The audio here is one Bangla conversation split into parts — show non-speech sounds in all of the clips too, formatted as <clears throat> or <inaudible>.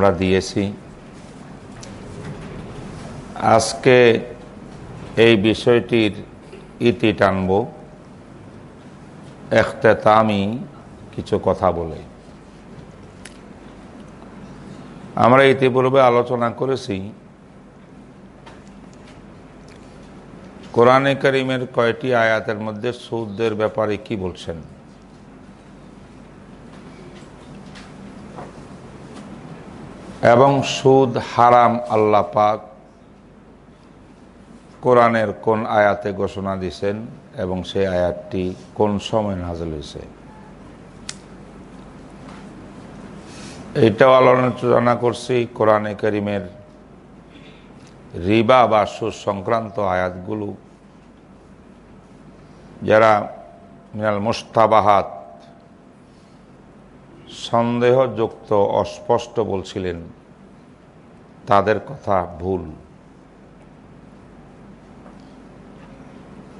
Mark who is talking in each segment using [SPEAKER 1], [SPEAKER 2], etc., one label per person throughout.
[SPEAKER 1] আমরা দিয়েছি। আজকে এই বিষয়টির ইতি টানব। এখতেতামি কিছু কথা বলে। আমরা ইতিপূর্বে আলোচনা করেছি, কোরআনে করিমের কয়টি আয়াতের মধ্যে সুদের ব্যাপারে কি বলছেন? এবং সুদ হারাম আল্লাহ পাক কোরআনের কোন আয়াতে ঘোষণা দিছেন এবং সেই আয়াতটি কোন সময় নাজল হয়েছে এইটাও আলোচনা করছি, কোরআনে করিমের রিবা বা সুদ সংক্রান্ত আয়াতগুলো। যারা মিনাল মুস্তাবাহাত সন্দেহযুক্ত, অস্পষ্ট বলছিলেন তাদের কথা ভুল।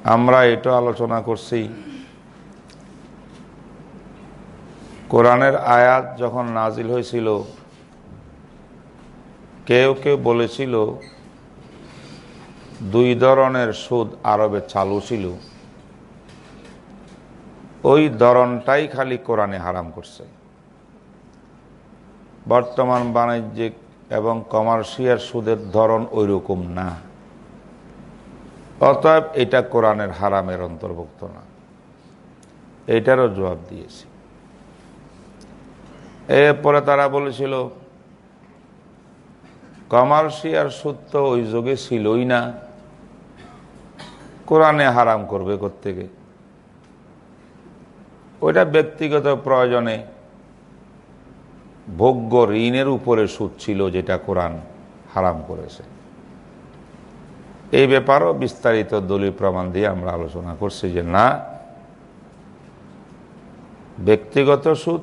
[SPEAKER 1] আমরা এটা আলোচনা করছি। কোরআনের আয়াত যখন নাজিল হয়েছিল, কেউ কেউ বলেছিল, দুই ধরনের সুদ আরবে চালু ছিল। ওই ধরনটাই খালি কোরআনে হারাম করছে। বর্তমান বাণিজ্যিক এবং কমার্শিয়াল সুদের ধরন ওই রকম না। অতএব এটা কোরআনের হারামের অন্তর্ভুক্ত না। এটারও জবাব দিয়েছি। এরপরে তারা বলেছিল, কমার্শিয়াল সুদ তো ওই যুগে ছিলই না। কোরআনে হারাম করবে কোথেকে ওইটা ব্যক্তিগত প্রয়োজনে ভোগ্য ঋণের উপরে সুদ ছিল যেটা কোরআন হারাম করেছে। এই ব্যাপারও বিস্তারিত দলীয় প্রমাণ দিয়ে আমরা আলোচনা করছি যে না, ব্যক্তিগত সুদ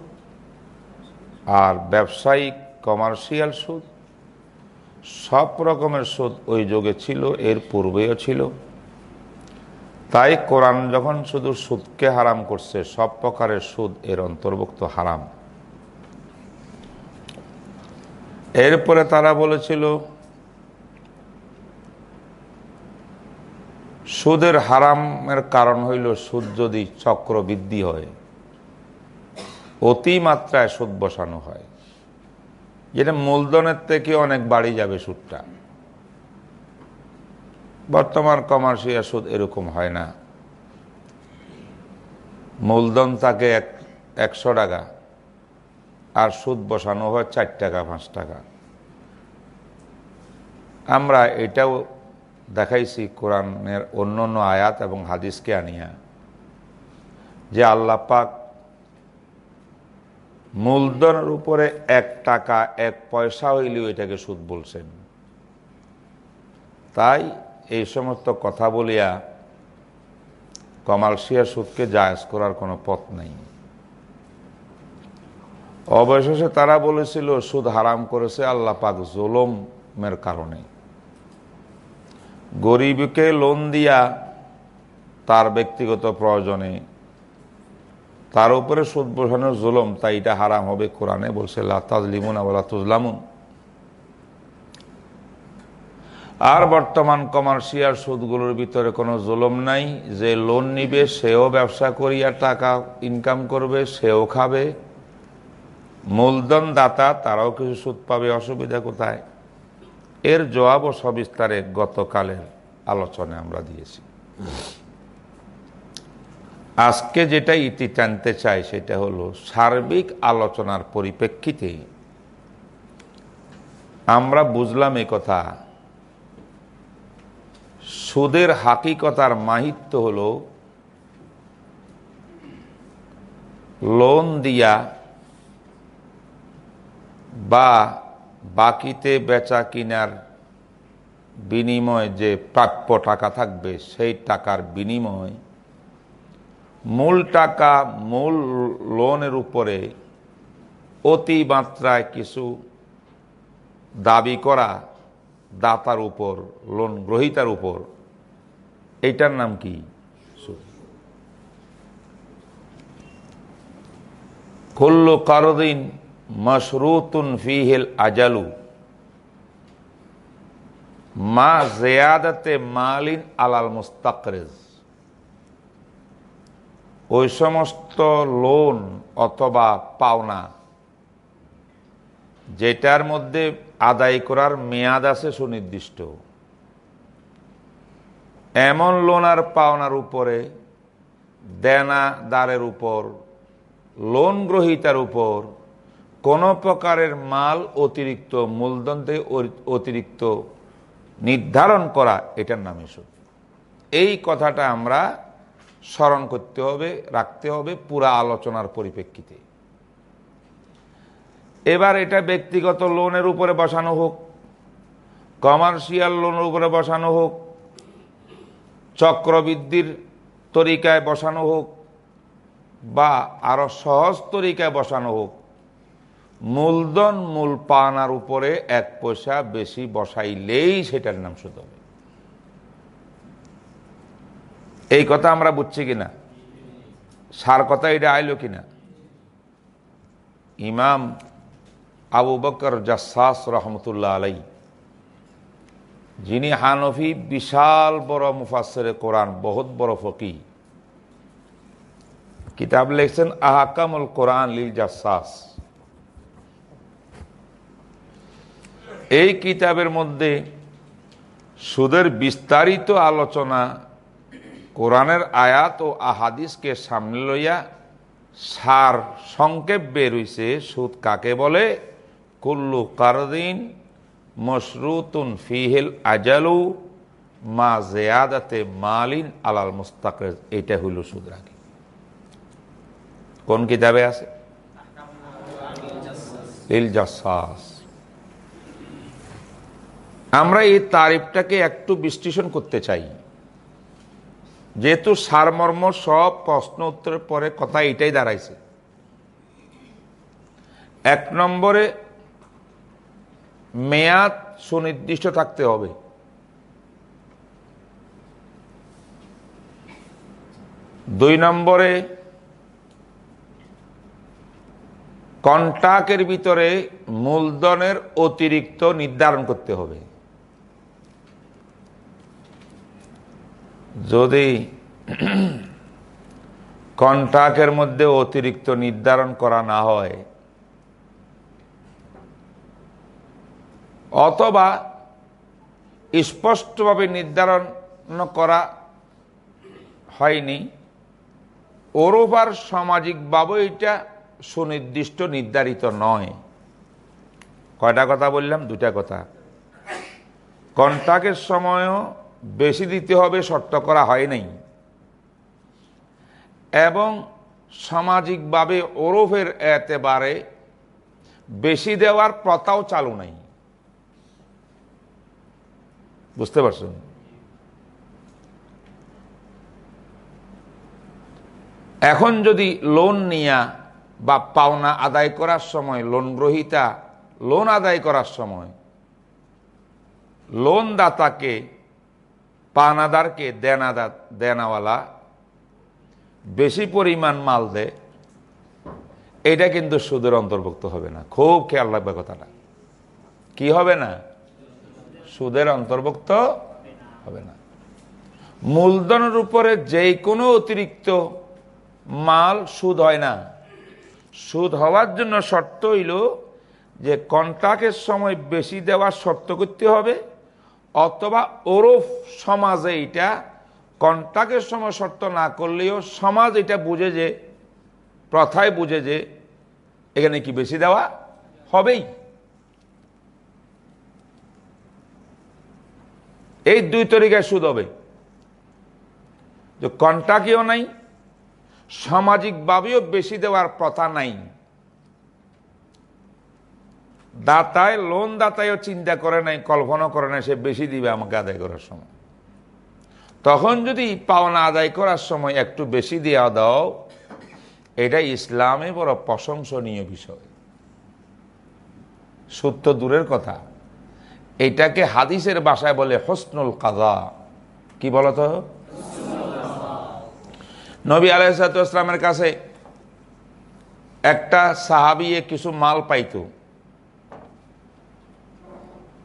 [SPEAKER 1] আর ব্যবসায়িক, কমার্শিয়াল সুদ, সব রকমের সুদ ওই যুগে ছিল, এর পূর্বেও ছিল। তাই কোরআন যখন শুধু সুদকে হারাম করছে, সব প্রকারের সুদ এর অন্তর্ভুক্ত হারাম। এরপরে তারা বলেছিল, সুদের হারামের কারণ হইল সুদ যদি চক্রবৃদ্ধি হয়, অতিমাত্রায় সুদ বসানো হয়। যেটা মূলধনের থেকে অনেক বাড়ি যাবে সুদটা। বর্তমান কমার্শিয়াল সুদ এরকম হয় না। মূলধন থাকে এক একশো টাকা। আর সুদ বসানো হয় চার টাকা, পাঁচ টাকা। আমরা এটাও দেখাইছি কোরআনের অন্য অন্য আয়াত এবং হাদিসকে আনিয়া, যে আল্লাহ পাক মূলধনের উপরে এক টাকা, এক পয়সা হইলেও এটাকে সুদ বলছেন। তাই এই সমস্ত কথা বলিয়া কমার্শিয়াল সুদকে জায়জ করার কোনো পথ নেই। অবশেষে তারা বলেছিল, সুদ হারাম করেছে, আল্লাহ পাক জোলমের কারণে। গরিবকে লোন দিয়া তার ব্যক্তিগত প্রয়োজনে, তার উপরে সুদ বসানোর জুলম, তাই এটা হারাম হবে কোরআনে বলছে লাতাজলিমুন আবলা তুজলামুন আর বর্তমান কমার্শিয়াল সুদগুলোর ভিতরে কোনো জুলম নাই, যে লোন নিবে সেও ব্যবসা করিয়া টাকা ইনকাম করবে, সেও খাবে। মূলধন দাতা, তারাও কিছু সুদ পাবে, অসুবিধা কোথায়? এর জবাব ও সবিস্তারে গতকালের আলোচনায় আমরা দিয়েছি। আজকে যেটা ইতি টানতে চাই, সেটা হলো সার্বিক আলোচনার পরিপ্রেক্ষিতে আমরা বুঝলাম এ কথা, সুদের হাকিকতার মাহিত্য হল, লোন দিয়া বা বাকিতে বেচা কিনার বিনিময় যে প্রাপ্য টাকা থাকবে, সেই টাকার বিনিময় মূল টাকা মূল লোনের উপরে অতিমাত্রায় কিছু দাবি করা দাতার উপর, লোন গ্রহিতার উপর এইটার নাম কি? কুল্লু কারদিন মশরুতুন ফিহিল আজালু। মা জেয়াদতে মালিন আলাল মুস্তাকরেজ। ওই সমস্ত লোন অথবা পাওনা যেটার মধ্যে আদায় করার মেয়াদ আছে সুনির্দিষ্ট। এমন লোন আর পাওনার উপরে দেনাদারের উপর, লোন গ্রহিতার উপর কোনো প্রকারের মাল অতিরিক্ত মূলধন থেকে অতিরিক্ত নির্ধারণ করা, এটার নামে সুদ এই কথাটা আমরা স্মরণ করতে হবে, রাখতে হবে পুরা আলোচনার পরিপ্রেক্ষিতে। এবার এটা ব্যক্তিগত লোনের উপরে বসানো হোক, কমার্শিয়াল লোনের উপরে বসানো হোক, চক্রবৃদ্ধির তরিকায় বসানো হোক, বা আরও সহজ তরিকায় বসানো হোক মূলধন মূল পাওনার উপরে এক পয়সা বেশি বসাইলেই সেটার নাম সুদ হবে। এই কথা আমরা বুঝছি কিনা? সার কথা এটা আইলো কিনা? ইমাম আবু বকর জাসাস রহমতুল্লাহ আলাই যিনি হানফি বিশাল বড় মুফাসের কোরআন, বহুত বড় ফকি কিতাব লিখছেন আহাকামুল কোরআন লিল জাসাস। এই কিতাবের মধ্যে সুদের বিস্তারিত আলোচনা কোরআনের আয়াত ও আহাদিসকে সামনে লইয়া সার সংক্ষেপ বের হইছে। সুদ কাকে বলে? কুল্লু কারদিন মশরুতুন ফিহেল আজালু মা জেয়াদাতে মালিন আলাল মুস্তাক এইটা হইল সুদ রাখি কোন কিতাবে আছে? আমরা এই তারিফটাকে একটু বিশ্লেষণ করতে চাই। যেহেতু সারমর্ম সব প্রশ্ন উত্তরের পরে কথা এটাই দাঁড়াইছে। এক নম্বরে মেয়াদ সুনির্দিষ্ট থাকতে হবে। দুই নম্বরে কন্টাকের ভিতরে মূলধনের অতিরিক্ত নির্ধারণ করতে হবে। যদি কন্ট্রাক্টের মধ্যে অতিরিক্ত নির্ধারণ করা না হয়, অথবা স্পষ্টভাবে নির্ধারণ করা হয়নি ওরোবার সামাজিকভাবে এটা সুনির্দিষ্ট নির্ধারিত নয়। কয়টা কথা বললাম? দুটা কথা। কন্ট্রাক্টের সময়ও বেশি দিতে হবে, শর্ত করা হয় নাই। এবং সামাজিকভাবে ওরফের এতেবারে বেশি দেওয়ার প্রথাও চালু নাই। বুঝতে পারছেন? এখন যদি লোন নিয়া বা পাওনা আদায় করার সময় লোন গ্রহিতা লোন আদায় করার সময় লোন দাতাকে পানাদারকে দেনাদার দেনাওয়ালা, বেশি পরিমাণ মাল দেয় এটা কিন্তু সুদের অন্তর্ভুক্ত হবে না। খুব খেয়াল রাখবে কথাটা। কি হবে না? সুদের অন্তর্ভুক্ত হবে না। মূলধনের উপরে যে কোনো অতিরিক্ত মাল সুদ হয় না। সুদ হওয়ার জন্য শর্ত হইল যে কন্ট্রাক্টের সময় বেশি দেওয়ার শর্ত করতে হবে। অথবা ওরফ সমাজে এটা কন্ট্রাক্টের সময় শর্ত না করলেও সমাজ এটা বুঝে যে, প্রথায় বুঝে যে, এখানে কি বেশি দেওয়া হবেই। এই দুই তরিকায় সুদ হবে। যে কন্ট্রাক্টও নাই, সামাজিকভাবেও বেশি দেওয়ার প্রথা নাই। দাতায়, লোন দাতায়ও চিন্তা করে নাই, কল্পনা করে নাই, সে বেশি দিবে আমাকে আদায় করার সময়। তখন যদি পাওনা আদায় করার সময় একটু বেশি দেওয়া দাও, এটা ইসলামে বড় প্রশংসনীয় বিষয়। সত্য দূরের কথা। এটাকে হাদিসের বাসায় বলে হসনুল কাজা কি বলতো নবী আলাইসালামের কাছে একটা সাহাবিয়ে কিছু মাল পাইত।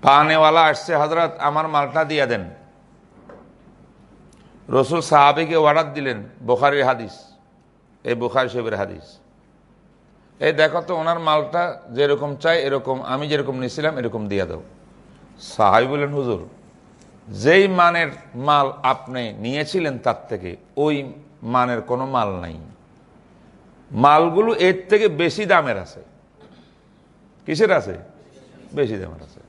[SPEAKER 1] পানেওয়ালা আসছে হজরত আমার মালটা দিয়ে দেন। রসুল সাহাবিকে অর্ডার দিলেন, বোখারির হাদিস, এই বোখারি সাহেবের হাদিস। এই দেখো তো, ওনার মালটা যেরকম চাই এরকম, আমি যেরকম নিয়েছিলাম এরকম দিয়ে দাও। সাহাবি বললেন, হুজুর, যেই মানের মাল আপনি নিয়েছিলেন তার থেকে, ওই মানের কোনো মাল নাই। মালগুলো এর থেকে বেশি দামের আছে। কিসের আছে? বেশি দামের আছে।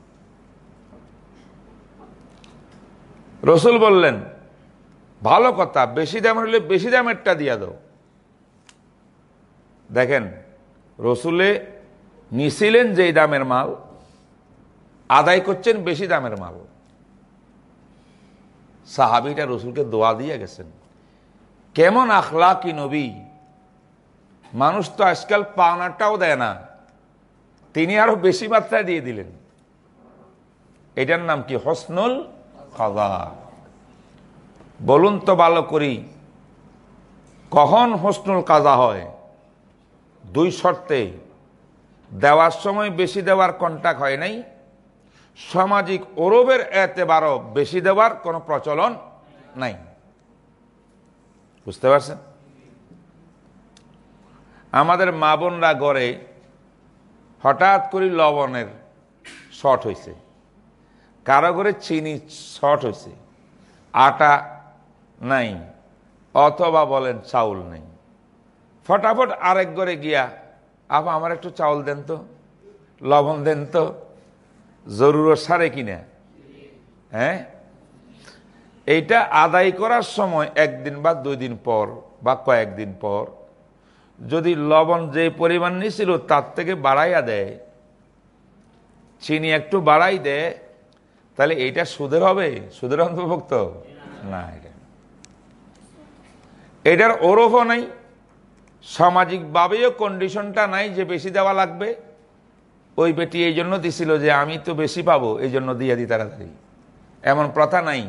[SPEAKER 1] রসুল বললেন, ভালো কথা, বেশি দামের হলে বেশি দামেরটা দিয়ে দাও। দেখেন, রসুলে নিছিলেন যেই দামের মাল, আদায় করছেন বেশি দামের মাল। সাহাবিটা রসুলকে দোয়া দিয়ে গেছেন। কেমন আখলা কি নবী। মানুষ তো আজকাল পাওনাটাও দেয় না, তিনি আরও বেশি মাত্রায় দিয়ে দিলেন। এটার নাম কি? হসনুল খাজা বলুন তো ভালো করি, কখন হোসনুল কাজা হয়? দুই শর্তে, দেওয়ার সময় বেশি দেওয়ার কন্ট্যাক্ট হয় নাই। সামাজিক ওরবের এতেবারও বেশি দেওয়ার কোনো প্রচলন নাই। বুঝতে পারছেন? আমাদের মা বোনরা গড়ে হঠাৎ করে লবণের শর্ট হয়েছে কারও করে চিনি শর্ট হয়েছে। আটা নাই, অথবা বলেন চাউল নেই। ফটাফট আরেক ঘরে গিয়া, আপা, আমার একটু চাউল দেন তো, লবণ দেন তো জরুরত সারে কিনা? হ্যাঁ? এইটা আদায় করার সময় একদিন বা দুই দিন পর বা কয়েকদিন পর, যদি লবণ যে পরিমাণ নিছিল তার থেকে বাড়াইয়া দেয়, চিনি একটু বাড়াই দেয় তাহলে এইটা সুদের হবে? সুদের অন্তর্ভুক্ত? না, এটা এটার ওরফও নাই, সামাজিকভাবেও কন্ডিশনটা নাই যে বেশি দেওয়া লাগবে। ওই বেটি এই জন্য দিছিল যে আমি তো বেশি পাবো, এই জন্য দিয়ে দিই তাড়াতাড়ি। এমন প্রথা নাই।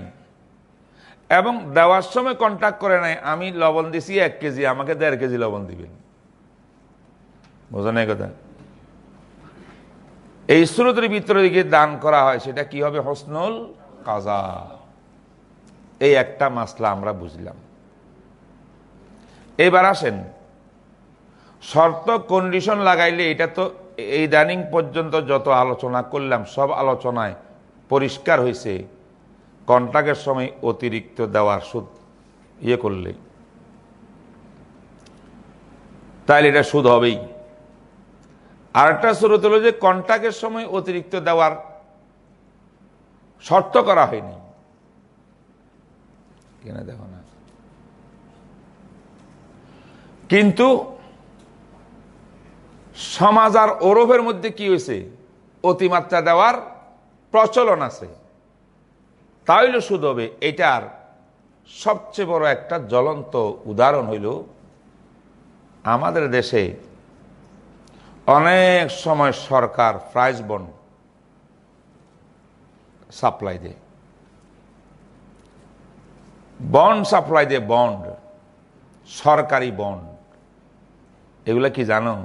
[SPEAKER 1] এবং দেওয়ার সময় কন্ট্যাক্ট করে নাই, আমি লবণ দিছি এক কেজি, আমাকে দেড় কেজি লবণ দিবেন। বোঝেন কথা? এই স্রোতের ভিতরে দিকে দান করা হয়, সেটা কি হবে? হসনুল কাজা। এই একটা মাসলা আমরা বুঝলাম। এবার আসেন। শর্ত কন্ডিশন লাগাইলে এটা তো এই দানিং পর্যন্ত যত আলোচনা করলাম, সব আলোচনায় পরিষ্কার হয়েছে কন্ট্রাক্টের সময় অতিরিক্ত দেওয়ার সুদ ইয়ে করলে। তাহলে এটা সুদ হবেই। আরেকটা শুরু হলো যে কন্ট্রাক্টের সময় অতিরিক্ত দেওয়ার শর্ত করা হয়নি। দেখো না? কিন্তু সমাজ আর ওরফের মধ্যে কি হয়েছে? অতিমাত্রা দেওয়ার প্রচলন আছে। তাইলে শুধু হবে, এটার সবচেয়ে বড় একটা জ্বলন্ত উদাহরণ হইল, আমাদের দেশে অনেক সময় সরকার প্রাইজ বন্ড সাপ্লাই দেয়। বন্ড সাপ্লাই দেয় বন্ড সরকারি বন্ড এগুলা কি জানো?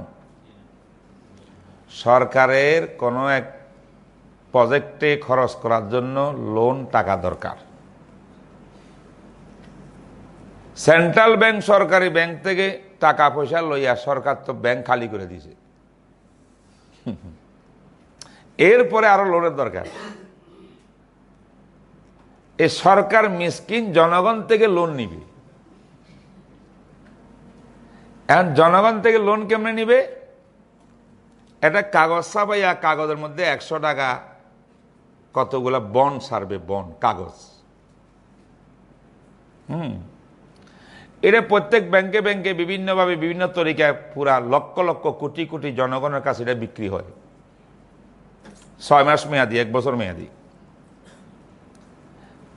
[SPEAKER 1] সরকারের কোনো এক প্রজেক্টে খরচ করার জন্য লোন টাকা দরকার। সেন্ট্রাল ব্যাংক সরকারি ব্যাংক থেকে টাকা পয়সা লইয়া সরকার তো ব্যাংক খালি করে দিছে। <laughs> এরপরে আরও লোনের দরকার। এ সরকার মিসকিন জনগণ থেকে লোন নিবে। এখন জনগণ থেকে লোন কেমনে নিবে? এটা কাগজ ছাপাইয়া কাগজের মধ্যে একশো টাকা কতগুলা বন সারবে, বন, কাগজ। হুম? এটা প্রত্যেক ব্যাংকে ব্যাংকে বিভিন্নভাবে বিভিন্ন তরিকায় পুরা লক্ষ লক্ষ কোটি কোটি জনগণের কাছে এটা বিক্রি হয়। ছয় মাস মেয়াদি, এক বছর মেয়াদি।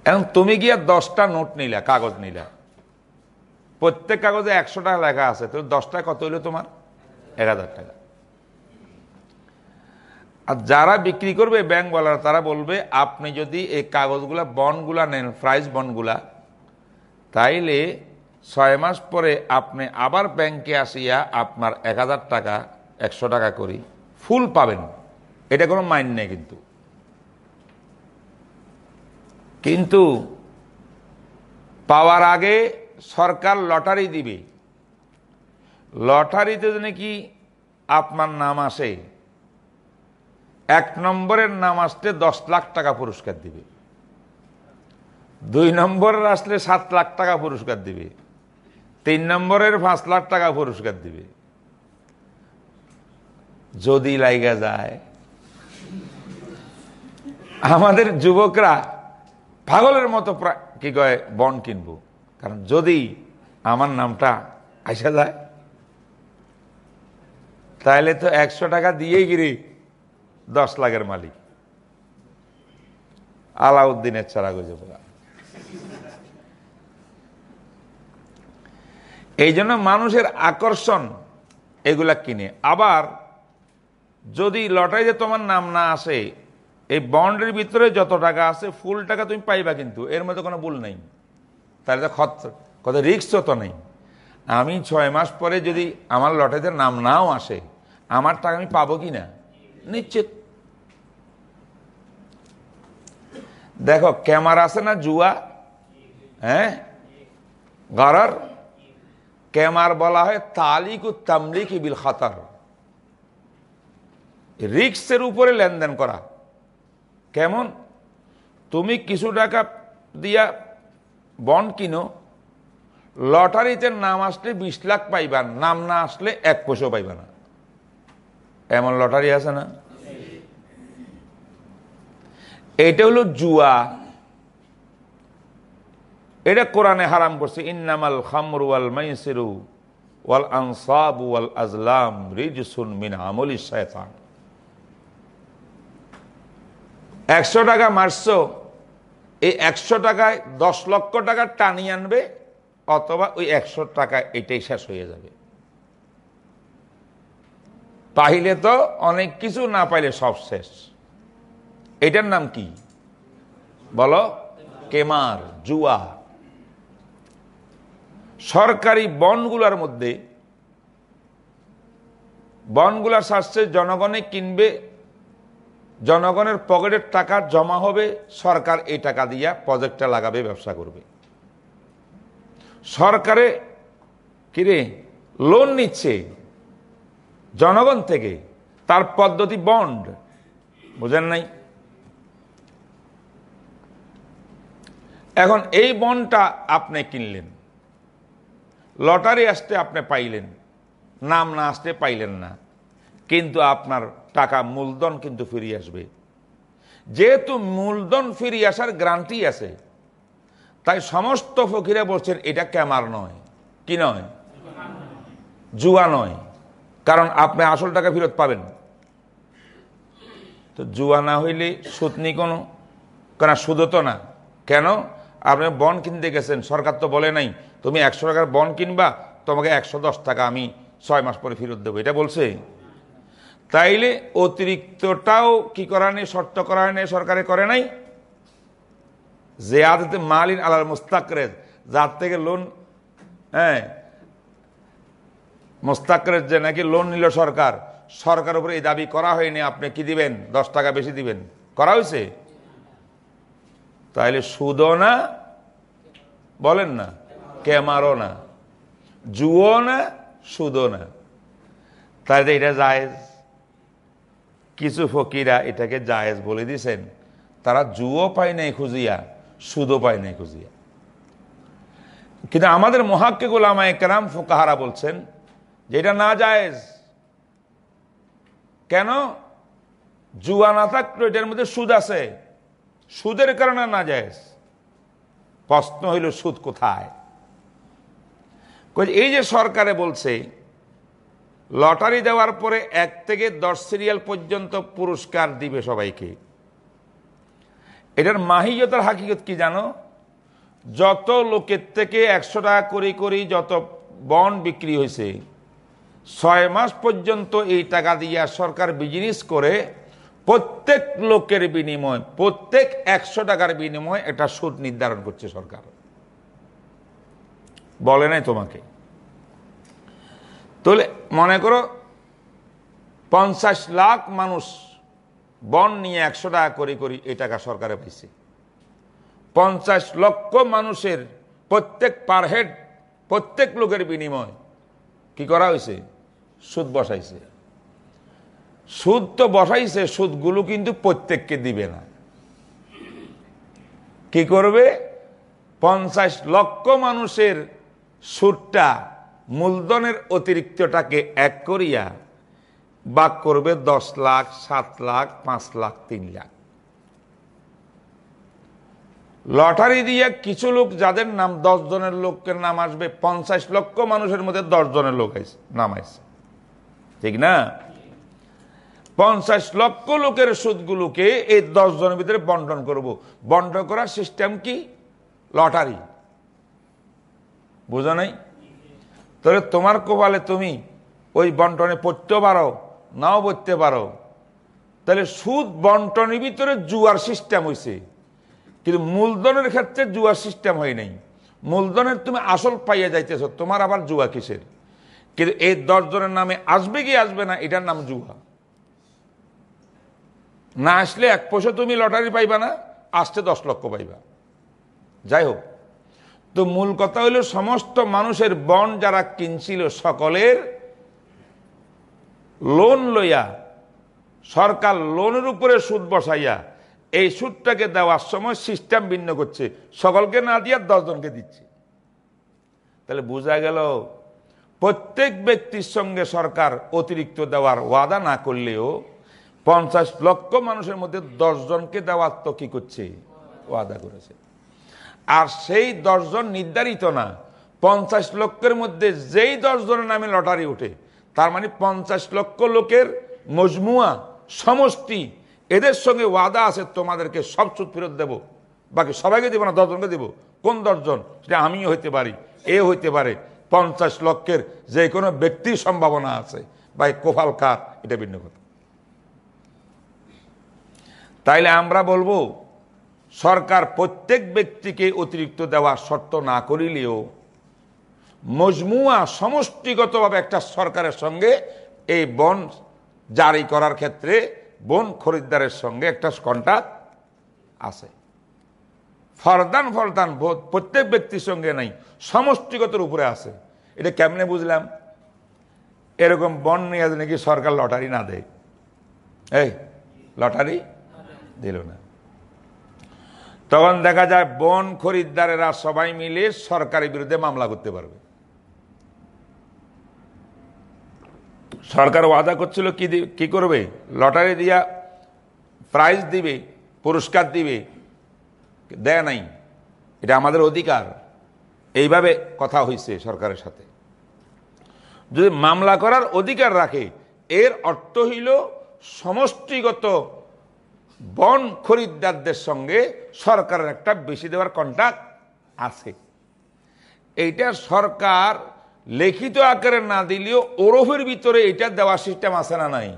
[SPEAKER 1] এখন তুমি গিয়া দশটা নোট নিলা, কাগজ নিলা। প্রত্যেক কাগজে একশো টাকা লেখা আছে, তো দশটা কত হইল তোমার? এক হাজার টাকা। আর যারা বিক্রি করবে ব্যাংকওয়ালারা, তারা বলবে, আপনি যদি এই কাগজগুলা, বনগুলা নেন প্রাইজ বনগুলা, তাইলে ছয় মাস পরে আপনি আবার ব্যাংকে আসিয়া আপনার এক হাজার টাকা, একশো টাকা করি, ফুল পাবেন। এটা কোনো মাইন নেই কিন্তু। কিন্তু পাওয়ার আগে সরকার লটারি দিবে। লটারিতে যদি কি আপনার নাম আসে, এক নম্বরের নাম আসলে দশ লাখ টাকা পুরস্কার দিবে। দুই নম্বরের আসলে সাত লাখ টাকা পুরস্কার দিবে। তিন নম্বরের পাঁচ লাখ টাকা পুরস্কার দিবে। যদি লাইগা যায়। আমাদের যুবকরা পাগলের মতো কি কয়, বন কিনবো। কারণ যদি আমার নামটা আইসা যায় তাহলে তো একশো টাকা দিয়েই গিরি দশ লাখের মালিক। আলাউদ্দিনের ছাড়া গুজে বলা এই জন্য মানুষের আকর্ষণ এগুলা কিনে। আবার, যদি লটারিতে তোমার নাম না আসে, এই বন্ডের ভিতরে যত টাকা আছে, ফুল টাকা তুমি পাইবা কিন্তু, এর মধ্যে কোনো ভুল নেই। তাহলে তো খত কত রিক্স তো নেই। আমি ছয় মাস পরে যদি আমার লটারিতে নাম নাও আসে, আমার টাকা আমি পাবো কি না নিশ্চিত। দেখো, ক্যামার আছে না জুয়া? হ্যাঁ? গরার ক্যামার বলা হয়? তালিক ও তামলিক বিল খাতার। রিক্সের উপরে লেনদেন করা। কেমন? তুমি কিছু টাকা দিয়া বন্ড কিনো, লটারিতে নাম আসলে বিশ লাখ পাইবা, নাম না আসলে এক পয়সা পাইবা না। এমন লটারি আছে না? এটা হলো জুয়া। এটা কোরআনে হারাম করছে। ইন্নামাল খামরু ওয়াল মাইসিরু ওয়াল আনসাব ওয়াল আজলাম রিজসুন মিন আমলি শয়তান একশো টাকা মারছো, এই একশো টাকায় দশ লক্ষ টাকা টানি আনবে, অথবা ওই একশো টাকা এটাই শেষ হয়ে যাবে। পাইলে তো অনেক কিছু না পাইলে সব শেষ। এটার নাম কি? বলো, কেমার জুয়া সরকারি বনগুলার মধ্যে বনগুলার স্বাস্থ্যে জনগণে কিনবে, জনগণের পকেটের টাকা জমা হবে, সরকার এই টাকা দিয়া প্রজেক্টটা লাগাবে, ব্যবসা করবে। সরকারে কিরে লোন নিচ্ছে জনগণ থেকে, তার পদ্ধতি বন্ড বুঝেন নাই? এখন এই বন্ডটা আপনি কিনলেন। লটারি আসতে আপনি পাইলেন, নাম না আসতে পাইলেন না, কিন্তু আপনার টাকা মূলধন কিন্তু ফিরিয়ে আসবে। যেহেতু মূলধন ফিরিয়ে আসার গ্রান্টি আছে, তাই সমস্ত ফকিরে বলছেন, এটা ক্যামার নয়। কি নয়? জুয়া নয়। কারণ আপনি আসল টাকা ফেরত পাবেন। তো জুয়া না হইলে সুতনি কোনো, কেন সুদ তো না। কেন? আপনি বন কিনতে গেছেন, সরকার তো বলে নাই, তুমি একশো টাকার বন কিনবা, তোমাকে একশো দশ টাকা আমি ছয় মাস পরে ফেরত দেবো, এটা বলছে। তাইলে অতিরিক্তটাও কি করা নেই, শর্ত করা নেই, সরকারে করে নাই? যে আদতে মালিন আলাল মুস্তাকরের যার থেকে লোন হ্যাঁ মোস্তাকরের যে নাকি লোন নিল সরকার সরকার উপরে এই দাবি করা হয়নি, আপনি কি দিবেন? দশ টাকা বেশি দিবেন। করা হয়েছে? তাহলে সুদও না, বলেন না ক্যামারও না জুও না সুদও না। তাহলে এটা জায়েজ। কিছু ফকিরা এটাকে জায়েজ বলে দিছেন। তারা জুও পায় নাই খুঁজিয়া সুদও পায় নাই খুঁজিয়া। কিন্তু আমাদের মহাক্কে গোলামা একরাম ফোকাহারা বলছেন যে এটা না জায়েজ। কেন? জুয়া না থাকল এটার মধ্যে সুদ আছে। সুদের কারণে না যায়। প্রশ্ন হইল, সুদ কোথায়? এই যে সরকারে বলছে, লটারি দেওয়ার পরে এক থেকে দশ সিরিয়াল পর্যন্ত পুরস্কার দিবে সবাইকে। এটার মাহিয়তার হাকিকত কি জানো? যত লোকের থেকে একশো টাকা করে করি যত বন্ড বিক্রি হয়েছে, ছয় মাস পর্যন্ত এই টাকা দিয়া সরকার বিজনেস করে প্রত্যেক লোকের বিনিময়, প্রত্যেক একশো টাকার বিনিময় একটা সুদ নির্ধারণ করছে সরকার। বলে নাই তোমাকে। তাহলে মনে করো, পঞ্চাশ লাখ মানুষ বন নিয়ে একশো টাকা করে করি এই টাকা সরকারে পাইছে। পঞ্চাশ লক্ষ মানুষের প্রত্যেক পার হেড, প্রত্যেক লোকের বিনিময় কি করা হয়েছে? সুদ বসাইছে। সুদ তো বসাইছে, সুদগুলো কিন্তু প্রত্যেককে দিবে না। কি করবে? পঞ্চাশ লক্ষ মানুষের সুদটা মূলধনের অতিরিক্তটাকে এক করিয়া বাক করবে দশ লাখ, সাত লাখ, পাঁচ লাখ, তিন লাখ। লটারি দিয়ে কিছু লোক, যাদের নাম দশ জনের লোকের নাম আসবে, পঞ্চাশ লক্ষ মানুষের মধ্যে দশ জনের লোক নাম আসছে ঠিক না? পঞ্চাশ লক্ষ লোকের সুদগুলোকে এই দশ জনের ভিতরে বন্টন করব। বন্টন করার সিস্টেম কি? লটারি। বুঝো নাই? তাহলে তোমার কপালে তুমি ওই বন্টনে পড়তে পারো, নাও পড়তে পারো। তাহলে সুদ বন্টনের ভিতরে জুয়ার সিস্টেম হয়েছে কিন্তু মূলধনের ক্ষেত্রে জুয়ার সিস্টেম হয় নাই। মূলধনের তুমি আসল পাইয়া যাইতেছ, তোমার আবার জুয়া কিসের? কিন্তু এই দশজনের নামে আসবে কি আসবে না, এটার নাম জুয়া। না আসলে এক পয়সা তুমি লটারি পাইবা না, আসতে দশ লক্ষ পাইবা। যাই হোক, তো মূল কথা হইল সমস্ত মানুষের বন যারা কিনছিল সকলের লোন লইয়া, সরকার লোনের উপরে সুদ বসাইয়া, এই সুদটাকে দেওয়ার সময় সিস্টেম ভিন্ন করছে। সকলকে না দিয়ে দশজনকে দিচ্ছে। তাহলে বোঝা গেল, প্রত্যেক ব্যক্তির সঙ্গে সরকার অতিরিক্ত দেওয়ার ওয়াদা না করলেও পঞ্চাশ লক্ষ মানুষের মধ্যে দশজনকে দেওয়ার তো কি করছে ওয়াদা করেছে। আর সেই দশজন নির্ধারিত না, পঞ্চাশ লক্ষের মধ্যে যেই দশজনের নামে লটারি উঠে তার মানে পঞ্চাশ লক্ষ লোকের মজমুয়া, সমষ্টি, এদের সঙ্গে ওয়াদা আছে, তোমাদেরকে সব সুদ ফেরত দেবো, বাকি সবাইকে দেবো না, দশজনকে দেবো। কোন দশজন? সেটা আমিও হইতে পারি, এ হইতে পারে। পঞ্চাশ লক্ষের যে কোনো ব্যক্তির সম্ভাবনা আছে বা কোফাল কার? এটা ভিন্ন কথা। তাইলে আমরা বলব, সরকার প্রত্যেক ব্যক্তিকে অতিরিক্ত দেওয়া শর্ত না করিলেও মজমুয়া সমষ্টিগতভাবে একটা সরকারের সঙ্গে এই বন জারি করার ক্ষেত্রে বন খরিদ্দারের সঙ্গে একটা কন্ট্যাক্ট আছে। ফরদান ফরদান বোধ প্রত্যেক ব্যক্তির সঙ্গে নাই, সমষ্টিগতর উপরে আছে। এটা কেমনে বুঝলাম? এরকম বন নিয়ে নাকি সরকার লটারি না দেয়। এই, লটারি? দিল না। তখন দেখা যায়, বন খরিদ্দারেরা সবাই মিলে সরকারের বিরুদ্ধে মামলা করতে পারবে। সরকার ওয়াদা করছিল কি কি করবে? লটারি দিয়া প্রাইজ দিবে, পুরস্কার দিবে, দেয় নাই। এটা আমাদের অধিকার। এইভাবে কথা হয়েছে সরকারের সাথে। যদি মামলা করার অধিকার রাখে, এর অর্থ হইল সমষ্টিগত বন খরিদ্দারদের সঙ্গে সরকারের একটা বেশি দেওয়ার কন্ট্যাক্ট আছে। এইটা সরকার লিখিত আকারে না দিলেও ওরফের ভিতরে এটা দেওয়ার সিস্টেম আছে না নাই?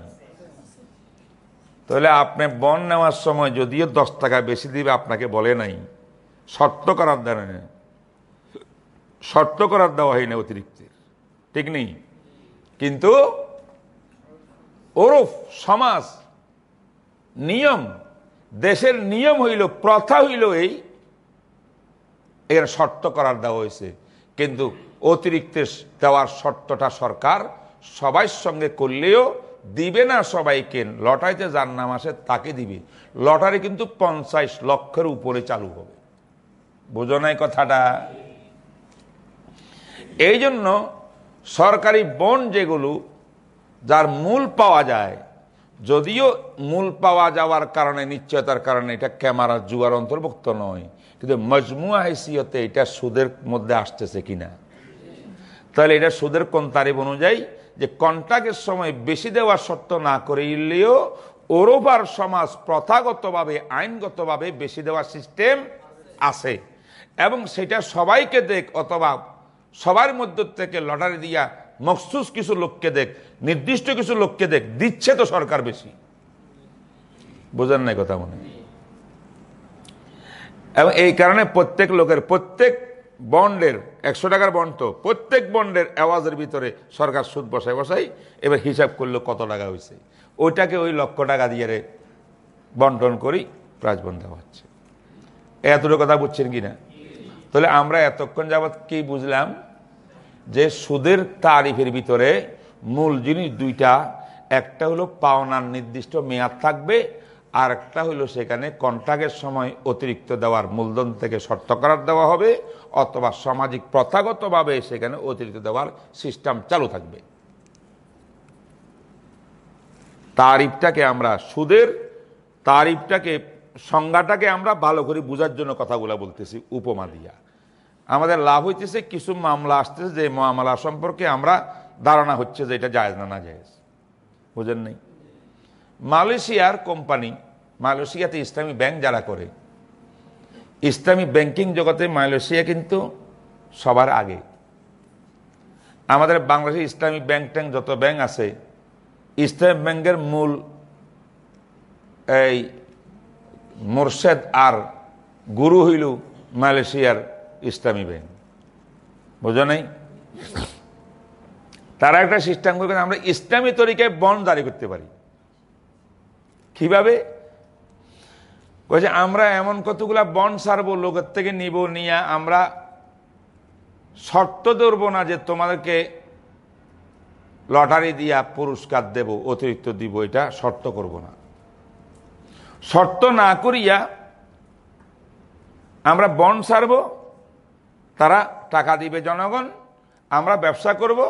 [SPEAKER 1] তাহলে আপনি বন নেওয়ার সময় যদিও দশ টাকা বেশি দিবে, আপনাকে বলে নাই। শর্ত করার দেওয়া শর্ত করার দেওয়া হয় না অতিরিক্তের। ঠিক নেই? কিন্তু ওরফ সমাজ নিয়ম, দেশের নিয়ম হইল, প্রথা হইল এই, এর শর্ত করার দেওয়া হয়েছে। কিন্তু অতিরিক্ত দেওয়ার শর্তটা সরকার সবাই সঙ্গে করলেও দিবে না সবাইকে। লটারিতে যার নাম আসে তাকে দিবে। লটারি কিন্তু পঞ্চাশ লক্ষের উপরে চালু হবে। বোঝো নাই কথাটা? এই জন্য সরকারি বন যেগুলো, যার মূল পাওয়া যায় যদিও মূল পাওয়া যাওয়ার কারণে, নিশ্চয়তার কারণে এটা ক্যামেরা জুয়ার অন্তর্ভুক্ত নয়, কিন্তু মজমুয়া হাইসিয়তে এটা সুদের মধ্যে আসতেছে কিনা। তাহলে এটা সুদের কোন তারিফ অনুযায়ী? যে কন্ট্রাক্টের সময় বেশি দেওয়ার শর্ত না করে ইলেও ওরোবার সমাজ প্রথাগতভাবে, আইনগতভাবে বেশি দেওয়ার সিস্টেম আছে। এবং সেটা সবাইকে দেখ, অথবা সবার মধ্য থেকে লটারি দিয়া মখসুস কিছু লোককে দেখ, নির্দিষ্ট কিছু লোককে দেখ, দিচ্ছে তো সরকার বেশি। বোঝেন নাই কথা মনে? এবং এই কারণে প্রত্যেক লোকের, প্রত্যেক বন্ডের, একশো টাকার বন্ড তো, প্রত্যেক বন্ডের আওয়াজের ভিতরে সরকার সুদ বসায় বসাই এবার হিসাব করল কত টাকা হয়েছে ওইটাকে ওই লক্ষ টাকা দিয়ে রে বন্টন করি প্রাইজ বন্ধ হচ্ছে। এতটুকু কথা বুঝছেন কি না তাহলে আমরা এতক্ষণ যাবৎ কি বুঝলাম? যে সুদের তারিফের ভিতরে মূল জিনিস দুইটা, একটা হলো পাওনার নির্দিষ্ট মেয়াদ থাকবে আর একটা হলো সেখানে কন্ট্রাক্টের সময় অতিরিক্ত দেওয়ার মূলধন থেকে শর্ত করার দেওয়া হবে, অথবা সামাজিক প্রথাগতভাবে সেখানে অতিরিক্ত দেওয়ার সিস্টেম চালু থাকবে। তারিফটাকে আমরা সুদের, তারিফটাকে, সংজ্ঞাটাকে আমরা ভালো করে বোঝার জন্য কথাগুলো বলতেছি, উপমা দিয়া। আমাদের লাভ হইতেছে কিছু মামলা আসতেছে, যে মামলা সম্পর্কে আমরা ধারণা হচ্ছে যে এটা জায়েজ না না জায়েজ। বুঝেন নেই? মালয়েশিয়ার কোম্পানি, মালয়েশিয়াতে ইসলামী ব্যাংক যারা করে, ইসলামী ব্যাংকিং জগতে মালয়েশিয়া কিন্তু সবার আগে। আমাদের বাংলাদেশে ইসলামী ব্যাংক ট্যাঙ্ক যত ব্যাংক আছে, ইসলামী ব্যাংকের মূল এই মোরশেদ আর গুরু হইল মালয়েশিয়ার ইসলামী ব্যাংক বুঝো নাই? তারা একটা সিস্টেম করে আমরা ইসলামী তরিকায় বন্ড জারি করতে পারি। কীভাবে? বলছে, আমরা এমন কতগুলা বন্ড সারবো লোকের থেকে নিব, নিয়ে আমরা শর্ত ধরব না যে তোমাদেরকে লটারি দিয়া পুরস্কার দেব, অতিরিক্ত দিব, এটা শর্ত করব না। শর্ত না করিয়া আমরা বন্ড সারব তারা টাকা দিবে জনগণ, আমরা ব্যবসা করব,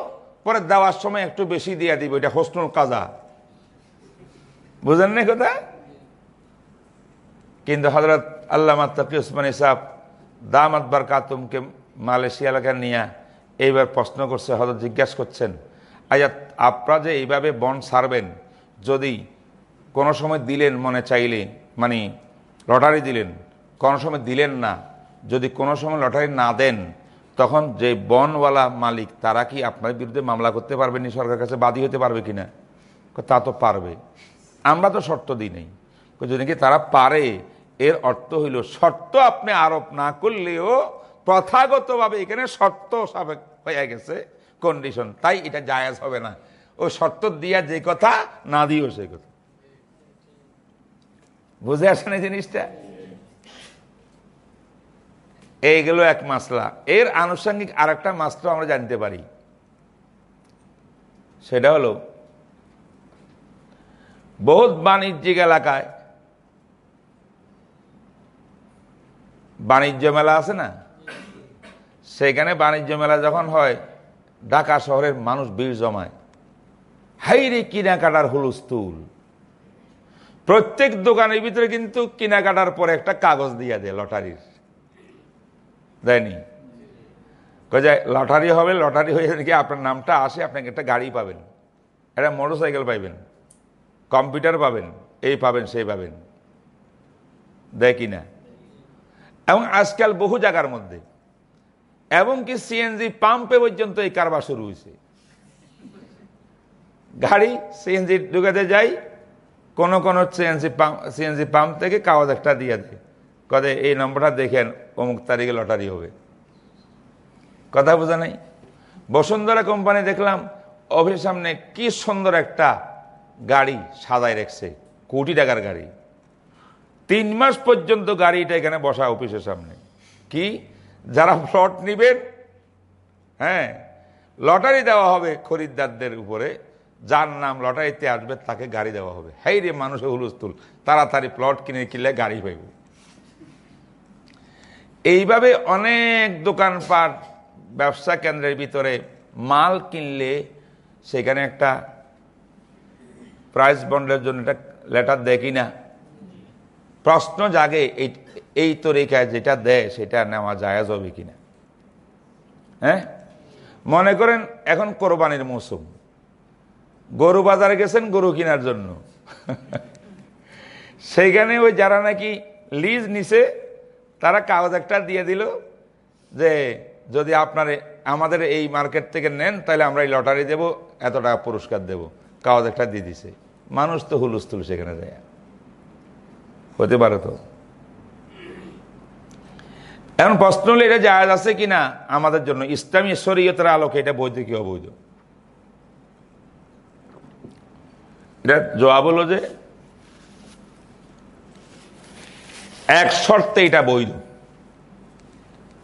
[SPEAKER 1] পরে দেওয়ার সময় একটু বেশি দিয়ে দিব, এটা হোসনুল কাজা। বুঝেন না কথা? কিন্তু হজরত আল্লাহ তকি উসমান ইসাব দামাত বারকাতুমকে মালয়েশিয়া এলাকায় নিয়ে এইবার প্রশ্ন করছে হজরত জিজ্ঞাসা করছেন আচ্ছা আপনারা যে এইভাবে বন সারবেন, যদি কোনো সময় দিলেন মনে চাইলে মানে লটারি দিলেন, কোনো সময় দিলেন না যদি কোনো সময় লটারি না দেন, তখন যে বনওয়ালা মালিক, তারা কি আপনার বিরুদ্ধে মামলা করতে পারবে নি? সরকার কাছে বাদী হতে পারবে কি না তা তো পারবে। আমরা তো শর্ত দিই নেই। যদি নাকি তারা পারে, এর অর্থ হইল শর্ত আপনি আরোপ না করলেও প্রথাগতভাবে এখানে শর্ত সাবেক হয়ে গেছে কন্ডিশন তাই এটা জায়াজ হবে না। ও শর্ত দিয়া যে কথা, না দিও সেই কথা। বুঝে আসে না জিনিসটা? এইগুলো এক মাসলা। এর আনুষঙ্গিক আর একটা মাসলা আমরা জানতে পারি। সেটা হলো, বহুত বাণিজ্যিক এলাকায়, বাণিজ্য মেলা আছে না? সেখানে বাণিজ্য মেলা যখন হয়, ঢাকা শহরের মানুষ ভিড় জমায়। হাইরে কেনাকাটার হুলস্থুল। প্রত্যেক দোকানের ভিতরে কিন্তু কেনাকাটার পরে একটা কাগজ দিয়ে দেয় লটারির। দেয়নি যায় লটারি হবে, লটারি হয়ে নাকি আপনার নামটা আসে? আপনাকে একটা গাড়ি পাবেন, একটা মোটর সাইকেল পাইবেন, কম্পিউটার পাবেন, এই পাবেন, সেই পাবেন। দেয় কিনা এবং আজকাল বহু জায়গার মধ্যে। এবং কি সিএনজি পাম্পে পর্যন্ত এই কারবার শুরু হয়েছে গাড়ি সিএনজি ঢুকাতে যাই, কোন কোন সিএনজি পাম্প সিএনজি পাম্প থেকে কাগজ একটা দিয়ে দেয়। কদে, এই নম্বরটা দেখেন, অমুক তারিখে লটারি হবে। কথা বোঝা নাই? বসুন্ধরা কোম্পানি দেখলাম, অফিসের সামনে কি সুন্দর একটা গাড়ি সাদায় রেখছে, কোটি টাকার গাড়ি। তিন মাস পর্যন্ত গাড়িটা এখানে বসা অফিসের সামনে। কি? যারা প্লট নিবেন হ্যাঁ লটারি দেওয়া হবে খরিদ্দারদের উপরে, যার নাম লটারিতে আসবে, তাকে গাড়ি দেওয়া হবে। হেই রে মানুষের হুলস্থুল, তাড়াতাড়ি প্লট কিনে কিনলে গাড়ি পাইব। এইভাবে অনেক দোকানপাট, ব্যবসা কেন্দ্রের ভিতরে মাল কিনলে সেখানে একটা প্রাইস বন্ডের জন্য একটা লেটার দেয় কিনা? প্রশ্ন জাগে, এই এই তরিকায় যেটা দেয় সেটা নেওয়া জায়াজ হবে কিনা? হ্যাঁ? মনে করেন এখন কোরবানির মৌসুম। গরু বাজারে গেছেন, গরু কেনার জন্য। <laughs> সেইখানে ওই যারা নাকি লিজ নিছে তারা কাগজ একটা দিয়ে দিল যে যদি আপনার আমাদের এই মার্কেট থেকে নেন, তাহলে আমরা এই লটারি দেব, এত টাকা পুরস্কার দেব। কাগজ একটা দিয়ে দিছে। মানুষ তো হুলুস্থুল সেখানে যায়। হতে পারে তো? এখন প্রশ্ন হলো, এটা জায়াজ আছে কিনা? আমাদের জন্য ইসলামী শরীয়তের আলোকে এটা বৈধ কি অবৈধ? এটা জবাব হলো যে এক শর্তে এটা বৈধ।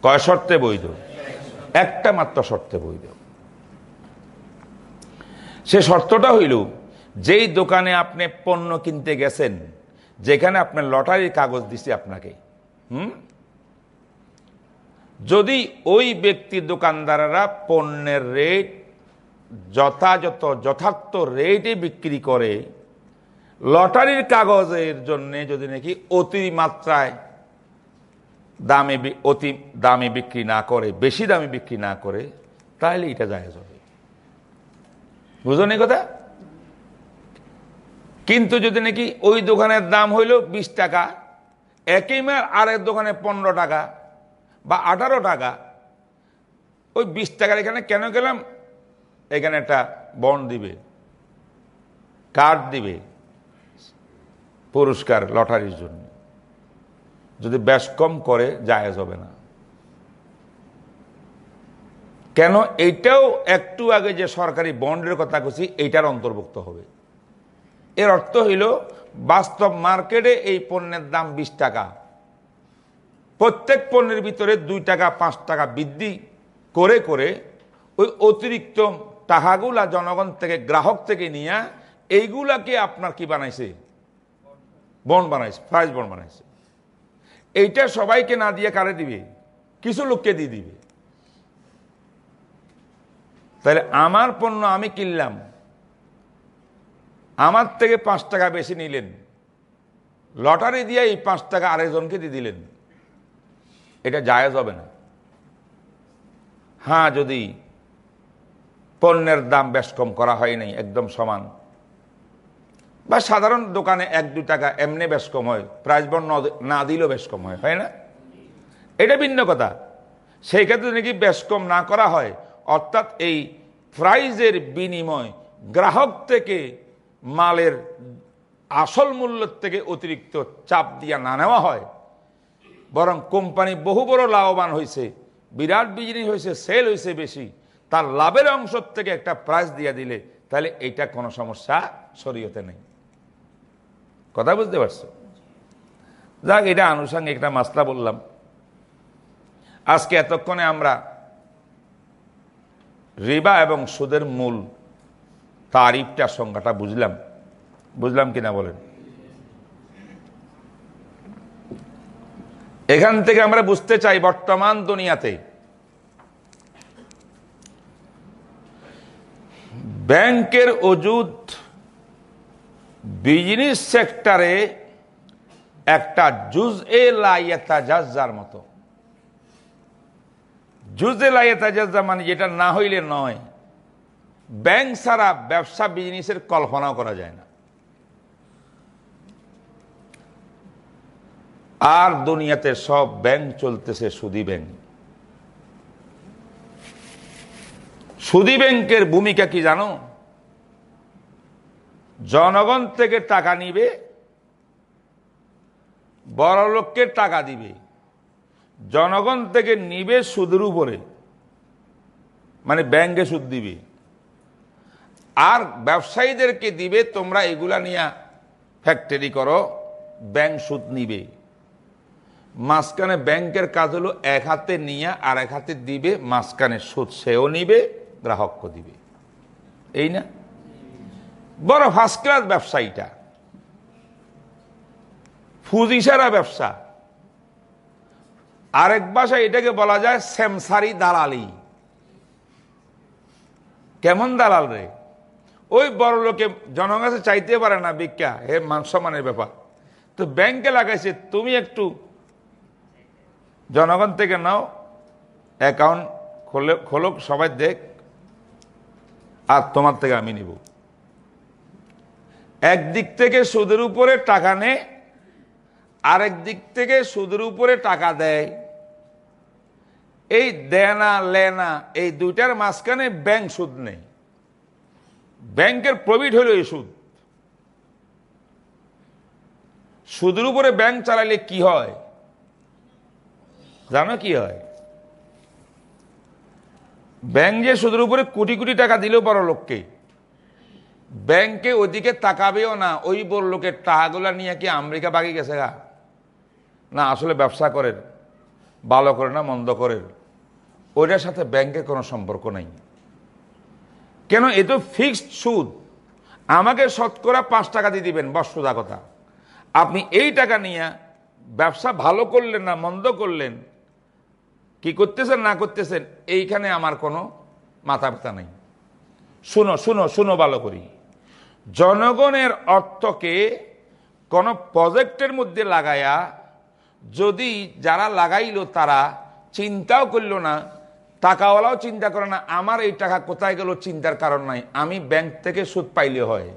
[SPEAKER 1] কয় শর্তে বৈধ? একটা মাত্র শর্তে বৈধ। সে শর্তটা হইল, যেই দোকানে আপনি পণ্য কিনতে গেছেন, যেখানে আপনার লটারির কাগজ দিছে আপনাকে, হুম? যদি ওই ব্যক্তি দোকানদাররা পণ্যের রেট যথাযথ, যথার্থ রেটে বিক্রি করে লটারির কাগজের জন্য যদি নাকি অতিমাত্রায় দামে অতি দামে বিক্রি না করে, বেশি দামে বিক্রি না করে তাহলে এটা যায় হবে। বুঝলেন এই কথা? কিন্তু যদি নাকি ওই দোকানের দাম হইল বিশ টাকা, একই মাল আরেক দোকানে পনেরো টাকা বা আঠারো টাকা, ওই বিশ টাকার এখানে কেন গেলাম? এখানে একটা বন্ড দিবে কার্ড দিবে। পুরস্কার, লটারির জন্য। যদি ব্যাস কম করে, জায়েজ হবে না। কেন? এইটাও একটু আগে যে সরকারি বন্ডের কথা কছি এইটার অন্তর্ভুক্ত হবে। এর অর্থ হইল, বাস্তব মার্কেটে এই পণ্যের দাম বিশ টাকা। প্রত্যেক পণ্যের ভিতরে দুই টাকা, পাঁচ টাকা বৃদ্ধি করে করে ওই অতিরিক্ত টাকাগুলা জনগণ থেকে, গ্রাহক থেকে নিয়ে, এইগুলাকে আপনার কি বানাইছে? বন্ড বানাইছে প্রাইস বন্ড বানাইছে। এইটা সবাইকে না দিয়ে কারে দিবে? কিছু লোককে দিয়ে দিবে। তাহলে আমার পণ্য আমি কিনলাম। আমার থেকে পাঁচ টাকা বেশি নিলেন। লটারি দিয়ে এই পাঁচ টাকা আরেকজনকে দিয়ে দিলেন। এটা জায়েজ হবে না। হ্যাঁ যদি পণ্যের দাম বেশ কম করা হয় নাই, একদম সমান। বা সাধারণ দোকানে এক, দু টাকা এমনি বেশ কম হয় প্রাইস বন্ড না দিলেও বেশ কম হয় হয় না? এটা ভিন্ন কথা। সেই ক্ষেত্রে নাকি বেশ কম না করা হয়, অর্থাৎ এই প্রাইজের বিনিময় গ্রাহক থেকে মালের আসল মূল্যের থেকে অতিরিক্ত চাপ দিয়া না নেওয়া হয়, বরং কোম্পানি বহু বড় লাভবান হয়েছে বিরাট বিজনেস হয়েছে সেল হয়েছে বেশি, তার লাভের অংশ থেকে একটা প্রাইস দিয়ে দিলে, তাহলে এইটা কোনো সমস্যা শরীয়তে নেই। কথা বুঝতে পারছ? যাক, এটা আনুষঙ্গিক, একটা মাসলা বললাম। আজকে এতক্ষণে আমরা রিবা এবং সুদের মূল তারিফটা, সংজ্ঞাটা বুঝলাম। বুঝলাম কিনা বলেন? এখান থেকে আমরা বুঝতে চাই বর্তমান দুনিয়াতে ব্যাংকের অজুদ বিজনেস সেক্টরে একটা জুজ এ লাইয়ার মতো। জুজ জুজে লাইয়াতা মানে যেটা না হইলে নয়। ব্যাংক ছাড়া ব্যবসা বিজনেসের কল্পনাও করা যায় না। আর দুনিয়াতে সব ব্যাংক চলতেছে সুদি ব্যাংক। সুদি ব্যাংকের ভূমিকা কি জানো? জনগণ থেকে টাকা নিবে, বড় লোককে টাকা দিবে। জনগণ থেকে নিবে সুদের উপরে মানে ব্যাংকে সুদ দিবে। আর ব্যবসায়ীদেরকে দিবে, তোমরা এগুলা নিয়ে ফ্যাক্টরি করো, ব্যাংক সুদ নিবে। মাঝখানে ব্যাংকের কাজ হলো এক হাতে নিয়ে আর এক হাতে দিবে, মাঝখানে সুদ সেও নিবে গ্রাহককে দিবে। এই না? বড় ফার্স্ট ক্লাস ব্যবসায়ীটা ফুজি সারা ব্যবসা। আরেক ভাষায় এটাকে বলা যায় স্যামসারি দালালি। কেমন দালাল রে? ওই বড় লোকে জনগণে চাইতে পারে না ভিক্ষা হে মান সম্মানের ব্যাপার। তো ব্যাংকে লাগাইছে, তুমি একটু জনগণ থেকে নাও অ্যাকাউন্ট খোলে, খোলক, সবাই দেখ, আর তোমার থেকে আমি নিব। একদিক থেকে সুদের উপরে টাকা নেয়, আরেক দিক থেকে সুদের উপরে টাকা দেয়। এই দেনা, লেনা, এই দুইটার মাঝখানে ব্যাংক সুদ নেই। ব্যাংকের প্রফিট হলো এই সুদ। সুদের উপরে ব্যাংক চালাইলে কি হয়? জানো কি হয়? ব্যাংক যে সুদের উপরে কোটি কোটি টাকা দিলেও বড় লোককে। ব্যাংকে ওদিকে তাকাবেও না, ওই বড় লোকের টাকাগুলা নিয়ে কি আমেরিকা বাগি গেছে গা? না, আসলে ব্যবসা করেন, ভালো করে না, মন্দ করেন। ওইটার সাথে ব্যাংকের কোনো সম্পর্ক নাই। কেন, এ তো ফিক্সড সুদ। আমাকে শতকরা পাঁচ টাকা দিয়ে দিবেন বস্তুদা কথা। আপনি এই টাকা নিয়ে ব্যবসা ভালো করলেন না, মন্দ করলেন, কি করতেছেন, না করতেছেন, এইখানে আমার কোনো মাথা ব্যথা নেই। শুনো শুনো শুনো ভালো করি। জনগণের অর্থকে কোনো প্রজেক্টের মধ্যে লাগায়া, যদি যারা লাগাইল তারা চিন্তাও করল না, টাকাওয়ালাও চিন্তা করে না, আমার এই টাকা কোথায় গেল চিন্তার কারণ নাই, আমি ব্যাংক থেকে সুদ পাইলে হয়।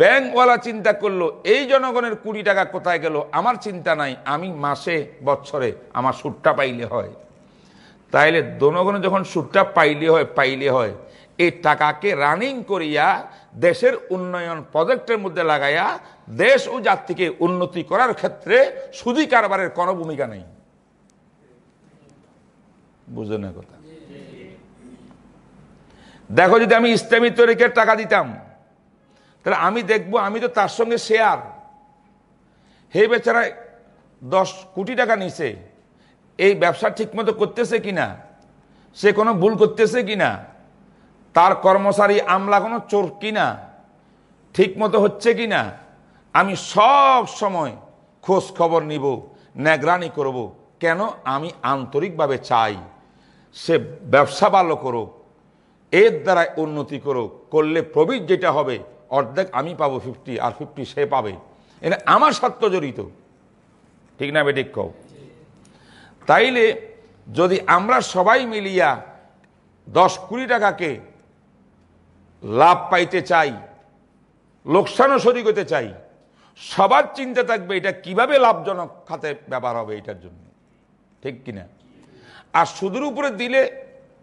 [SPEAKER 1] ব্যাংকওয়ালা চিন্তা করল, এই জনগণের কুড়ি টাকা কোথায় গেল, আমার চিন্তা নাই, আমি মাসে, বছরে আমার সুদটা পাইলে হয়। তাইলে জনগণের যখন সুদটা পাইলে হয় পাইলে হয়, এই টাকাকে রানিং করিয়া দেশের উন্নয়ন প্রজেক্টের মধ্যে লাগাইয়া দেশ ও জাতিকে উন্নতি করার ক্ষেত্রে সুদী কারবারের কোনো ভূমিকা নেই। বুঝে না কথা? দেখো, যদি আমি ইসলামী তরিকের টাকা দিতাম, তাহলে আমি দেখব, আমি তো তার সঙ্গে শেয়ার হে বেচারা, দশ কোটি টাকা নিছে, এই ব্যবসা ঠিকমতো করতেছে কিনা? সে কোনো ভুল করতেছে কিনা? তার কর্মচারী আমলা কোনো চোর কিনা? ঠিক মতো হচ্ছে কিনা? আমি সব সময় খোঁজ খবর নিব ন্যাগরানি করব। কেন? আমি আন্তরিকভাবে চাই সে ব্যবসা ভালো করুক, এর দ্বারা উন্নতি করুক, করলে প্রবীর যেটা হবে, অর্ধেক আমি পাবো ফিফটি আর ফিফটি সে পাবে। এটা আমার স্বার্থ জড়িত। ঠিক না বেটিক কও? তাইলে যদি আমরা সবাই মিলিয়া দশ কুড়ি টাকাকে লাভ পাইতে চাই, লোকসানও শরিক হতে চাই, সবার চিন্তা থাকবে এটা কীভাবে লাভজনক খাতে ব্যবহার হবে এটার জন্য, ঠিক কিনা? আর সুদের উপরে দিলে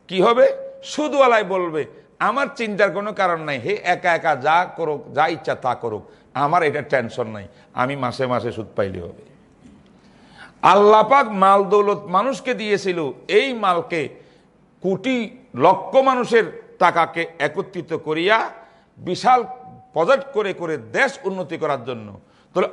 [SPEAKER 1] কি হবে? সুদওয়ালায় বলবে, আমার চিন্তার কোনো কারণ নাই, হে একা একা যা করুক, যা ইচ্ছা তা করুক, আমার এটা টেনশন নাই, আমি মাসে মাসে সুদ পাইলে হবে। আল্লাপাক মাল দৌলত মানুষকে দিয়েছিল, এই মালকে কোটি লক্ষ মানুষের টাকাকে একত্রিত করিয়া বিশাল প্রজেক্ট করে করে দেশ উন্নতি করার জন্য। তাহলে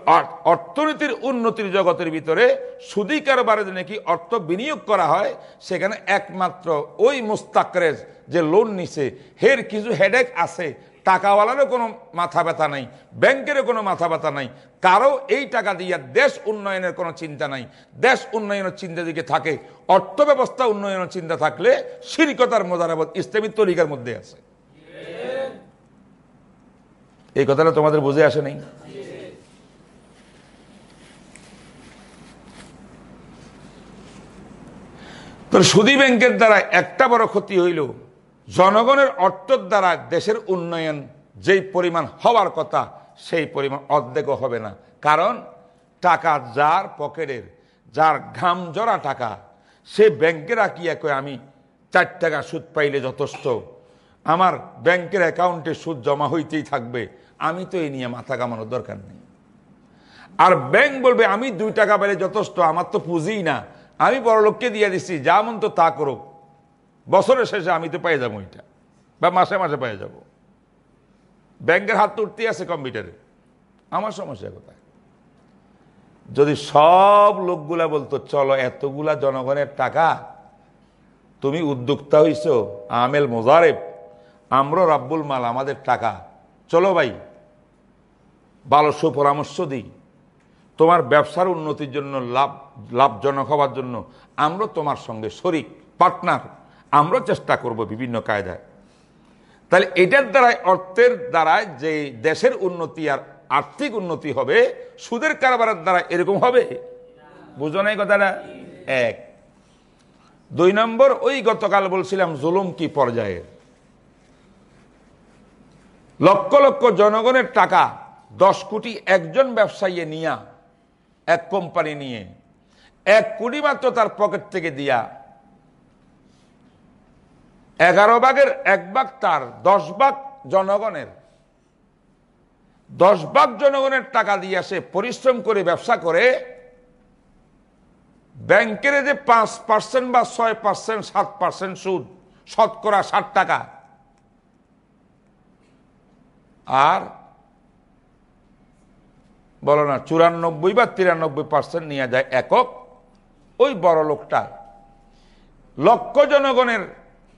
[SPEAKER 1] অর্থনীতির উন্নতির জগতের ভিতরে সুদী কারবারে নাকি অর্থ বিনিয়োগ করা হয়, সেখানে একমাত্র ওই মুস্তাকরেজ যে লোন নিছে, হের কিছু হেডেক আছে টাকাওয়ালারও কোনো মাথা ব্যথা নাই, ব্যাংকেরও কোনো মাথা ব্যথা নাই, কারও এই টাকা দিয়ে দেশ উন্নয়নের কোনো চিন্তা নাই। দেশ উন্নয়নের চিন্তা দিকে থাকে অর্থ ব্যবস্থা উন্নয়নের চিন্তা থাকলে শিরিকতার মোজারাবত ইসলামী তরিকার মধ্যে আছে। এই কথাটা তোমাদের বুঝে আসে নাই? তো সুদী ব্যাংকের দ্বারা একটা বড় ক্ষতি হইল। জনগণের অর্থর দ্বারা দেশের উন্নয়ন যেই পরিমাণ হওয়ার কথা, সেই পরিমাণ অর্ধেকও হবে না। কারণ টাকা যার পকেটের, যার ঘাম জরা টাকা, সে ব্যাংকে রাখিয়া কয়ে আমি চার টাকা সুদ পাইলে যথেষ্ট? আমার ব্যাংকের অ্যাকাউন্টে সুদ জমা হইতেই থাকবে। আমি তো এই নিয়ে মাথা কামানোর দরকার নেই। আর ব্যাংক বলবে, আমি দুই টাকা পাইলে যথেষ্ট, আমার তো পুঁজিই না। আমি বড় লোককে দিয়ে দিচ্ছি যা মন তো তা করুক। বছরের শেষে আমি তো পেয়ে যাব ওইটা বা মাসে মাসে পেয়ে যাব। ব্যাংকের হাত তো উঠতেই আছে কম্পিউটারে। আমার সমস্যা কোথায়? যদি সব লোকগুলা বলতো, চলো এতগুলা জনগণের টাকা, তুমি উদ্যোক্তা হইছ, আমেল মোজারেব, আমরো রাব্বুল মাল, আমাদের টাকা। চলো ভাই, ভালো সুপরামর্শ দিই। তোমার ব্যবসার উন্নতির জন্য, লাভ, লাভজনক হওয়ার জন্য, আমরা তোমার সঙ্গে শরিক, পার্টনার। আমরা চেষ্টা করব বিভিন্ন কায়দায়। তাহলে এটার দ্বারাই, অর্থের দ্বারাই যে দেশের উন্নতি আর আর্থিক উন্নতি হবে, সুদের কারবারের দ্বারা এরকম হবে। বুঝো নাই কথাটা? এক। দুই নম্বর, ওই গতকাল বলছিলাম জুলুম কি পর্যায়ের লক্ষ লক্ষ জনগণের টাকা দশ কোটি একজন ব্যবসায়ী নিয়া এক কোম্পানি নিয়ে, এক কোটি মাত্র তার পকেট থেকে দিয়া এগারো ভাগের এক ভাগ তার, দশ ভাগ জনগণের। দশ ভাগ জনগণের টাকা দিয়ে সে পরিশ্রম করে, ব্যবসা করে, ব্যাংকের যে পাঁচ পার্সেন্ট বা ছয় পার্সেন্ট, সাত পার্সেন্ট সুদ, শতকরা ষাট টাকা। আর বলো না, চুরানব্বই বা তিরানব্বই পার্সেন্ট নিয়ে যায় একক ওই বড় লোকটা। লক্ষ জনগণের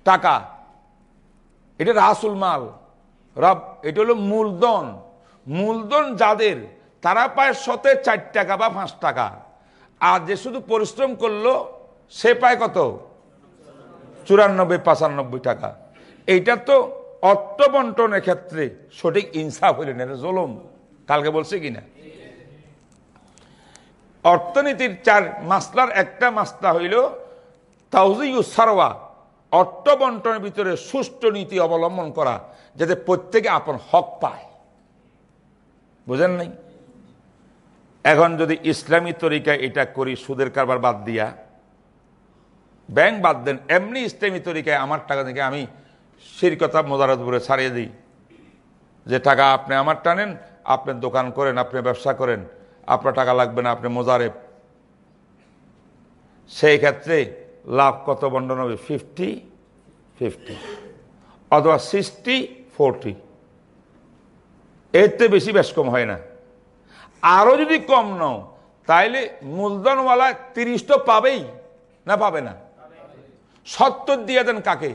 [SPEAKER 1] টাকা। এটা রাসুল মাল। রব, এটা হলো মূলধন। মূলধন যাদের, তারা পায় শতে চার টাকা বা পাঁচ টাকা। আর যে শুধু পরিশ্রম করল, সে পায় কত? চুরানব্বই, পঁচানব্বই টাকা। এইটা তো অর্থ বন্টনের ক্ষেত্রে সঠিক ইনসাফ হইলেন এটা জলম। কালকে বলছে কিনা? অর্থনীতির চার মাসলার একটা মাসলা হইল তাউজিউ সারওয়া। অর্থ বন্টনের ভিতরে সুষ্ঠু নীতি অবলম্বন করা যাতে প্রত্যেকে আপন হক পায়। বুঝেন নাই? এখন যদি ইসলামী তরিকায় এটা করি, সুদের কারবার বাদ দিয়া, ব্যাংক বাদ দেন, এমনি ইসলামী তরিকায় আমার টাকা থেকে আমি শিরকতা মোদারত করে ছাড়িয়ে দিই। যে টাকা আপনি আমার টানেন, আপনি দোকান করেন, আপনি ব্যবসা করেন, আপনার টাকা লাগবে না, আপনি মোজারেব। সেই ক্ষেত্রে লাভ কত বন্টন হবে? ফিফটি ফিফটি অথবা সিক্সটি ফোরটি এর চেয়ে বেশি বেশ কম হয় না। আরও যদি কম নাও, তাইলে মূলধনওয়ালা তিরিশ তো পাবেই, না পাবে না? সত্তর দিয়ে দেন কাকে?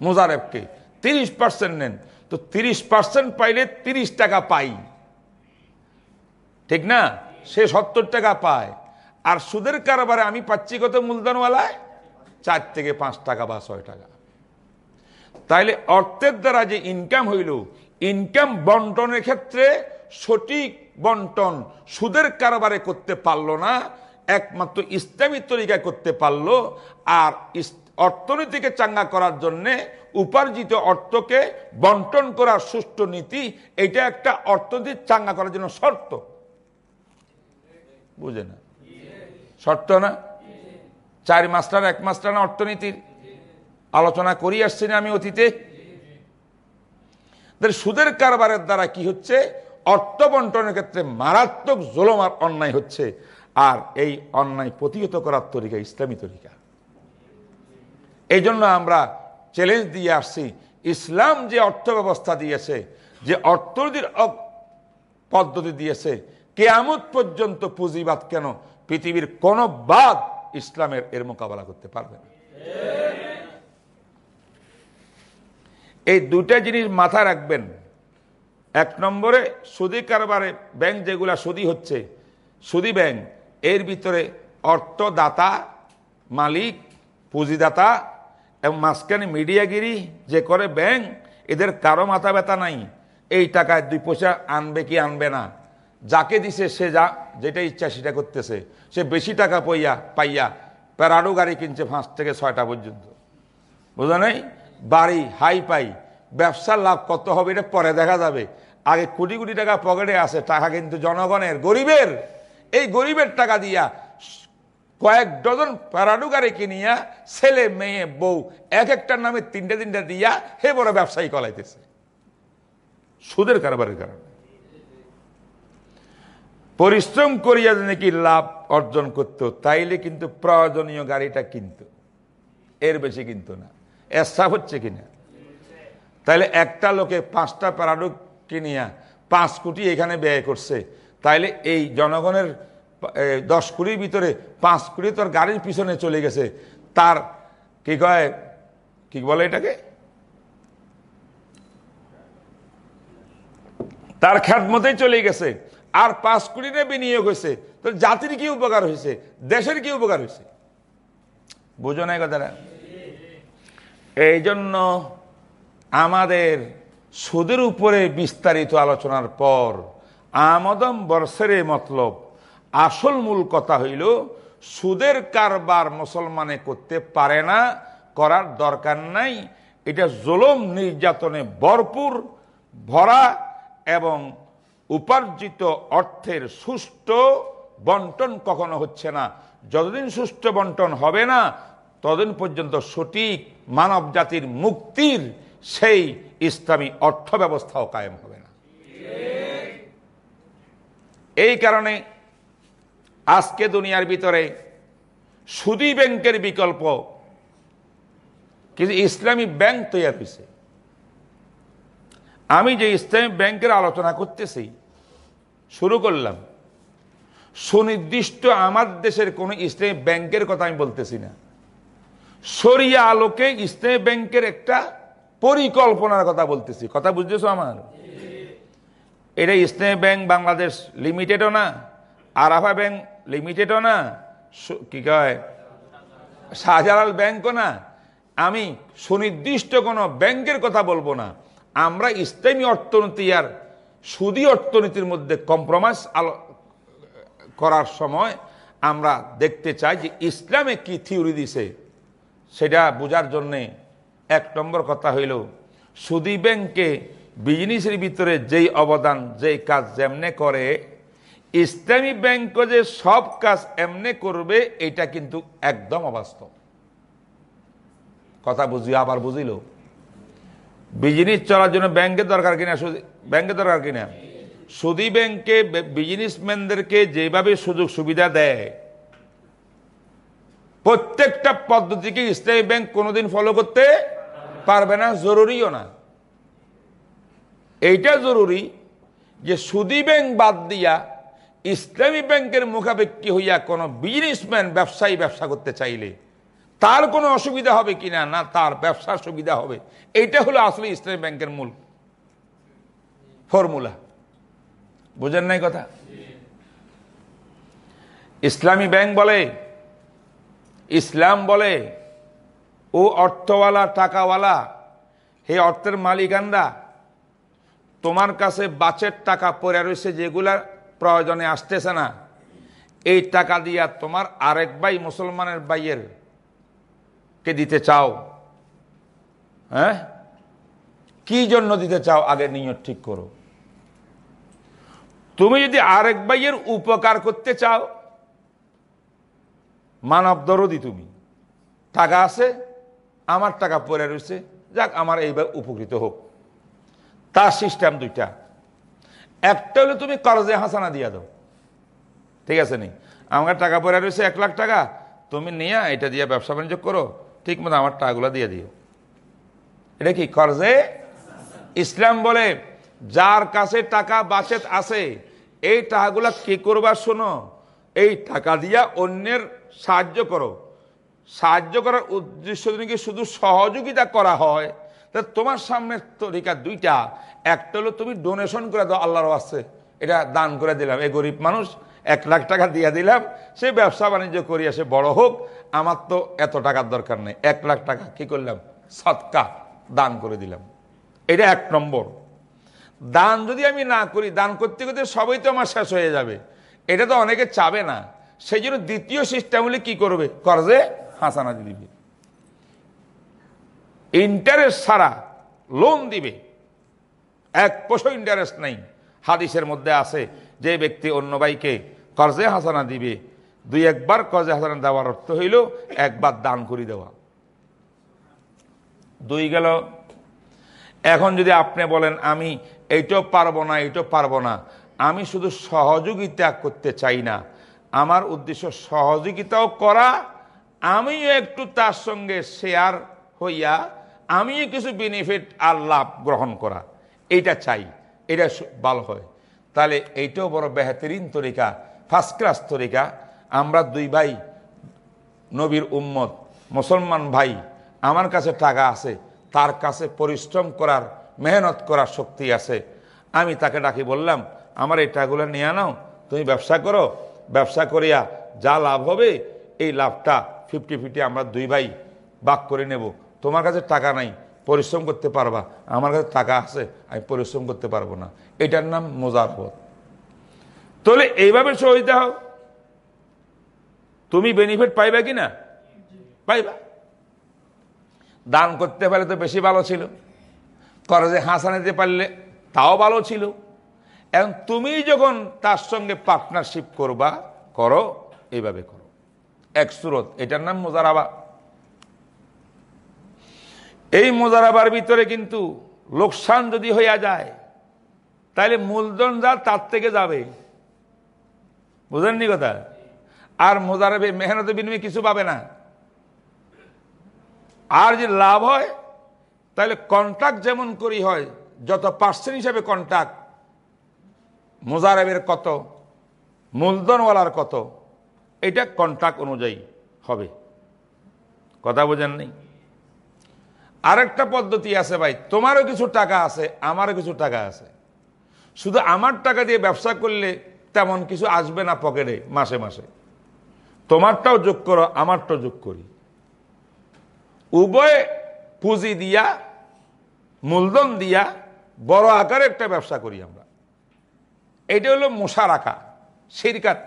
[SPEAKER 1] মোজারেবকে। তিরিশ পার্সেন্ট নেন। তো তিরিশ পার্সেন্ট পাইলে তিরিশ টাকা পাই। ঠিক না? সে সত্তর টাকা পায়। আর সুদের কারবারে আমি পাচ্ছি কত মূলধনওয়ালায় চার থেকে পাঁচ টাকা বা ছয় টাকা। তাইলে অর্থের দ্বারা যে ইনকাম হইল ইনকাম বন্টনের ক্ষেত্রে সঠিক বন্টন সুদের কারবারে করতে পারল না, একমাত্র ইসলামী তরিকায় করতে পারল, আর অর্থনীতিকে চাঙ্গা করার জন্যে উপার্জিত অর্থকে বন্টন করার সুষ্ঠু নীতি, এটা একটা অর্থনীতি চাঙ্গা করার জন্য শর্ত। বুঝে না? শর্ত না? চার মাস্টার, এক মাস্টার না অর্থনীতির? আলোচনা করি আসছি না আমি অতীতে? সুদের কারবারের দ্বারা কি হচ্ছে? অর্থ বন্টনের ক্ষেত্রে মারাত্মক জোলম আর অন্যায় হচ্ছে। আর এই অন্যায় প্রতিহত করার তরিকা ইসলামী তরিকা। এই জন্য আমরা চ্যালেঞ্জ দিয়ে আসছি, ইসলাম যে অর্থ ব্যবস্থা দিয়েছে, যে অর্থনীতির পদ্ধতি দিয়েছে, কেয়ামত পর্যন্ত পুঁজিবাদ কেন পৃথিবীর কোন বাদ ইসলামের এর মোকাবেলা করতে পারবে না। এই দুটা জিনিস মাথা রাখবেন। এক নম্বরে সুদি কারবারে ব্যাংক যেগুলা সুদি হচ্ছে, সুদি ব্যাংক, এর ভিতরে অর্থদাতা, মালিক, পুঁজিদাতা এবং মাঝখানে মিডিয়াগিরি যে করে ব্যাংক, এদের কারও মাথা ব্যথা নাই। এই টাকায় দুই পয়সা আনবে কি আনবে না। যাকে দিছে সে যা, যেটা ইচ্ছা সেটা করতেছে। সে বেশি টাকা পাইয়া পাইয়া প্যারাডো গাড়ি কিনছে পাঁচ থেকে ছয়টা পর্যন্ত। বুঝা নেই? বাড়ি হাই পাই ব্যবসার লাভ কত হবে এটা পরে দেখা যাবে। আগে কোটি কোটি টাকা পকেটে আছে, টাকা কিন্তু জনগণের, গরিবের। এই গরিবের টাকা দিয়া কয়েক ডজন প্যারাডু গাড়ি কিনিয়া ছেলে, মেয়ে, বউ, এক একটার নামে তিনটে তিনটে দিয়া হে বড় ব্যবসায়ী কলাইতেছে। সুদের কারবারের কারণে। পরিশ্রম করিয়া নাকি লাভ অর্জন করতো, তাইলে কিন্তু প্রয়োজনীয় গাড়িটা কিনত। এর বেশি কিন্তু না। এসাফ হচ্ছে কিনা? তাইলে একটা লোকে পাঁচটা প্যারাডো কিনিয়া পাঁচ কোটি এখানে ব্যয় করছে, তাইলে এই জনগণের দশ কোটির ভিতরে পাঁচ কোটি তোর গাড়ির পিছনে চলে গেছে। তার কি কয়, কি বলে এটাকে? তার খ্যাত মতেই চলে গেছে। আর পাঁচ কোটিটা বিনিয়োগ হয়েছে। তো জাতির কি উপকার হয়েছে? দেশের কি উপকার হয়েছে? বুঝো নাই কথাটা? এই জন্য আমাদের সুদের উপরে বিস্তারিত আলোচনার পর আমদম বর্ষের মতলব, আসল মূল কথা হইল, সুদের কারবার মুসলমানে করতে পারে না, করার দরকার নাই। এটা জোলম, নির্যাতনে ভরপুর, ভরা এবং উপার্জিত অর্থের সুষ্ঠু বন্টন কখনো হচ্ছে না। যতদিন সুষ্ঠু বন্টন হবে না, ততদিন পর্যন্ত সঠিক মানব জাতির মুক্তির সেই ইসলামী অর্থ ব্যবস্থাও কায়েম হবে না। এই কারণে আজকে দুনিয়ার ভিতরে সুদি ব্যাংকের বিকল্প, কিন্তু ইসলামী ব্যাংক তৈরি হয়েছে। আমি যে ইসলামী ব্যাংকের আলোচনা করতেছি শুরু করলাম। সুনির্দিষ্ট আমার দেশের কোনো ইসলামী ব্যাংকের কথা আমি বলতেছি না। সরিয়া আলোকে ইসলামী ব্যাংকের একটা পরিকল্পনার কথা বলতেছি। কথা বুঝতেছো আমার? এটা ইসলামী ব্যাংক বাংলাদেশ লিমিটেডও না, আরাফা ব্যাংক লিমিটেডও না কি কয়? শাহজালাল ব্যাংকও না। আমি সুনির্দিষ্ট কোনো ব্যাংকের কথা বলব না। আমরা ইসলামী অর্থনীতি আর সুদী অর্থনীতির মধ্যে কম্প্রোমাইজ আলো, করার সময় আমরা দেখতে চাই যে ইসলামে কি থিওরি দিছে, সেটা বোঝার জন্যে এক নম্বর কথা হইল, সুদী ব্যাংকে বিজনেসের ভিতরে যেই অবদান, যেই কাজ যেমনে করে, ইসলামী ব্যাংক যে সব কাজ এমনে করবে, এটা কিন্তু একদম অবাস্তব। কথা বুঝি আবার বুঝিল। বিজনেস চলার জন্য ব্যাংকের দরকার কিনা? ব্যাংকের দরকার কিনা? সুদী ব্যাংকে বিজনেসম্যানদেরকে যেভাবে সুযোগ সুবিধা দেয়, প্রত্যেকটা পদ্ধতিকে ইসলামী ব্যাংক কোনোদিন ফলো করতে পারবে না, জরুরিও না। এইটা জরুরি যে সুদী ব্যাংক বাদ দিয়া ইসলামী ব্যাংকের মুখাপেক্ষি হইয়া কোনো বিজনেসম্যান ব্যবসায়ী ব্যবসা করতে চাইলে তার কোনো অসুবিধা হবে কিনা না, তার ব্যবসার সুবিধা হবে। এইটা হলো আসলে ইসলামী ব্যাংকের মূল ফর্মুলা। বোঝেন নাই কথা? ইসলামী ব্যাংক বলে, ইসলাম বলে, ও অর্থওয়ালা, টাকাওয়ালা, হে অর্থের মালিকানরা, তোমার কাছে বাচের টাকা পড়ে রয়েছে যেগুলা প্রয়োজনে আসতেছে না। এই টাকা দিয়া তোমার আরেক ভাই মুসলমানের ভাইয়ের কে দিতে চাও? হ্যাঁ? কি জন্য দিতে চাও? আগে নিয়ত ঠিক করো। তুমি যদি আরেক ভাইয়ের উপকার করতে চাও, মানব দরদি তুমি। টাকা আছে, আমার টাকা পড়ে রয়েছে, যাক, আমার এইবার উপকৃত হোক। তার সিস্টেম দুইটা। একটা হলে তুমি করজে হাসানা দিয়া দাও। ঠিক আছে নি? আমার টাকা পড়ে রয়েছে এক লাখ টাকা। তুমি নিয়ে, এটা দিয়ে ব্যবসা বাণিজ্য করো। ঠিক মতো আমার টাকাগুলো দিয়ে দিও। এটা কি করজে? ইসলাম বলে, যার কাছে টাকা বাচেত আছে, এই টাকাগুলা কি করবার শোনো? এই টাকা দিয়া অন্যের সাহায্য করো। সাহায্য করার উদ্দেশ্য কি শুধু সহযোগিতা করা হয়, তা তোমার সামনে তরিকা দুইটা। একটা হলো তুমি ডোনেশন করে দাও আল্লাহর আছে এটা দান করে দিলাম। এই গরিব মানুষ এক লাখ টাকা দিয়ে দিলাম, সে ব্যবসা বাণিজ্য করিয়া সে বড় হোক আমার তো এত টাকার দরকার নেই, এক লাখ টাকা, কি করলাম? সৎকা দান করে দিলাম। এটা এক নম্বর। দান যদি আমি না করি, দান করতে করতে সবই তো আমার শেষ হয়ে যাবে। এটা তো অনেকে চাবে না। সেই জন্য দ্বিতীয় সিস্টেম হলে কি করবে? করজে হাসানা দিবে। ইন্টারেস্ট ছাড়া লোন দিবে। এক পশো ইন্টারেস্ট নেই। হাদিসের মধ্যে আছে, যে ব্যক্তি অন্য ভাইকে কর্জে হাসানা দিবে দুই একবার কর্জে হাসানা দেওয়ার অর্থ হইল একবার দান করে দেওয়া। দুই গেল, এখন যদি আপনি বলেন, আমি এইটাও পারব না, এইটাও পারব না, আমি শুধু সহযোগিতা করতে চাই না, আমার উদ্দেশ্য সহযোগিতাও করা, আমিও একটু তার সঙ্গে শেয়ার হইয়া, আমিও কিছু বেনিফিট আর লাভ গ্রহণ করা এটা চাই এটা ভালো হয়। তাহলে এইটাও বড় বেহাতরিন তরিকা ফার্স্ট ক্লাস তরিকা। আমরা দুই ভাই, নবীর উম্মত, মুসলমান ভাই, আমার কাছে টাকা আছে, তার কাছে পরিশ্রম করার, মেহনত করার শক্তি আছে। আমি তাকে ডাকি, বললাম, আমার এই টাকাগুলো নিয়ে নাও তুমি ব্যবসা করো। ব্যবসা করিয়া যা লাভ হবে, এই লাভটা ফিফটি ফিফটি আমরা দুই ভাই বাক করে নেব। তোমার কাছে টাকা নাই, পরিশ্রম করতে পারবা। আমার কাছে টাকা আছে, আমি পরিশ্রম করতে পারব না। এটার নাম মোজারবত তাহলে এইভাবে সহিতা হও। তুমি বেনিফিট পাইবা কি না পাইবা। দান করতে পারলে তো বেশি ভালো ছিল। করজে হাসা নিতে পারলে তাও ভালো ছিল। এখন তুমি যখন তার সঙ্গে পার্টনারশিপ করবা, করো, এইভাবে করো। এক সুরত, এটার নাম মোজারাবা। এই মোজারাবার ভিতরে কিন্তু লোকসান যদি হইয়া যায় তাহলে মূলধন যা তার থেকে যাবে। বুঝেননি কথা? আর মোজারেবে মেহনতের বিনিময়ে কিছু পাবে না। আর যে লাভ হয়, তাহলে কন্ট্রাক্ট যেমন করি হয়, যত পার্সেন্ট হিসাবে কন্ট্রাক্ট মোজারেবের কত মূলধনওয়ালার কত, এটা কন্ট্রাক্ট অনুযায়ী হবে। কথা বোঝেন নেই? আরেকটা পদ্ধতি আছে ভাই, তোমারও কিছু টাকা আছে, আমারও কিছু টাকা আছে। শুধু আমার টাকা দিয়ে ব্যবসা করলে তেমন কিছু আসবে না পকেটে, মাসে মাসে। তোমারটাও যোগ করো, আমারটাও যোগ করি। উভয় পুঁজি দিয়া, মূলধন দিয়া, বড় আকারে একটা ব্যবসা করি আমরা। এটা হলো মশা রাখা সিরকাত।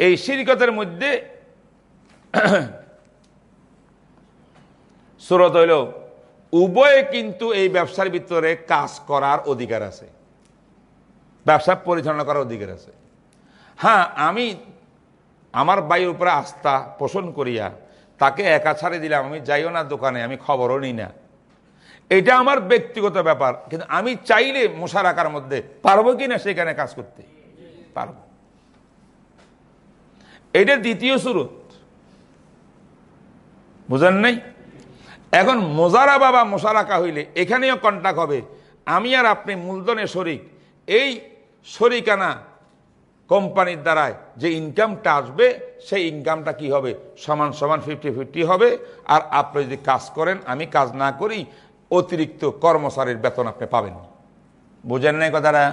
[SPEAKER 1] এই সিরকতের মধ্যে <clears throat> সুরত হইল, উভয়ে কিন্তু এই ব্যবসার ভিতরে কাজ করার অধিকার আছে। ব্যবসা পরিচালনা করার অধিকার আছে। হ্যাঁ আমি আমার বায়ুর উপরে আস্থা পোষণ করিয়া তাকে একা ছাড়ে দিলাম, আমি যাইও না দোকানে, আমি খবরও নিই না। এটা আমার ব্যক্তিগত ব্যাপার, কিন্তু আমি চাইলে মশা রাখার মধ্যে পারব কি না সেখানে কাজ করতে? পারব। এটা দ্বিতীয় সুরত। বুঝেন নাই? এখন মোজারা বাবা মশা রাখা হইলে এখানেও কন্ট্যাক্ট হবে, আমি আর আপনি মূলধনের শরিক, এই শরিকানা কোম্পানির দ্বারায় যে ইনকামটা আসবে, সেই ইনকামটা কি হবে? সমান সমান ফিফটি ফিফটি হবে। আর আপনি যদি কাজ করেন, আমি কাজ না করি, অতিরিক্ত কর্মচারীর বেতন আপনি পাবেন। বুঝেন নাই কথাটা?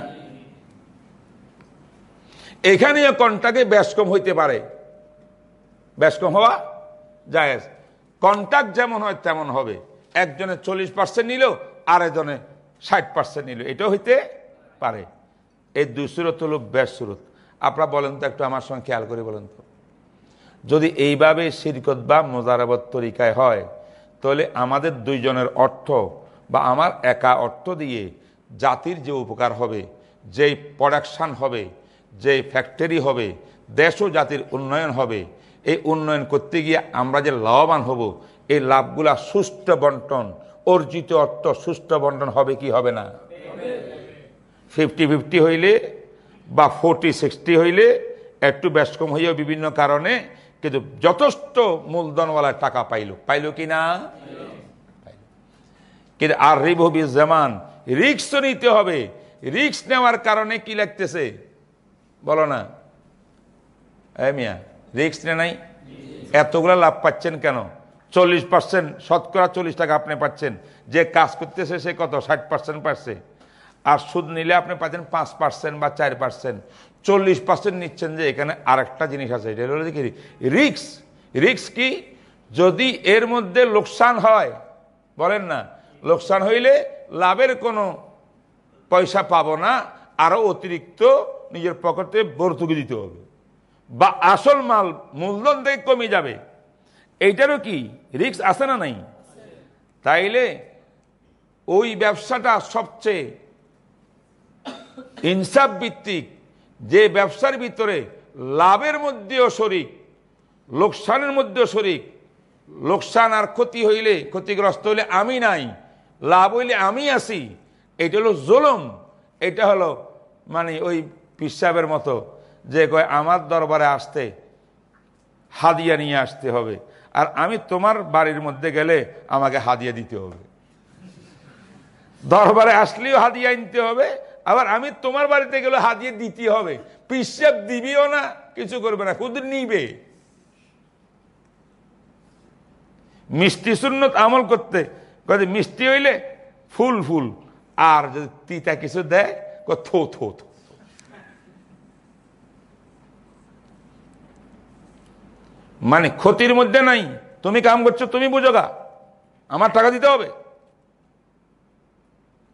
[SPEAKER 1] এখানেও কন্ট্রাক্টে ব্যাস কম হইতে পারে। ব্যাস কম হওয়া যায় কন্ট্রাক্ট যেমন হয়, তেমন হবে। একজনে চল্লিশ পার্সেন্ট নিল আর একজনে ষাট পার্সেন্ট নিল। এটাও হইতে পারে। এই দুই সুরত হল ব্যাস আপনারা বলেন তো একটু আমার সঙ্গে খেয়াল করে বলেন তো। যদি এইভাবে শিরকত বা মোজারাবত তরিকায় হয়, তাহলে আমাদের দুইজনের অর্থ বা আমার একা অর্থ দিয়ে জাতির যে উপকার হবে যেই প্রোডাকশান হবে, যে ফ্যাক্টরি হবে, দেশ ও জাতির উন্নয়ন হবে, এই উন্নয়ন করতে গিয়ে আমরা যে লাভবান হব, এই লাভগুলা সুষ্ঠু বন্টন, অর্জিত অর্থ সুষ্ঠু বন্টন হবে কি হবে না? ফিফটি ফিফটি হইলে বা ফোরটি সিক্সটি হইলে একটু ব্যস্ত কম হইয়া বিভিন্ন কারণে, কিন্তু যথেষ্ট মূলধনওয়ালা টাকা পাইল। পাইল কি না? কিন্তু আর রিভবি জামান রিক্স তো নিতে হবে। রিক্স নেওয়ার কারণে কি লাগতেছে? বলো না। মিয়া রিক্স নে নাই? এতগুলো লাভ পাচ্ছেন কেন? চল্লিশ পার্সেন্ট শতকরা চল্লিশ টাকা আপনি পাচ্ছেন। যে কাজ করতেছে সে কত? ষাট পার্সেন্ট পাচ্ছে। আর সুদ নিলে আপনি পাচ্ছেন পাঁচ পার্সেন্ট বা চার পার্সেন্ট। চল্লিশ পার্সেন্ট নিচ্ছেন যে এখানে আরেকটা জিনিস আছে, এটা হলো কি রিক্স। রিক্স কি? যদি এর মধ্যে লোকসান হয়, বলেন না, লোকসান হইলে লাভের কোনো পয়সা পাবো না আরও অতিরিক্ত নিজের পকেটে ভর্তুকি দিতে হবে। বা আসল মাল, মূলধন থেকে কমে যাবে। এইটারও কি? রিক্স আছে না নাই? তাইলে ওই ব্যবসাটা সবচেয়ে ইনসাফ ভিত্তিক যে ব্যবসার ভিতরে লাভের মধ্যেও শরিক, লোকসানের মধ্যেও শরিক, লোকসান আর ক্ষতি হইলে, ক্ষতিগ্রস্ত হইলে আমি নাই, লাভ হইলে আমি আসি এটা হলো জোলম, এটা হলো মানে ওই পিসাবের মতো যে কয়, আমার দরবারে আসতে হাদিয়া নিয়ে আসতে হবে আর আমি তোমার বাড়ির মধ্যে গেলে আমাকে হাদিয়া দিতে হবে। দরবারে আসলেও হাদিয়া আনতে হবে আবার আমি তোমার বাড়িতে গেলে হাদিয়া দিতে হবে। পিসাব দিবিও না, কিছু করবে না, খুদ নিবে। মিষ্টি শূন্যত আমল করতে মিষ্টি হইলে ফুল ফুল, আর যদি তিতা কিছু দেয় থো থো থো। মানে ক্ষতির মধ্যে নাই। তুমি কাম করছ, তুমি বুঝো গা। আমার টাকা দিতে হবে?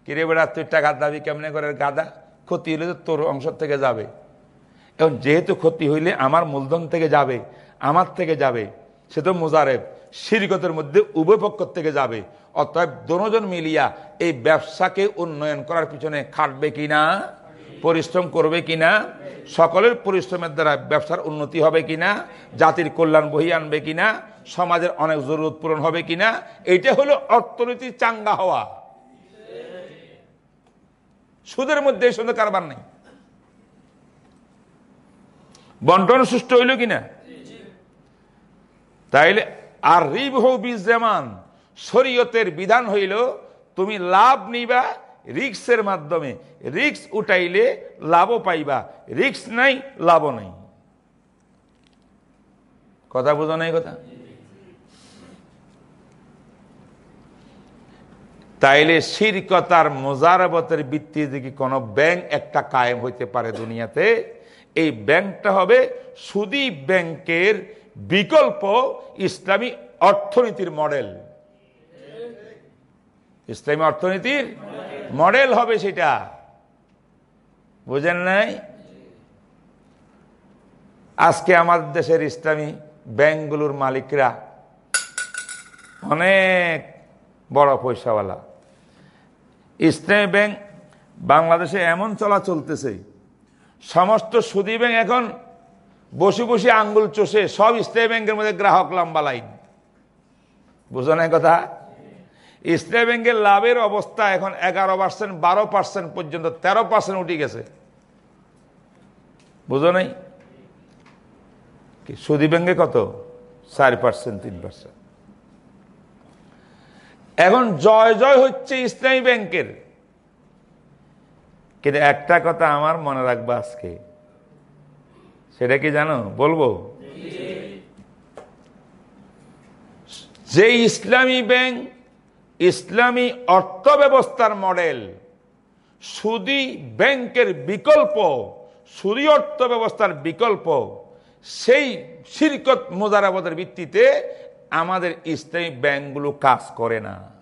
[SPEAKER 1] কিরে বেড়া, তুই টাকা দাবি কেমনে করে? গাদা, ক্ষতি হলে তো তোর অংশ থেকে যাবে। এবং যেহেতু ক্ষতি হইলে আমার মূলধন থেকে যাবে, আমার থেকে যাবে, সে তো মোজারেব, শিরকতের মধ্যে উভয় পক্ষ থেকে যাবে। অতএব দনোজন মিলিয়া এই ব্যবসাকে উন্নয়ন করার পিছনে খাটবে কিনা, পরিশ্রম করবে কিনা, সকলের পরিশ্রমের দ্বারা ব্যবসার উন্নতি হবে কিনা, জাতির কল্যাণ বহি আনবে কিনা, সমাজের অনেক জরুরত পূরণ হবে কিনা, এইটা হলো অর্থনীতি চাঙ্গা হওয়া। সুদের মধ্যে এই কারবার নেই। বন্টন সুষ্ঠু হইল কিনা? তাইলে আর রিব হৌ বিজামান শরীয়তের বিধান হইল, তুমি লাভ নিবা রিক্সের মাধ্যমে। রিক্স উঠাইলে লাভও পাইবা, রিক্স নাই, লাভও নাই। কথা বোঝা নাই কথা? তাইলে শিরকতার মোজারবতের ভিত্তিতে কি কোনো ব্যাংক একটা কায়েম হইতে পারে দুনিয়াতে। এই ব্যাংকটা হবে সুদী ব্যাংকের বিকল্প ইসলামী অর্থনীতির মডেল। ইসলামী অর্থনীতির মডেল হবে সেটা। বুঝেন নাই? আজকে আমাদের দেশের ইসলামী ব্যাংকগুলোর মালিকরা অনেক বড় পয়সাওয়ালা। ইসলামী ব্যাংক বাংলাদেশে এমন চলা চলতেছে সমস্ত সুদী ব্যাংক এখন বসে বসে আঙ্গুল চষে সব ইসলামী ব্যাংকের মধ্যে গ্রাহক লম্বা লাইন। বুঝো না কথা? ইসলামী ব্যাংকের লাভের অবস্থা এখন এগারো পার্সেন্ট বারো পার্সেন্ট পর্যন্ত, তেরো পার্সেন্ট উঠে গেছে। বুঝো নাই? সুদী ব্যাংকে কত? চার পার্সেন্ট তিন পার্সেন্ট এখন জয় জয় হচ্ছে ইসলামী ব্যাংকের। কিন্তু একটা কথা আমার মনে রাখব আজকে। সেটা কি জানো? বলব? যে ইসলামী ব্যাংক, ইসলামী অর্থ ব্যবস্থার মডেল, সুদি ব্যাংকের বিকল্প, সুদি অর্থ ব্যবস্থার বিকল্প, সেই শিরকত মোজারাবতের ভিত্তিতে আমাদের ইসলামী ব্যাংকগুলো কাজ করে না।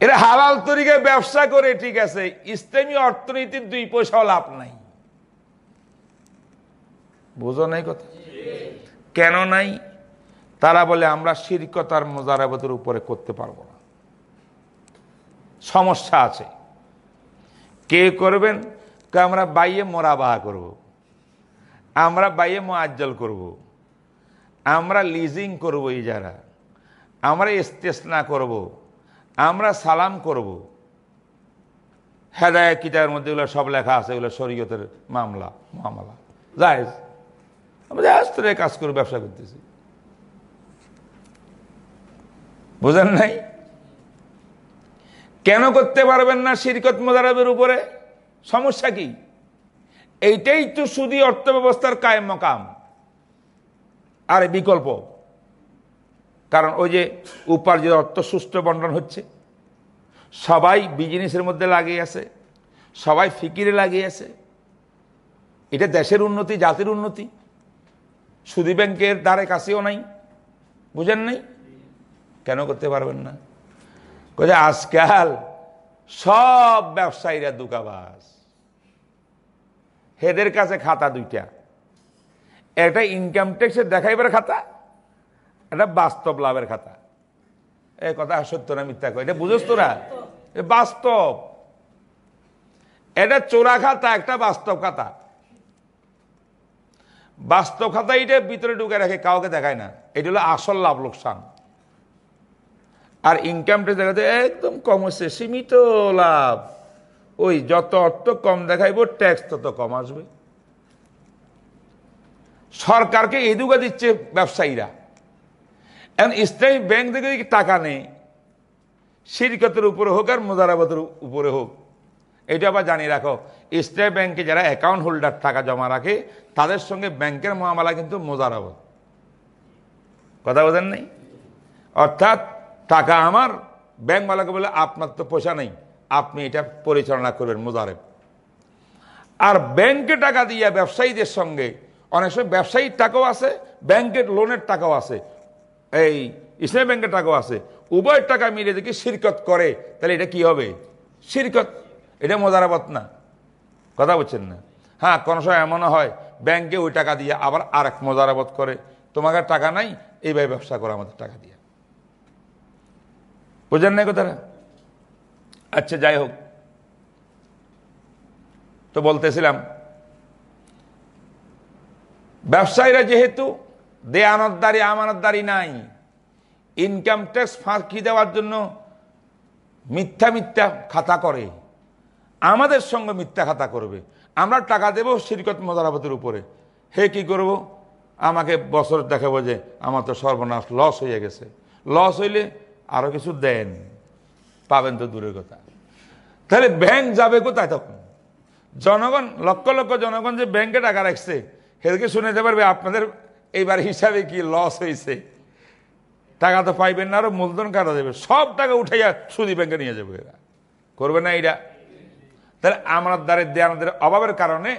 [SPEAKER 1] এরা হালাল তরিকায় ব্যবসা করে, ঠিক আছে ইসলামী অর্থনীতির দুই পয়সাও লাভ নাই। বুঝো নাই কথা? কেন নাই? তারা বলে, আমরা শিরকতার মোজারাবতের উপরে করতে পারব না। সমস্যা আছে। কে করবেন? আমরা বাইয়ে মোরাবাহা করব। আমরা বাইয়ে মোয়াজ্জল করব। আমরা লিজিং করব যারা। আমরা ইস্তেসনা করব। আমরা সালাম করব। হেদায় কিতাবের মধ্যে এগুলো সব লেখা আছে, এগুলো শরীয়তের মামলা মামলা। জায়েজ। আমরা জাহাজ কাজ করে ব্যবসা করতেছি। বুঝেন নাই? কেন করতে পারবেন না শিরকত মোদারবের উপরে? সমস্যা কি? এইটাই তো সুদী অর্থ ব্যবস্থার কায়েম মকাম। আর বিকল্প। কারণ ওই যে উপার্জিত অর্থ সুস্থ বন্টন হচ্ছে। সবাই বিজনেসের মধ্যে লাগিয়ে আছে। সবাই ফিকিরে লাগিয়ে আছে। এটা দেশের উন্নতি, জাতির উন্নতি। সুদী ব্যাংকের দ্বারে কাছেও নাই। বুঝেন নাই? কেন করতে পারবেন না? আজকাল সব ব্যবসায়ীরা দুকাবাস হেদের কাছে খাতা দুইটা। একটা ইনকাম ট্যাক্সের দেখাইবার খাতা, একটা বাস্তব লাভের খাতা। এই কথা সত্য না মিথ্যা কয়? এটা বুঝোস তোরা? বাস্তব। এটা চোরা খাতা, একটা বাস্তব খাতা। বাস্তব খাতা এটা ভিতরে ঢুকে রাখে, কাউকে দেখায় না। এটা হলো আসল লাভ লোকসান। আর ইনকাম ট্যাক্স দেখাতে একদম কম হচ্ছে সীমিত লাভ। ওই যত অর্থ কম দেখাইব ট্যাক্স তত কম আসবে। সরকারকে এদুকা দিচ্ছে ব্যবসায়ীরা। এখন ইসলামী ব্যাংক থেকে টাকা নেই শিরকতের উপরে হোক আর মোজারাবতের উপরে হোক, এটা আবার জানিয়ে রাখো ইসলামী ব্যাংকে যারা অ্যাকাউন্ট হোল্ডার টাকা জমা রাখে, তাদের সঙ্গে ব্যাংকের মহামালা কিন্তু মোজারাবত কথা বোঝেন নেই? অর্থাৎ টাকা আমার ব্যাংকওয়ালাকে বলে আপনার তো পয়সা নেই। আপনি এটা পরিচালনা করবেন মোজারেব আর ব্যাংকে টাকা দিয়ে ব্যবসায়ীদের সঙ্গে, অনেক সময় ব্যবসায়ীর টাকাও আছে, ব্যাংকের লোনের টাকাও আছে, এই ইসলামী ব্যাংকের টাকাও আছে। উভয়ের টাকা মিলে দেখি শিরকত করে, তাহলে এটা কি হবে? শিরকত। এটা মোজারাবত না। কথা বলছেন না? হ্যাঁ কোনো সময় এমনও হয়, ব্যাংকে ওই টাকা দিয়ে আবার আর এক মোজারাবত করে, তোমাকে টাকা নাই, এইভাবে ব্যবসা করো আমাদের টাকা দিয়ে। বুঝেন নাই কথাটা? আচ্ছা যাই হোক। তো বলতেছিলাম, ব্যবসায়ীরা যেহেতু দেয়ানতদারি আমানতদারি নাই ইনকাম ট্যাক্স ফাঁকি দেওয়ার জন্য মিথ্যা মিথ্যা খাতা করে, আমাদের সঙ্গে মিথ্যা খাতা করবে, আমরা টাকা দেব শিরকত মদারাবতের উপরে, হে কি করব? আমাকে বছর দেখাবো যে আমার তো সর্বনাশ, লস হয়ে গেছে, লস হইলে আরও কিছু দেন। পাবেন তো দূরের কথা। তাহলে ব্যাংক যাবে কোথায় তখন? জনগণ, লক্ষ লক্ষ জনগণ যে ব্যাংকে টাকা রাখছে সেদিকে শুনেতে পারবে আপনাদের এইবার হিসাবে কি লস হয়েছে। টাকা তো পাইবেন না, আরও মূলধন কাটা দেবে। সব টাকা উঠাইয়া সুদি ব্যাংকে নিয়ে যাবে এরা। করবে না এইটা? তাহলে আমরা দ্বারে দেয়ানদের অভাবের কারণে,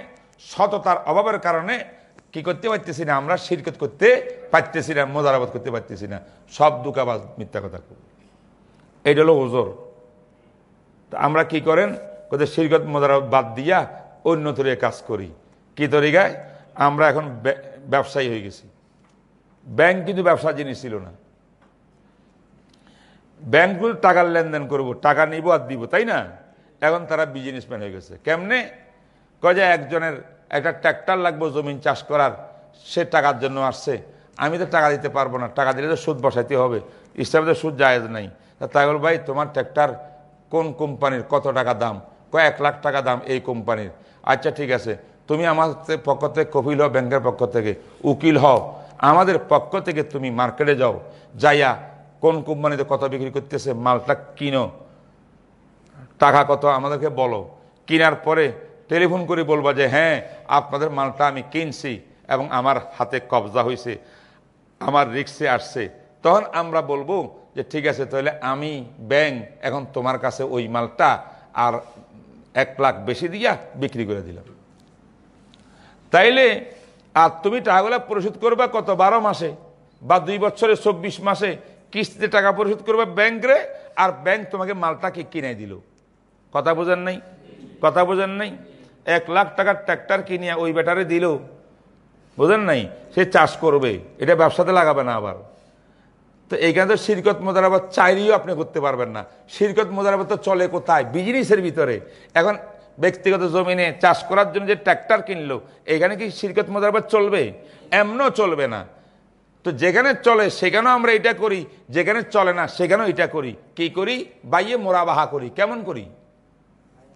[SPEAKER 1] সততার অভাবের কারণে কি করতে পারতেছি না আমরা? শিরকত করতে পারতেছি না মোজারাবাদ করতে পারতেছি না। সব দুকাবাজ মিথ্যা কথা এইটা হলো ওজোর তো আমরা কি করেন? কোথায় শিরকত মোজারাবাদ বাদ দিয়া অন্য তরিয়ে কাজ করি। কি তরিকায়? আমরা এখন ব্যবসায়ী হয়ে গেছি। ব্যাংক কিন্তু ব্যবসা জিনিস ছিল না। ব্যাংকগুলো টাকার লেনদেন করব, টাকা নিব আর দিব, তাই না? এখন তারা বিজনেসম্যান হয়ে গেছে। কেমনে? কয়ে একজনের একটা ট্র্যাক্টর লাগবে, জমিন চাষ করার, সে টাকার জন্য আসছে। আমি তো টাকা দিতে পারব না। টাকা দিলে তো সুদ বসাইতে হবে। ইসলামে তো সুদ জায়েজ নাই। তাই বল, ভাই, তোমার ট্র্যাক্টর কোন কোম্পানির কত টাকা দাম? কয়েক লাখ টাকা দাম এই কোম্পানির আচ্ছা ঠিক আছে। তুমি আমাদের পক্ষ থেকে কপিল হও, ব্যাংকের পক্ষ থেকে। উকিল হও। আমাদের পক্ষ থেকে তুমি মার্কেটে যাও। যাইয়া কোন কোম্পানিতে কত বিক্রি করতেছে, মালটা কিনো। টাকা কত, আমাদেরকে বলো। কেনার পরে টেলিফোন করে বলবা যে হ্যাঁ আপনাদের মালটা আমি কিনছি এবং আমার হাতে কবজা হয়েছে আমার রিক্সে আসছে। তখন আমরা বলব যে, ঠিক আছে, তাহলে আমি ব্যাংক, এখন তোমার কাছে ওই মালটা আর এক লাখ বেশি দিয়া বিক্রি করে দিলাম। তাইলে, আর তুমি টাকাগুলো পরিশোধ করবা কত, বারো মাসে বা দুই বছরে চব্বিশ মাসে? কিস্তিতে টাকা পরিশোধ করবে ব্যাংকে আর ব্যাংক তোমাকে মালটাকে কিনে দিল। কথা বোঝেন নাই? কথা বোঝেন নাই? এক লাখ টাকার ট্র্যাক্টর কিনিয়া ওই ব্যাটারে দিল। বোঝেন নাই? সে চাষ করবে, এটা ব্যবসাতে লাগাবে না আবার। তো এইখানে তো শিরকত মোদারাবাদ চাইলেও আপনি করতে পারবেন না। শিরকত মোদারাবাদ তো চলে কোথায়? বিজনেসের ভিতরে। এখন ব্যক্তিগত জমিনে চাষ করার জন্য যে ট্র্যাক্টর কিনলো, এখানে কি শিরকত মোদারাবাদ চলবে? এমনও চলবে না। তো যেখানে চলে, সেখানেও আমরা এটা করি। যেখানে চলে না, সেখানেও এটা করি। কি করি? বাইয়ে মোরাবাহা করি। কেমন করি?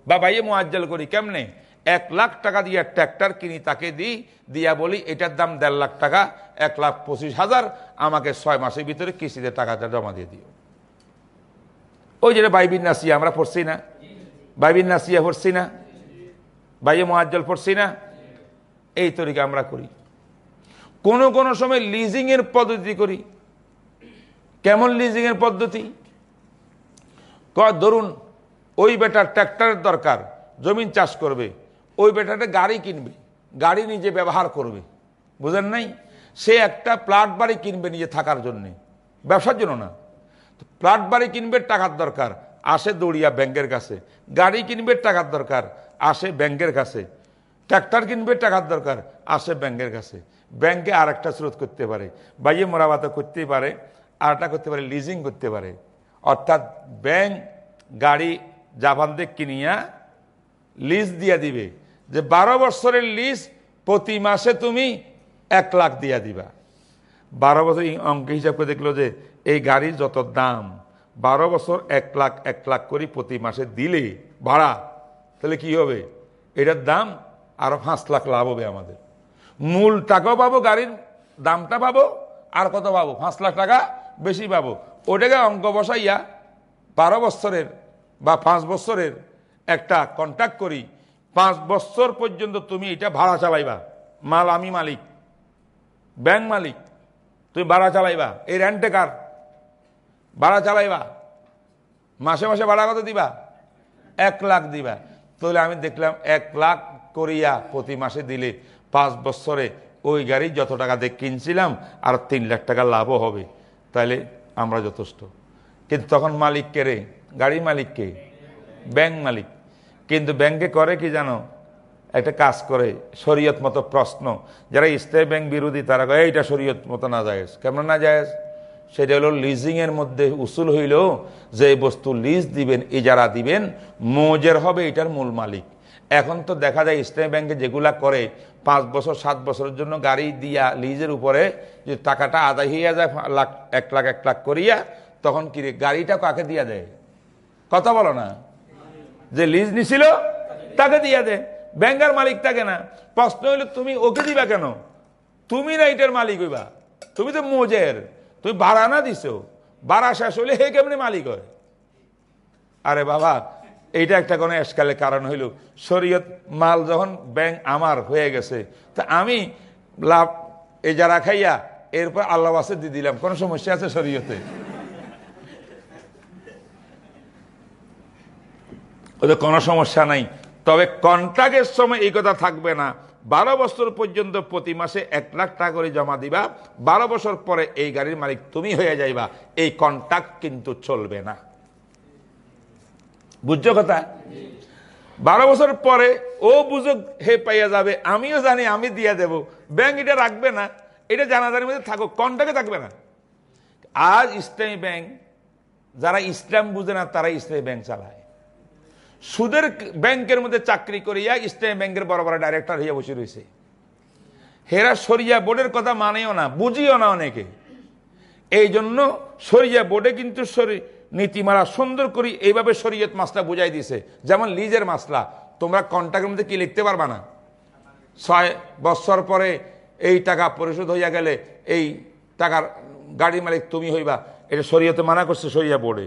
[SPEAKER 1] বা বাইয়ে মোয়াজ্জাল করি। কেমনে? এক লাখ টাকা দিয়ে ট্র্যাক্টর কিনি, তাকে দিই, দিয়া বলি, এটার দাম দেড় লাখ টাকা, এক লাখ পঁচিশ হাজার, আমাকে ছয় মাসের ভিতরে কিস্তিতে টাকাটা জমা দিয়ে দিও। ওই যেটা বাইবিন নাসিয়া, আমরা পড়ছি না? বাইবিন নাসিয়া পড়ছি না? বাইয়ে মোয়াজ্জল পড়ছি না? এই তরিকা আমরা করি। কোন কোন সময় লিজিং এর পদ্ধতি করি। কেমন লিজিং এর পদ্ধতি ধরুন, ওই বেটার ট্র্যাক্টরের দরকার, জমিন চাষ করবে ওই বেটাটা গাড়ি কিনবে, গাড়ি নিজে ব্যবহার করবে। বুঝেন নাই? সে একটা প্লাট বাড়ি কিনবে নিজে থাকার জন্যে। ব্যবসার জন্য না। প্লাট বাড়ি কিনবে টাকার দরকার, আসে দৌড়িয়া ব্যাংকের কাছে। গাড়ি কিনবে টাকার দরকার, আসে ব্যাংকের কাছে। ট্র্যাক্টর কিনবে টাকার দরকার, আসে ব্যাংকের কাছে। ব্যাংকে আর একটা স্রোত করতে পারে। বাইয়ে মোরাবাতা করতে পারে আর একটা করতে পারে লিজিং করতে পারে। অর্থাৎ ব্যাংক গাড়ি জাপানদের কিনিয়া লিজ দিয়া দিবে। যে বারো বছরের লিজ প্রতি মাসে তুমি এক লাখ দিয়া দিবা। বারো বছর অঙ্ক হিসাব করে দেখল যে এই গাড়ির যত দাম, বারো বছর এক লাখ এক লাখ করে প্রতি মাসে দিলে ভাড়া, তাহলে কি হবে? এটার দাম আরও পাঁচ লাখ লাভ হবে আমাদের। মূল টাকাও পাবো, গাড়ির দামটা পাবো, আর কত পাবো? পাঁচ লাখ টাকা বেশি পাবো। ওটাকে অঙ্ক বসাইয়া বারো বছরের বা পাঁচ বছরের একটা কন্ট্যাক্ট করি পাঁচ বছর পর্যন্ত তুমি এটা ভাড়া চালাইবা। মাল আমি মালিক। ব্যাংক মালিক। তুমি ভাড়া চালাইবা। এই রেন্টে কার? ভাড়া চালাইবা। মাসে মাসে ভাড়া কত দিবা? এক লাখ দিবা। তাহলে আমি দেখলাম এক লাখ করিয়া প্রতি মাসে দিলে পাঁচ বছরে ওই গাড়ি যত টাকা দিয়ে কিনছিলাম, আর তিন লাখ টাকা লাভও হবে। তাহলে আমরা যথেষ্ট। কিন্তু তখন মালিক কে রে? গাড়ি মালিককে ব্যাংক মালিক। কিন্তু ব্যাংকে করে কি জানো? একটা কাজ করে, শরীয়ত মতো প্রশ্ন। যারা স্টেট ব্যাংক বিরোধী, তারা কয়, এইটা শরীয়ত মতো না যায় কেমন না যায় সেটা হলো লিজিং এর মধ্যে উসুল হইল যে বস্তু লিজ দিবেন যারা দিবেন, মোজের হবে, এটার মূল মালিক। এখন তো দেখা যায় ইসলামী ব্যাংকে যেগুলা করে, পাঁচ বছর, সাত বছরের জন্য গাড়ি দিয়া লিজের উপরে যে টাকাটা আদায় হইয়া যায়, লাখ, এক লাখ এক লাখ করিয়া, তখন কি গাড়িটা কাকে দিয়া দেয়? কথা বলো না। যে লিজ নিছিল, তাকে দিয়া দে। ব্যাংকের মালিক তাকে না। প্রশ্ন হইল, তুমি ওকে দিবা কেন? তুমি না এটার মালিক হইবা। তুমি তো মোজের। তুমি ভাড়া না দিছো। ভাড়া শেষ হইলে হে কেমনি মালিক হয়? আরে বাবা, এইটা একটা কোনো এসকালের কারণ হইল। শরীয়ত মাল যখন ব্যাংক আমার হয়ে গেছে, তা আমি লাভ, এই যারা খাইয়া, এরপর আল্লাহ বাসে দিয়ে দিলাম। কোনো সমস্যা আছে শরীয়তে? ওদের কোনো সমস্যা নাই। তবে কন্ট্রাক্টের সময় এই কথা থাকবে না। বারো বছর পর্যন্ত প্রতি মাসে এক লাখ টাকা করে জমা দিবা। বারো বছর পরে এই গাড়ির মালিক তুমি হয়ে যাইবা। এই কন্ট্রাক্ট কিন্তু চলবে না। বুঝছ কথা? বারো বছর পরে ও বুঝুক, হে পাইয়া যাবে, আমিও জানি, আমি দিয়ে দেব। ব্যাংক এটা রাখবে না। এটা জানাজার মধ্যে থাকুক কন্টাকে থাকবে না। আজ ইসলামী ব্যাংক, যারা ইসলাম বুঝে না তারা ইসলামী ব্যাংক চালায়। সুদের ব্যাংকের মধ্যে চাকরি করিয়া ইসলামী ব্যাংকের বড় বড় ডাইরেক্টর হইয়া বসে রয়েছে হেরা সরিয়া বোর্ডের কথা মানেও না, বুঝিও না অনেকে। এই জন্য সরিয়া বোর্ডে কিন্তু নীতিমালা সুন্দর করি এইভাবে শরীয়ত মাসলা বুঝাই দিছে। যেমন লিজের মাসলা, তোমরা কন্ট্রাক্টের মধ্যে কি লিখতে পারবা না? ছয় বছর পরে এই টাকা পরিশোধ হইয়া গেলে এই টাকার গাড়ি মালিক তুমি হইবা। এটা শরীয়তে মানা করছে সরিয়া বোর্ডে।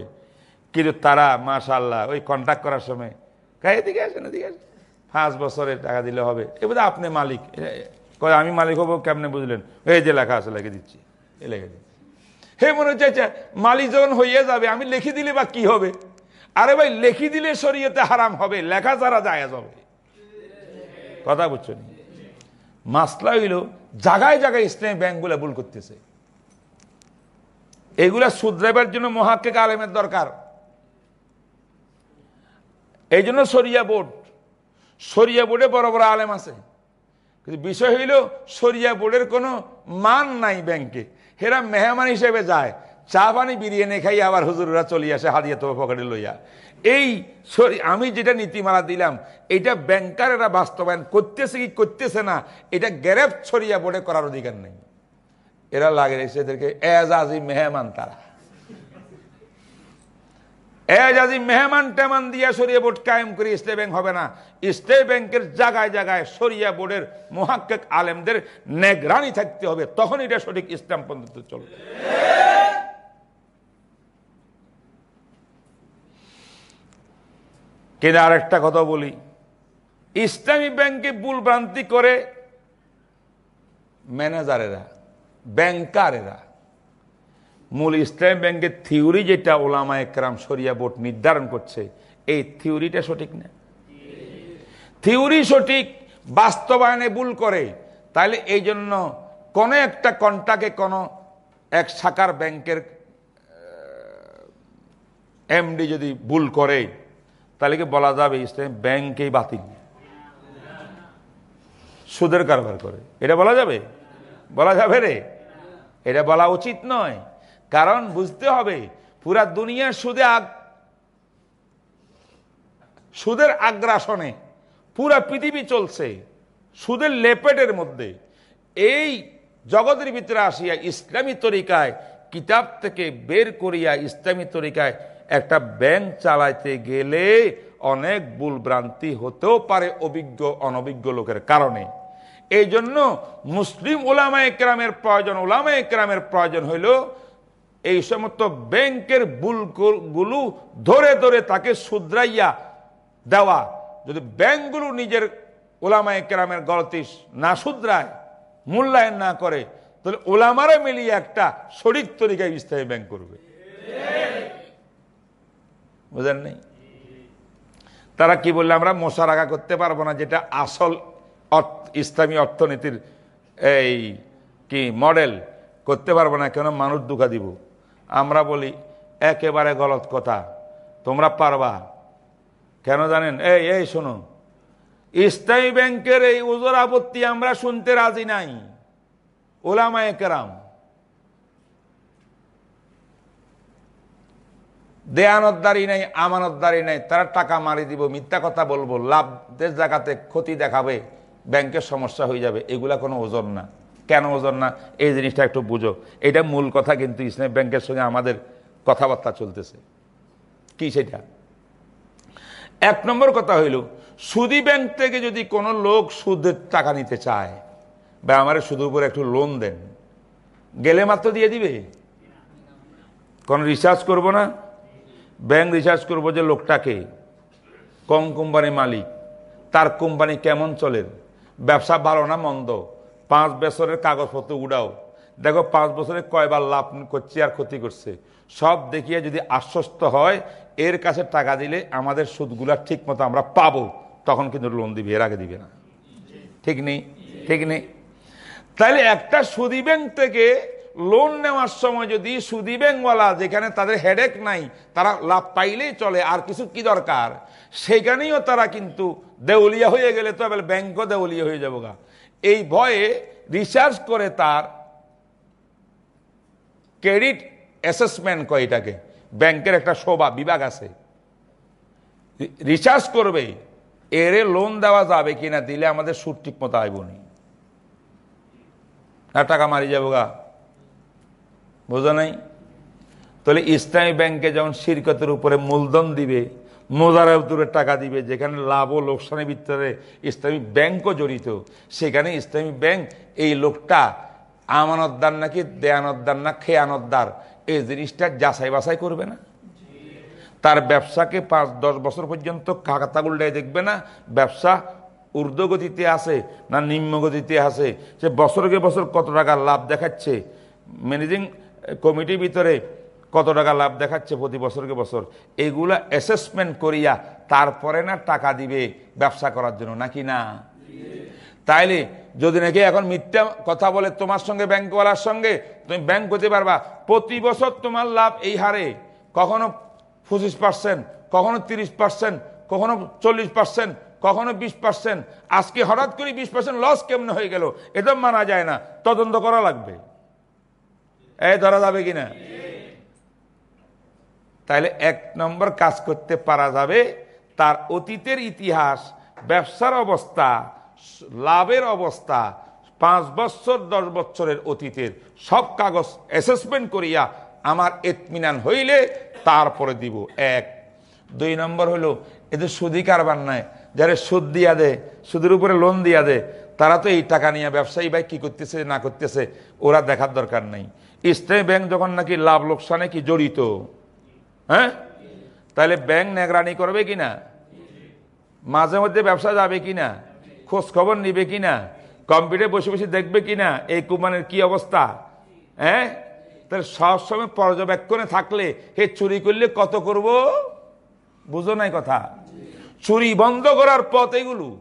[SPEAKER 1] কিন্তু তারা মাশাল্লাহ ওই কন্ট্যাক্ট করার সময়। গায়ে দিকে আসেন, এদিকে আসেন। পাঁচ বছরের টাকা দিলে হবে। এবার আপনি মালিক। কয়, আমি মালিক হব কেমনে বুঝলেন? এই যে লেখা আছে, লেখে দিচ্ছি। এ লেখে দিচ্ছি। হে মনে হচ্ছে আচ্ছা মালিক যখন হইয়া যাবে, আমি লিখে দিলে বা কি হবে? আরে ভাই, লেখি দিলে শরীয়তে হারাম হবে, লেখা ছাড়া যায় যাবে কথা বুঝছ নি? মাসলা হইল জায়গায় জায়গায় ইসলামী ব্যাংকগুলো ভুল করতেছে। এগুলা শুধরাইবার জন্য মহাক্কে আলেমের দরকার। এই জন্য সরিয়া বোর্ড। সরিয়া বোর্ডে বড় বড় আলেম আছে। কিন্তু বিষয় হইল, সরিয়া বোর্ডের কোনো মান নাই ব্যাংকে। হেরা মেহমান হিসেবে যায়। চা, পানি, বিরিয়ানি খাই আবার হুজুররা চলে আসে হাদিয়া তো পকেটে লইয়া। এই সরি, আমি যেটা নীতিমালা দিলাম এটা ব্যাংকারেরা বাস্তবায়ন করতেছে কি করতেছে না, এটা গ্যারেফ ছড়িয়া বোর্ডে করার অধিকার নেই। এরা লাগে এদেরকে এজাজি মেহমান তারা। এজাজি মেহমান টেমান দিয়া সরিয়া বোর্ড কায়েম করে, স্টেট ব্যাংক হবে না। স্টেট ব্যাংকের জায়গায় জায়গায় সরিয়া বোর্ডের মহাক্কেক আলেমদের নেগরানি থাকতে হবে। তখন এটা সঠিক ইসলাম পদ্ধতি চলবে। কিন্তু আরেকটা কথা বলি। ইসলামী ব্যাংকে ভুলভ্রান্তি করে ম্যানেজারেরা, ব্যাংকারেরা মূল ইসলাম ব্যাংকের থিওরি যেটা ওলামা একরাম সরিয়া বোর্ড নির্ধারণ করছে, এই থিওরিটা সঠিক না? থিওরি সঠিক, বাস্তবায়নে ভুল করে। তাহলে এই জন্য কোনো একটা কন্টাকে কোনো এক শাখার ব্যাংকের এমডি যদি ভুল করে তাহলে কি বলা যাবে ইসলাম ব্যাংকেই বাতিল? সুদের কারবার করে। এটা বলা যাবে? বলা যাবে রে? এটা বলা উচিত নয়। কারণ বুঝতে হবে, পুরা দুনিয়ার সুদে আগ, সুদের আগ্রাসনে, পুরা পৃথিবী চলছে সুদের লেপেটের মধ্যে। এই জগতের ভিতরে আসিয়া ইসলামী তরিকায়, কিতাব থেকে বের করিয়া ইসলামী তরিকায় একটা ব্যাংক চালাইতে গেলে অনেক ভুল ভ্রান্তি হতেও পারে অভিজ্ঞ, অনভিজ্ঞ লোকের কারণে। এই জন্য মুসলিম ওলামা একরামের প্রয়োজন ওলামা একরামের প্রয়োজন হইল এই সমস্ত ব্যাংকের বুলগুলো ধরে ধরে তাকে শুধরাইয়া দেওয়া। যদি ব্যাংকগুলো নিজের ওলামায় কেরামের গলতি না শুধরায়, মূল্যায়ন না করে, তাহলে ওলামারা মিলিয়ে একটা শরিক তরিকায় ইসলামী ব্যাংক করবে। বুঝেন নেই? তারা কি বললে, আমরা মশারাগা করতে পারব না, যেটা আসল ইসলামী অর্থনীতির এই কি মডেল করতে পারব না, কেন মানুষ দুঃখা দিব? আমরা বলি, একেবারে গলত কথা। তোমরা পারবা। কেন জানেন? এই এই শোনো। ইসলামী ব্যাংকের এই উজোর আপত্তি আমরা শুনতে রাজি নাই। ওলামায় কেরাম। দেয়ানতদারি নেই, আমানতদারি নেই, তারা টাকা মারি দিব, মিথ্যা কথা বলব লাভ দেশ জায়গাতে ক্ষতি দেখাবে, ব্যাংকের সমস্যা হয়ে যাবে, এগুলা কোনো ওজন না। কেন ওজন না? এই জিনিসটা একটু বুঝো। এটা মূল কথা কিন্তু ইসলাম ব্যাংকের সঙ্গে আমাদের কথাবার্তা চলতেছে। কি সেটা? এক নম্বর কথা হইল, সুদি ব্যাংক থেকে যদি কোনো লোক সুদের টাকা নিতে চায় বা আমার সুদের উপরে একটু লোন দেন, গেলে মাত্র দিয়ে দিবে? কোন রিসার্চ করব না? ব্যাংক রিসার্চ করব যে লোকটাকে, কম কোম্পানি মালিক, তার কোম্পানি কেমন চলে, ব্যবসা ভালো না মন্দ পাঁচ বছরের কাগজপত্র উড়াও। দেখো, পাঁচ বছরে কয়বার লাভ করছে আর ক্ষতি করছে। সব দেখিয়ে যদি আশ্বস্ত হয়, এর কাছে টাকা দিলে আমাদের সুদগুলা ঠিক মতো আমরা পাবো। তখন কিন্তু লোন দিবে, এর আগে দিবে না। ঠিক নেই? ঠিক নেই? তাহলে একটা সুদী ব্যাংক থেকে লোন নেওয়ার সময় যদি সুদী ব্যাংকওয়ালা যেখানে তাদের হেডেক নাই, তারা লাভ পাইলেই চলে, আর কিছু কি দরকার? সেখানেও তারা কিন্তু দেউলিয়া হয়ে গেলে তো ব্যাংকও দেউলিয়া হয়ে যাব গা এই ভয়ে রিসার্চ করে তার ক্রেডিট অ্যাসেসমেন্ট কয় এটাকে। ব্যাংকের একটা শোভা, বিভাগ আছে। রিসার্চ করবে, এরে লোন দেওয়া যাবে কিনা দিলে আমাদের সুদ ঠিক মতো আইবনি আর টাকা মারি যাব গা। বোঝা নাই? তাহলে ইসলামী ব্যাংকে যেমন শিরকতের উপরে মূলধন দিবে উপরে টাকা দিবে, যেখানে লাভ ও লোকসানের ভিতরে ইসলামী ব্যাংকও জড়িত। সেখানে ইসলামী ব্যাংক এই লোকটা আমানতদার নাকি দেয়ানতদার না খেয়ানতদার, এই জিনিসটা যাচাই বাছাই করবে না। তার ব্যবসাকে পাঁচ, দশ বছর পর্যন্ত খাতা উল্টাই দেখবে না, ব্যবসা ঊর্ধ্বগতিতে আছে না নিম্নগতিতে আছে। সে বছরকে বছর কত টাকা লাভ দেখাচ্ছে। ম্যানেজিং কমিটির ভিতরে কত টাকা লাভ দেখাচ্ছে প্রতি বছরকে বছর? এইগুলা অ্যাসেসমেন্ট করিয়া তারপরে না টাকা দিবে ব্যবসা করার জন্য, নাকি না? তাইলে যদি নাকি এখন মিথ্যা কথা বলে তোমার সঙ্গে, ব্যাংকওয়ালার সঙ্গে, তুমি ব্যাংক হতে পারবা, প্রতি বছর তোমার লাভ এই হারে। কখনো পঁচিশ পার্সেন্ট কখনো তিরিশ পার্সেন্ট কখনো চল্লিশ পার্সেন্ট কখনো বিশ পার্সেন্ট আজকে হঠাৎ করে বিশ পার্সেন্ট লস কেমন হয়ে গেল? এটা মানা যায় না। তদন্ত করা লাগবে। এ ধরা যাবে কিনা? তাহলে এক নম্বর কাজ করতে পারা যাবে তার অতীতের ইতিহাস, ব্যবসার অবস্থা, লাভের অবস্থা, পাঁচ বছর, দশ বছরের অতীতের সব কাগজ অ্যাসেসমেন্ট করিয়া আমার এতমিনান হইলে তারপরে দিব। এক। দুই নম্বর হলো এদের সুদি কারবার নাই। যারা সুদ দিয়া দে, সুদের উপরে লোন দিয়া দে, তারা তো এই টাকা নিয়ে ব্যবসায়ী ভাই কী করতেছে, না করতেছে, ওরা দেখার দরকার নেই। ইসলামী ব্যাংক যখন নাকি লাভ লোকসানে কি জড়িত? হ্যাঁ? তাহলে ব্যাংক নেগরানি করবে কি না মাঝে মধ্যে ব্যবসা যাবে কিনা? খোঁজ খবর নিবে কি না কম্পিউটার বসে বসে দেখবে কিনা? এই কোম্পানির কি অবস্থা? হ্যাঁ? তাহলে সবসময় পর্যবেক্ষণে থাকলে হে চুরি করলে কত করব? বুঝো নাই কথা? চুরি বন্ধ করার পথ এগুলো।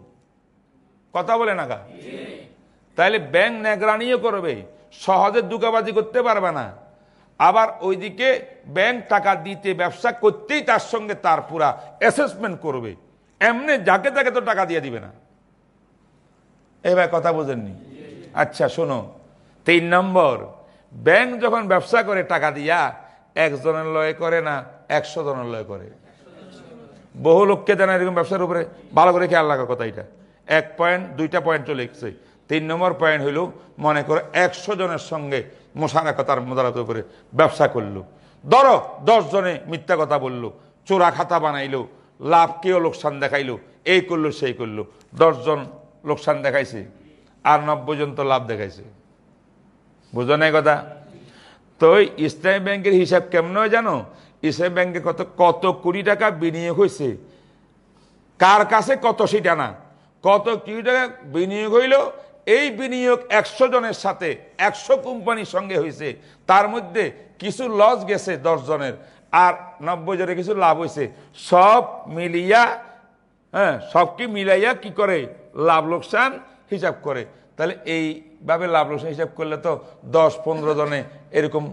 [SPEAKER 1] কথা বলে না গা? তাহলে ব্যাংক নেগরানিও করবে। সহজে দুকাবাজি করতে পারবে না। আবার ওইদিকে ব্যাংক টাকা দিতে ব্যবসা করতেই তার সঙ্গে তার পুরা অ্যাসেসমেন্ট করবে। এমনি যাকে তাকে তো টাকা দিয়ে দিবে না। এবার কথা বোঝেননি? আচ্ছা শোনো। তিন নম্বর ব্যাংক যখন ব্যবসা করে টাকা দিয়া, একজনের লয় করে না, একশো জনের লয় করে। বহু লোককে দেন এরকম ব্যবসার উপরে ভালো করে খেয়াল রাখার কথা এটা এক পয়েন্ট দুইটা পয়েন্ট চলে এসছে। তিন নম্বর পয়েন্ট হইল, মনে করে একশো জনের সঙ্গে মোশারাকতার মোদারাতের করে ব্যবসা করল। ধরো, দশ জনে মিথ্যা কথা বলল, চোরা খাতা বানাইলো, লাভ কেউ লোকসান দেখাইলো, এই করল, সেই করল। দশজন লোকসান দেখাইছে, আর নব্বই জন তো লাভ দেখাইছে। বুঝো নাই কথা? তো ইসলামী ব্যাংকের হিসাব কেমন হয় জানো? ইসলামী ব্যাংকে কত কত কোটি টাকা বিনিয়োগ হয়েছে কার কাছে কত সেটা না। কত কোটি টাকা বিনিয়োগ হইল এই বিনিয়োগ একশো জনের সাথে, একশো কোম্পানির সঙ্গে হয়েছে। তার মধ্যে কিছু লস গেছে দশ জনের, আর নব্বই জনের কিছু লাভ হয়েছে। সব মিলিয়া হ্যাঁ সবকে মিলাইয়া কি করে? লাভ লোকসান হিসাব করে। তাহলে এইভাবে লাভ লোকসান হিসাব করলে তো দশ পনেরো জনে এরকম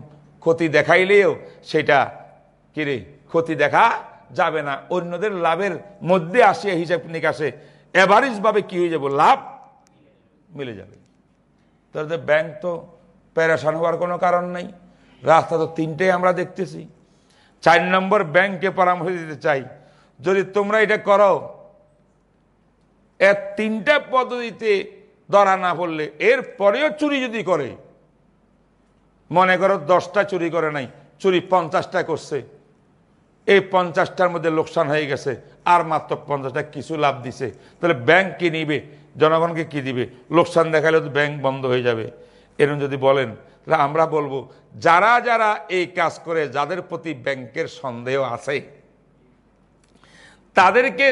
[SPEAKER 1] ক্ষতি দেখাইলেও সেটা কিরে ক্ষতি দেখা যাবে না। অন্যদের লাভের মধ্যে আসিয়া হিসাব নিকাশে এভারেজ ভাবে কি হয়ে যাব? লাভ মিলে যাবে। তাহলে ব্যাংক তো প্যারাসান হওয়ার কোনো কারণ নেই। রাস্তা তো তিনটেই আমরা দেখতেছি। চার নম্বর ব্যাংককে পরামর্শ দিতে চাই। যদি তোমরা এটা করো, এর তিনটা পদ্ধতিতে ধরা না পড়লে এর পরেও চুরি যদি করে, মনে করো দশটা চুরি করে নাই, চুরি পঞ্চাশটা করছে, এই পঞ্চাশটার মধ্যে লোকসান হয়ে গেছে, আর মাত্র পঞ্চাশটা কিছু লাভ দিছে, তাহলে ব্যাংক কি নিবে? জনগণকে কি দিবে? লোকসান দেখালে তো ব্যাংক বন্ধ হয়ে যাবে। এরকম যদি বলেন, তাহলে আমরা বলব, যারা যারা এই কাজ করে, যাদের প্রতি ব্যাংকের সন্দেহ আছে, তাদেরকে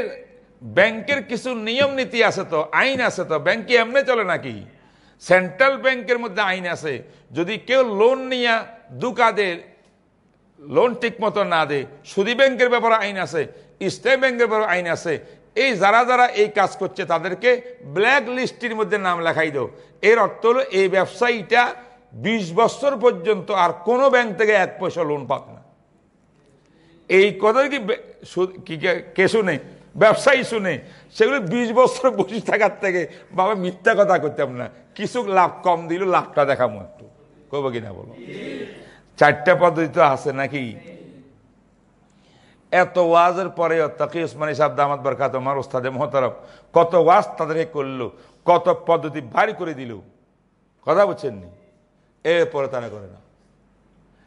[SPEAKER 1] ব্যাংকের কিছু নিয়ম নীতি আছে তো, আইন আছে তো, ব্যাংকে এমনি চলে নাকি? সেন্ট্রাল ব্যাংকের মধ্যে আইন আছে, যদি কেউ লোন নিয়ে দু দুকাদে লোন ঠিক মতো না দেয় সুদী ব্যাংকের ব্যাপারে আইন আছে স্টেট ব্যাংকের ব্যাপারে আইন আছে এই যারা যারা এই কাজ করছে, তাদেরকে ব্ল্যাক লিস্টের মধ্যে নাম লেখাই দাও। এর অর্থ হলো, এই ব্যবসায়ীটা বিশ বছর পর্যন্ত আর কোনো ব্যাংক থেকে এক পয়সা লোন পাবে না। এই কথা কি কি শুনে? ব্যবসায়ী শুনে? সেগুলো বিশ বছর বসে থাকার থেকে বাবা মিথ্যা কথা করতাম না। কিছু লাভ কম দিল লাভটা দেখাবো একটু। কব কিনা বলো? চারটা পদ্ধতি তো আছে নাকি? এত ওয়াজের পরে তাকে উসমানী সাহেব দামাত বরকাত আমার ওস্তাদে মহতারফ কত ওয়াজ তাদেরকে করল, কত পদ্ধতি ভারী করে দিল। কথা বুঝছেন নি এরপরে তারা করে না।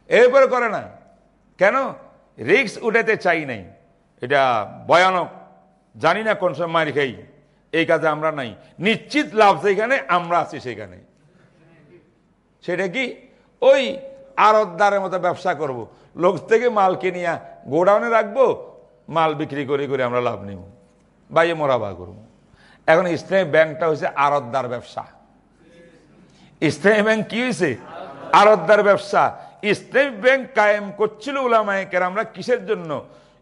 [SPEAKER 1] এরপরে করে না। কেন? রিক্স উঠাতে চাই নাই। এটা ভয়ানক। জানি না কোন সময় মারি খাই এই কাজে আমরা নাই। নিশ্চিত লাভ যেখানে, আমরা আছি সেখানে। সেটা কি? ওই আরতদারের মতো ব্যবসা করব। লোক থেকে মাল কিনিয়া গোডাউনে রাখব, মাল বিক্রি করে করে আমরা লাভ নিব। বাইয়ে মোরাবা করব। এখন ইসলামী ব্যাংকটা হয়েছে আরতদার ব্যবসা। ইসলামী ব্যাংক কি হয়েছে আরতদার ব্যবসা। ইসলামী ব্যাংক কায়েম করছিল উলামায়কের আমরা কিসের জন্য?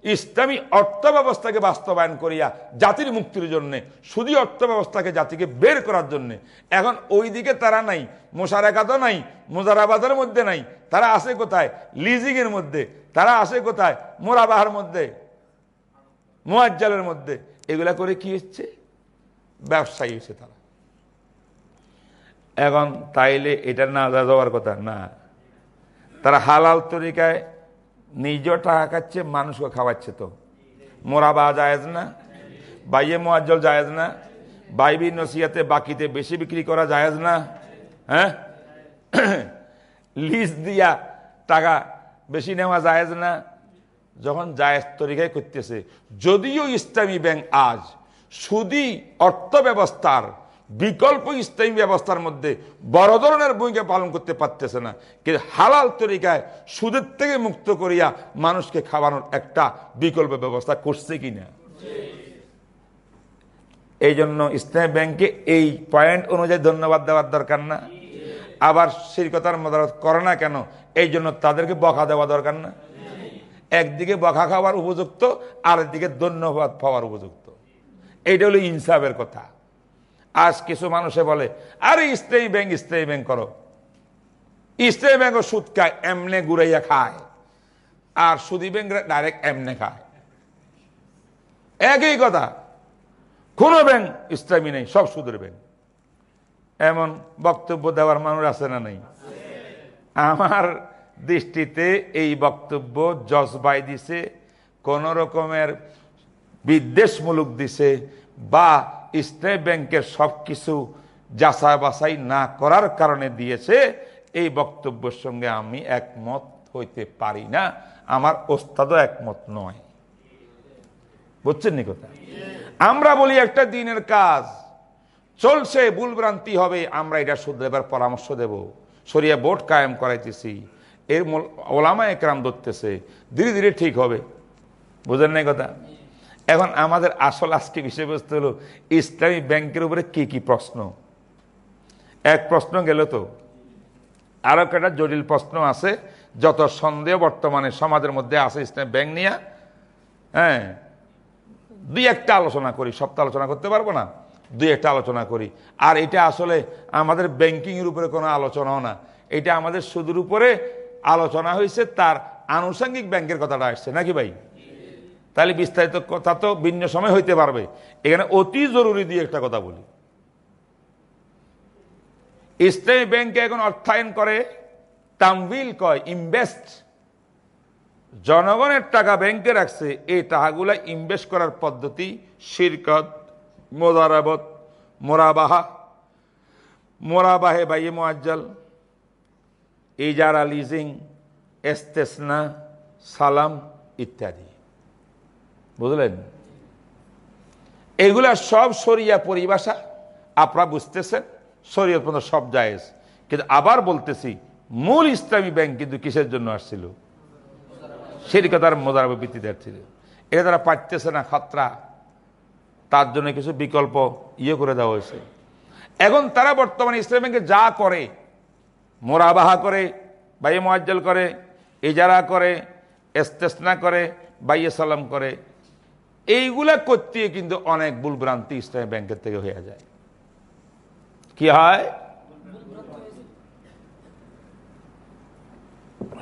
[SPEAKER 1] ইসলামী অর্থ ব্যবস্থাকে বাস্তবায়ন করিয়া জাতির মুক্তির জন্যে, শুধু অর্থ ব্যবস্থাকে জাতিকে বের করার জন্যে। এখন ওই দিকে তারা নাই মোশারেকাতও নাই, মোজারাবাদের মধ্যে নাই। তারা আসে কোথায়? লিজিংয়ের মধ্যে। তারা আসে কোথায়? মোরাবাহার মধ্যে, মোয়াজ্জালের মধ্যে। এগুলা করে কি হচ্ছে? ব্যবসায়ী হচ্ছে তারা। এখন তাইলে এটা না যাওয়ার কথা, না। তারা হালাল তরিকায় নিজেও টাকা খাচ্ছে মানুষকে খাওয়াচ্ছে তো। মোরাবা জায়েজ না, বাইয়ে মোয়াজ্জল জায়েজ না, বাইবি নসিয়াতে বাকিতে বেশি বিক্রি করা জায়েজ না হ্যাঁ? লিজ দিয়া টাকা বেশি নেওয়া জায়েজ না, যখন জায়েজ তরিকায় করতেছে। যদিও ইসলামী ব্যাংক আজ সুদি অর্থ ব্যবস্থার বিকল্প ইসলামী ব্যবস্থার মধ্যে বড় ধরনের ভূমিকা পালন করতে পারতেছে না। কিন্তু হালাল তরিকায় সুদের থেকে মুক্ত করিয়া মানুষকে খাওয়ানোর একটা বিকল্প ব্যবস্থা করছে কিনা? এই জন্য ইসলামী ব্যাংকে এই পয়েন্ট অনুযায়ী ধন্যবাদ দেওয়ার দরকার না। আবার সেই কথার মদারত করে না কেন? এই জন্য তাদেরকে বকা দেওয়া দরকার না। একদিকে বকা খাওয়ার উপযুক্ত আর একদিকে ধন্যবাদ পাওয়ার উপযুক্ত। এইটা হলো ইনসাফের কথা। আজ কিছু মানুষে বলে, আরে ইসলামী ব্যাংক ইসলামী ব্যাংক করো। ইসলামী ব্যাংক সুদ খায়, এমনে ঘুরাইয়া খায়। আর সুদী ব্যাংক ডাইরেক্ট এমনে খায়। একই কথা, কোনো ব্যাংক ইসলামী নেই, সব সুদের ব্যাংক এমন বক্তব্য দেওয়ার মানুষ আছে না নেই? আমার দৃষ্টিতে এই বক্তব্য জজবাই দিছে, কোন রকমের বিদ্বেষমূলক দিছে, বা স্টেট ব্যাংকের সব কিছু যাচাই বাছাই না করার কারণে দিয়েছে, এই বক্তব্যের সঙ্গে আমি একমত হইতে পারি না। আমার ওস্তাদও একমত নয়। বুঝছেন নি কথা? আমরা বলি একটা দিনের কাজ। চলছে, ভুলভ্রান্তি হবে, আমরা এটা শুধরাবার পরামর্শ দেব। সরিয়া বোর্ড কায়েম করাইতেছি। এর ওলামা একরাম ধরতেছে। ধীরে ধীরে ঠিক হবে। বুঝেন নাই কথা? এখন আমাদের আসল আজকে বিষয়বস্তু হলো, ইসলামী ব্যাংকের উপরে কি কি প্রশ্ন? এক প্রশ্ন গেল তো, আরও একটা জটিল প্রশ্ন আছে, যত সন্দেহ বর্তমানে সমাজের মধ্যে আছে ইসলামী ব্যাংক নিয়ে হ্যাঁ দুই একটা আলোচনা করি, সপ্তাহ আলোচনা করতে পারব না? দুই একটা আলোচনা করি। আর এটা আসলে আমাদের ব্যাংকিংয়ের উপরে কোনো আলোচনাও না। এটা আমাদের সুদের উপরে আলোচনা হয়েছে, তার আনুষঙ্গিক ব্যাংকের কথাটা আসছে, নাকি ভাই? তাহলে বিস্তারিত কথা তো ভিন্ন সময় হইতে পারবে। এখানে অতি জরুরি দিয়ে একটা কথা বলি। ইসলামী ব্যাংকে এখন অর্থায়ন করে তামবিল কয়, ইনভেস্ট। জনগণের টাকা ব্যাংকে রাখছে, এই টাকাগুলা ইনভেস্ট করার পদ্ধতি শিরকত, মোদারাবত, মোরাবাহা, মোরাবাহে বাইয়ে মোয়াজ্জাল, ইজারা লিজিং, এস্তেসনা, সালাম ইত্যাদি। বুঝলেন? এগুলা সব সরিয়া পরিভাষা। আপনারা বুঝতেছেন? শরীয়ত পর্যন্ত সব জায়েজ। কিন্তু আবার বলতেছি, মূল ইসলামী ব্যাংক কিন্তু কিসের জন্য আসছিল? সেই কথার মোদার ভিত্তিতে ছিল এটা তারা পারতেছে না, খতরা। তার জন্য কিছু বিকল্প ইয়ে করে দেওয়া হয়েছে। এখন তারা বর্তমানে ইসলাম ব্যাংকে যা করে, মোরাবাহা করে বাইয়ে মোয়াজ্জল করে, ইজারা করে এস্তেসনা করে, বাইয়ে সালাম করে এইগুলা করতে কিন্তু অনেক ভুলভ্রান্তি ইসলামী ব্যাংকের থেকে হয়ে যায়। কি হয়?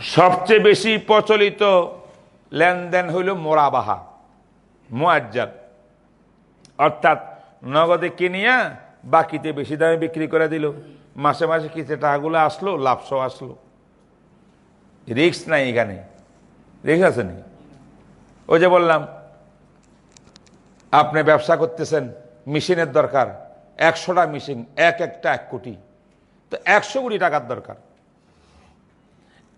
[SPEAKER 1] সবচেয়ে বেশি প্রচলিত লেনদেন হইল মোরাবাহা মোয়াজ্জাল অর্থাৎ নগদে কিনিয়া বাকিতে বেশি দামে বিক্রি করে দিল। মাসে মাসে কিছু টাকাগুলো আসলো লাভসহ আসলো। রিক্স নাই এখানে। রিক্স আছে নি? ওই যে বললাম আপনি ব্যবসা করতেছেন, মেশিনের দরকার। একশোটা মেশিন, এক একটা এক কোটি। তো একশো কোটি টাকার দরকার।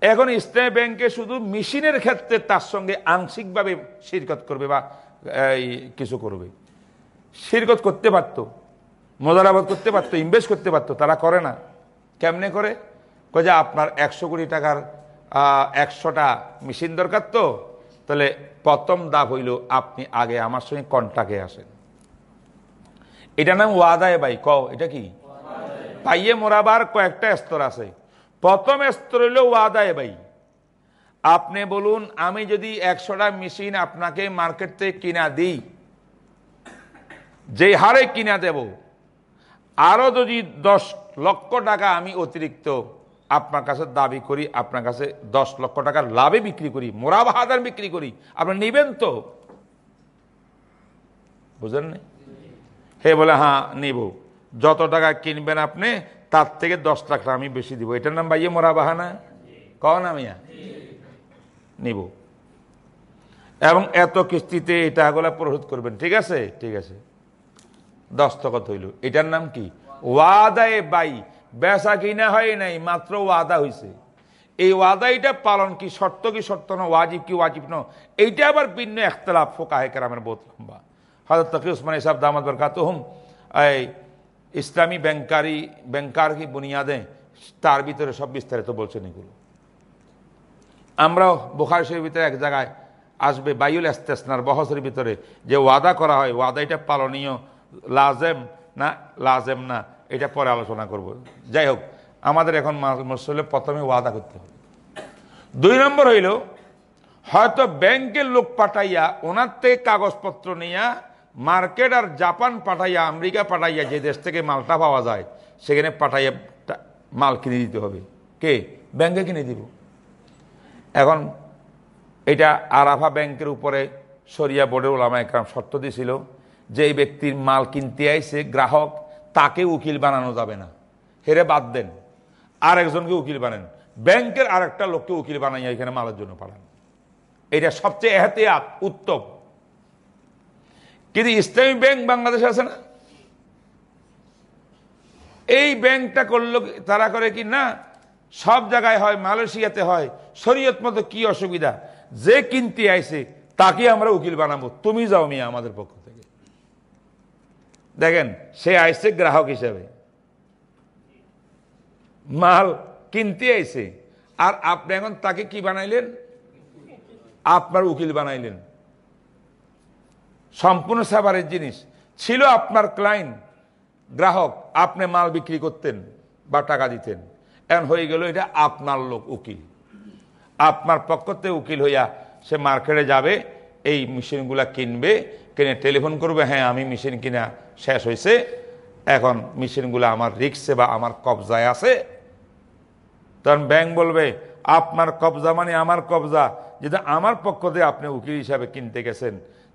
[SPEAKER 1] এখন ইসলামী ব্যাংকে শুধু মেশিনের ক্ষেত্রে তার সঙ্গে আংশিকভাবে শিরকত করবে বা কিছু করবে। শিরকত করতে পারত মোদারাবাদ করতে পারতো ইনভেস্ট করতে পারতো, তারা করে না। কেমনে করে? যে আপনার একশো কোটি টাকার একশোটা মেশিন দরকার তো তাহলে প্রথম দাব হইল, আপনি আগে আমার সঙ্গে কন্টাকে আসেন। এটা নাম ওয়াদায় বাই ক এটা কি? পাইয়ে মোরাবার কয়েকটা স্তর আছে। প্রথম স্তর হইল ওয়াদায় বাই আপনি বলুন, আমি যদি একশোটা মেশিন আপনাকে মার্কেট থেকে কিনা দিই, যে হারে কিনা দেব, আরও যদি দশ লক্ষ টাকা আমি অতিরিক্ত আপনার কাছে দাবি করি, আপনার কাছে দশ লক্ষ টাকার লাভে বিক্রি করি মোরা হাজার বিক্রি করি। আপনি নিবেন তো? বুঝলেন হে বলে হ্যাঁ নিব। যত টাকা কিনবেন আপনি, তার থেকে দশ টাকা আমি বেশি দিব। এটার নাম বাইয়ে মোরা বাহানা কন আমি নিব। এবং এত কিস্তিতে এই টাকাগুলা পরিশোধ করবেন, ঠিক আছে? ঠিক আছে। দস্তখত হইল এটার নাম কি? ওয়াদায় বাই। বেসা কিনা হয় নাই, মাত্র ওয়াদা হয়েছে এই ওয়াদা এটা পালন কি শর্ত কি শর্ত না ওয়াজিব কি ওয়াজিব ন এইটা আবার ভিন্ন একতলাফ ফোকাহে কেরামের বহুত লম্বা। হজরত তকি উসমান ইসাব দামাদ বরকাত হুম এই ইসলামী ব্যাংকারি, ব্যাংকার কি বুনিয়াদে, তার ভিতরে সব বিস্তারিত বলছেন এগুলো। আমরাও বোখার ভিতরে এক জায়গায় আসবে বায়ুল এস্তেসনার বহসের ভিতরে যে ওয়াদা করা হয় ওয়াদা এটা পালনীয়, লাজেম না লাজেম না এটা পরে আলোচনা করব। যাই হোক, আমাদের এখন মসলে প্রথমে ওয়াদা করতে হবে। দুই নম্বর হইল, হয়তো ব্যাংকের লোক পাঠাইয়া, ওনার থেকে কাগজপত্র নিয়া মার্কেট আর জাপান পাঠাইয়া, আমেরিকা পাঠাইয়া যে দেশ থেকে মালটা পাওয়া যায়, সেখানে পাঠাইয়া মাল কিনে দিতে হবে। কে? ব্যাংকে কিনে দিব। এখন এটা আরাফা ব্যাংকের উপরে সরিয়া বোর্ডের ওলামা একরাম শর্ত দিয়েছিল যে ব্যক্তির মাল কিনতে আইসে গ্রাহক তাকে উকিল বানানো যাবে না। হেরে বাদ দেন। আর একজনকে উকিল বানেন। ব্যাংকের আর একটা লোককে উকিল বানাইয়া এখানে মালের জন্য পাঠান এটা সবচেয়ে এহতিয়াত, উত্তম। কিন্তু ইসলামী ব্যাংক বাংলাদেশে আছে না? এই ব্যাংকটা করল তারা করে কি না? সব জায়গায় হয়, মালয়েশিয়াতে হয়। শরীয়ত মতো কি অসুবিধা? যে কিনতে আইছে তাকে আমরা উকিল বানাবো। তুমি যাও মিয়া, আমাদের পক্ষ দেখেন, সে আইসে গ্রাহক হিসাবে। মাল কিনতে আইসে আর আপনি এখন তাকে কি বানাইলেন? আপনার উকিল বানাইলেন। সম্পূর্ণ সাবারের জিনিস। ছিল আপনার ক্লায়েন্ট গ্রাহক, আপনি মাল বিক্রি করতেন বা টাকা দিতেন। এখন হয়ে গেল এটা আপনার লোক উকিল। আপনার পক্ষতে উকিল হইয়া সে মার্কেটে যাবে এই মেশিনগুলা কিনবে, কিনে টেলিফোন করবে হ্যাঁ আমি মেশিন কিনা শেষ হয়েছে এখন মেশিনগুলো আমার রিক্সে বা আমার কবজায় আছে। তখন ব্যাংক বলবে, আপনার কবজা মানে আমার কবজা, যেটা আমার পক্ষ দিয়ে আপনি উকিল হিসাবে কিনতে গেছেন।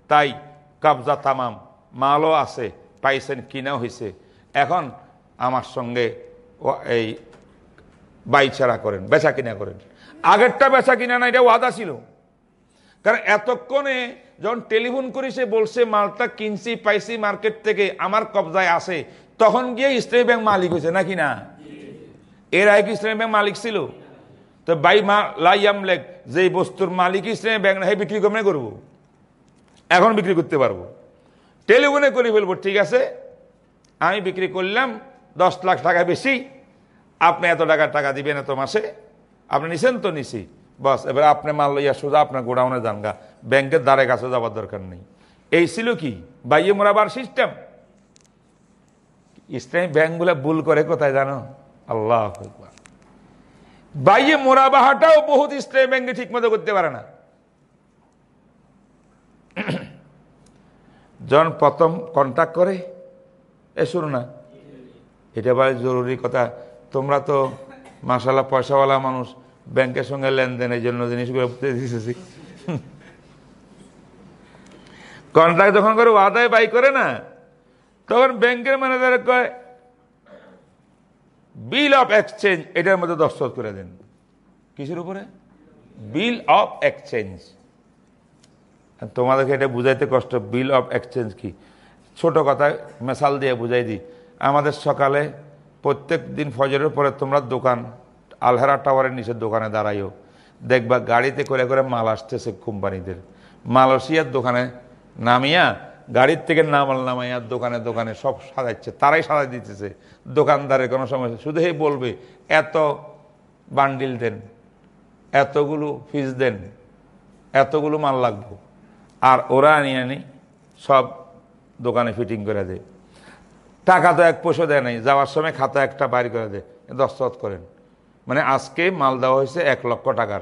[SPEAKER 1] তাই কবজা তামাম, মালও আছে, পাইছেন কিনা হয়েছে এখন আমার সঙ্গে এই বাইছাড়া করেন, বেচা কিনা করেন। আগেরটা বেচা কিনা না, এটা ওয়াদা ছিল। কারণ এতক্ষণে যখন টেলিফোন করি, সে বলছে, মালটা কিনছি, পাইছি মার্কেট থেকে, আমার কবজায় আসে তখন গিয়ে ইসলামী ব্যাংক মালিক হয়েছে, নাকি না? এর আগে কি ইসলামী ব্যাংক মালিক ছিল? তো বাই মা লাইয়াম লেগ যে বস্তুর মালিক ইসলামী ব্যাংক না বিক্রি কমে করব। এখন বিক্রি করতে পারব। টেলিফোনে করে ফেলব, ঠিক আছে, আমি বিক্রি করলাম, দশ লাখ টাকা বেশি, আপনি এত টাকা টাকা দিবেন এত মাসে, আপনি নিছেন তো নিছি। বস, এবার আপনি মাল লইয়া সোজা আপনার গোডাউনে যান গা ব্যাংকের দ্বারে কাছে যাওয়ার দরকার নেই। এই ছিল কি? বাইয়ে মোরাবার সিস্টেম। ইসলামী ব্যাংকগুলো ভুল করে কোথায় জানো? আল্লাহ বাইয়ে মোরাবাহাটাও বহুত ইসলামী ব্যাংকে ঠিক মতো করতে পারে না। <clears throat> যখন প্রথম কন্ট্যাক্ট করে, এ শুনো না, এটা বলে জরুরি কথা। তোমরা তো মাসাল্লাহ পয়সাওয়ালা মানুষ। ব্যাংকের সঙ্গে লেনদেনের জন্য জিনিসগুলো দিতেছি কন্ট্রাক্ট যখন করে ওয়াদায় বাই করে না, তখন ব্যাংকের ম্যানেজার কয় বিল অফ এক্সচেঞ্জ এটার মধ্যে দস্তখত করে দেন। কিসের উপরে? বিল অফ এক্সচেঞ্জ তোমাদেরকে এটা বুঝাইতে কষ্ট বিল অফ এক্সচেঞ্জ কি? ছোট কথা, মেশাল দিয়ে বুঝাই দিই। আমাদের সকালে প্রত্যেক দিন ফজরের পরে তোমরা দোকান আলহেরা টাওয়ারের নিচের দোকানে দাঁড়াইও। দেখবা গাড়িতে করে করে মাল আসতেছে কোম্পানিদের। মালয়েশিয়ার দোকানে নামিয়া গাড়ির থেকে নামাল নামাইয়া দোকানে দোকানে সব সাজাচ্ছে, তারাই সাজাই দিতেছে। দোকানদারের কোনো সমস্যা শুধু বলবে, এত বান্ডিল দেন, এতগুলো ফিজ দেন, এতগুলো মাল লাগবো। আর ওরা আনি আনি সব দোকানে ফিটিং করে দেয়। টাকা তো এক পয়সা দেয় নাই, যাওয়ার সময় খাতা একটা বাইর করে দেয়, দস্তখত করেন। মানে আজকে মাল দেওয়া হয়েছে এক লক্ষ টাকার।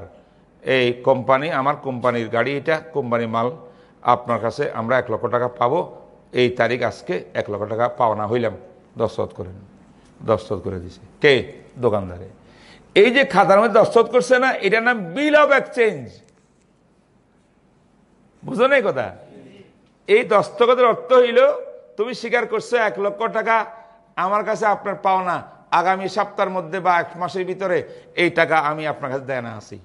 [SPEAKER 1] এই কোম্পানি, আমার কোম্পানির গাড়ি এটা কোম্পানির মাল আপনার কাছে আমরা এক লক্ষ টাকা পাবো। এই তারিখ আজকে এক লক্ষ টাকা পাওনা হইলাম। দস্তখত করেন। দস্তখত করে দিছে। কে? দোকানদারে। এই যে খাতার মধ্যে দস্তখত করছে না, এটার নাম বিল অফ এক্সচেঞ্জ। বুঝো না এই কথা? এই দস্তখতের অর্থ হইল, তুমি স্বীকার করছ এক লক্ষ টাকা, আমার কাছে আপনার পাওনা। আগামী সপ্তাহের মধ্যে বা এক মাসের ভিতরে এই টাকা আমি আপনার কাছে দেয় না আসি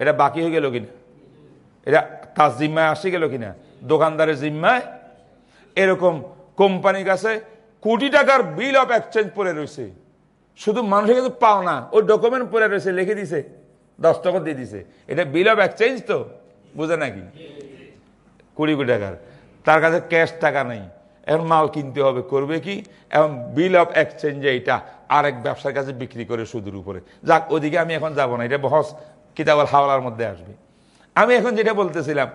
[SPEAKER 1] এটা বাকি হয়ে গেল কিনা? এটা তার জিম্মায় আসি গেল কিনা? দোকানদারের জিম্মায়? এরকম কোম্পানির কাছে কোটি টাকার বিল অফ এক্সচেঞ্জ পড়ে রয়েছে। শুধু মানুষের কাছে পাও না ওই ডকুমেন্ট পড়ে রয়েছে, লিখে দিছে দস্তখত দিয়ে দিছে। এটা বিল অফ এক্সচেঞ্জ তো? বুঝে নাকি? কুড়ি কোটি টাকার। তার কাছে ক্যাশ টাকা নেই। এখন মাল কিনতে হবে, করবে কি? এবং বিল অফ এক্সচেঞ্জে এটা আরেক ব্যবসার কাছে বিক্রি করে সুদের উপরে। যাক, ওদিকে আমি এখন যাব না, এটা বহস কিতাবল হাওলার মধ্যে আসবে। আমি এখন যেটা বলতেছিলাম,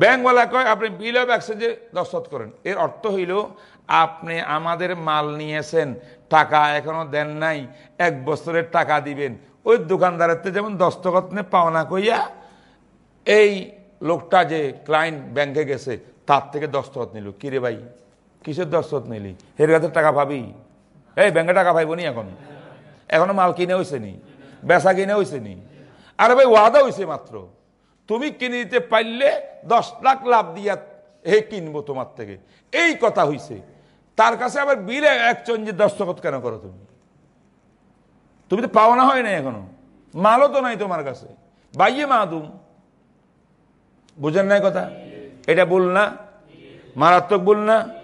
[SPEAKER 1] ব্যাংকওয়ালা কয়, আপনি বিল অফ এক্সচেঞ্জে দস্তখত করেন। এর অর্থ হইল, আপনি আমাদের মাল নিয়েছেন, টাকা এখনও দেন নাই, এক বছরের টাকা দিবেন। ওই দোকানদারের যেমন দস্তখত নে পাওনা কইয়া, এই লোকটা যে ক্লায়েন্ট ব্যাংকে গেছে, তার থেকে দস্তখত নিল। কিরে ভাই? কিসের দস্তখত নিলি? এর কাছে টাকা পাবি? এই, ব্যাংকে টাকা পাইব নি এখন? এখনও মাল কিনে হয়েছে নি? বেচা কিনে হয়েছে নি? আরে ভাই, ওয়াদা হয়েছে মাত্র। তুমি কিনে দিতে পারলে দশ লাখ লাভ দিয়া হে কিনবো তোমার থেকে। এই কথা হইছে। তার কাছে আবার বিলে একজন যে দস্তখত কেন করো তুমি? তুমি তো পাওনা হয় না এখনও। মালও তো নাই তোমার কাছে। বাইয়ে মা মাদুম। বুঝেন নাই কথা? এটা বল না? মারাত্মক বল না?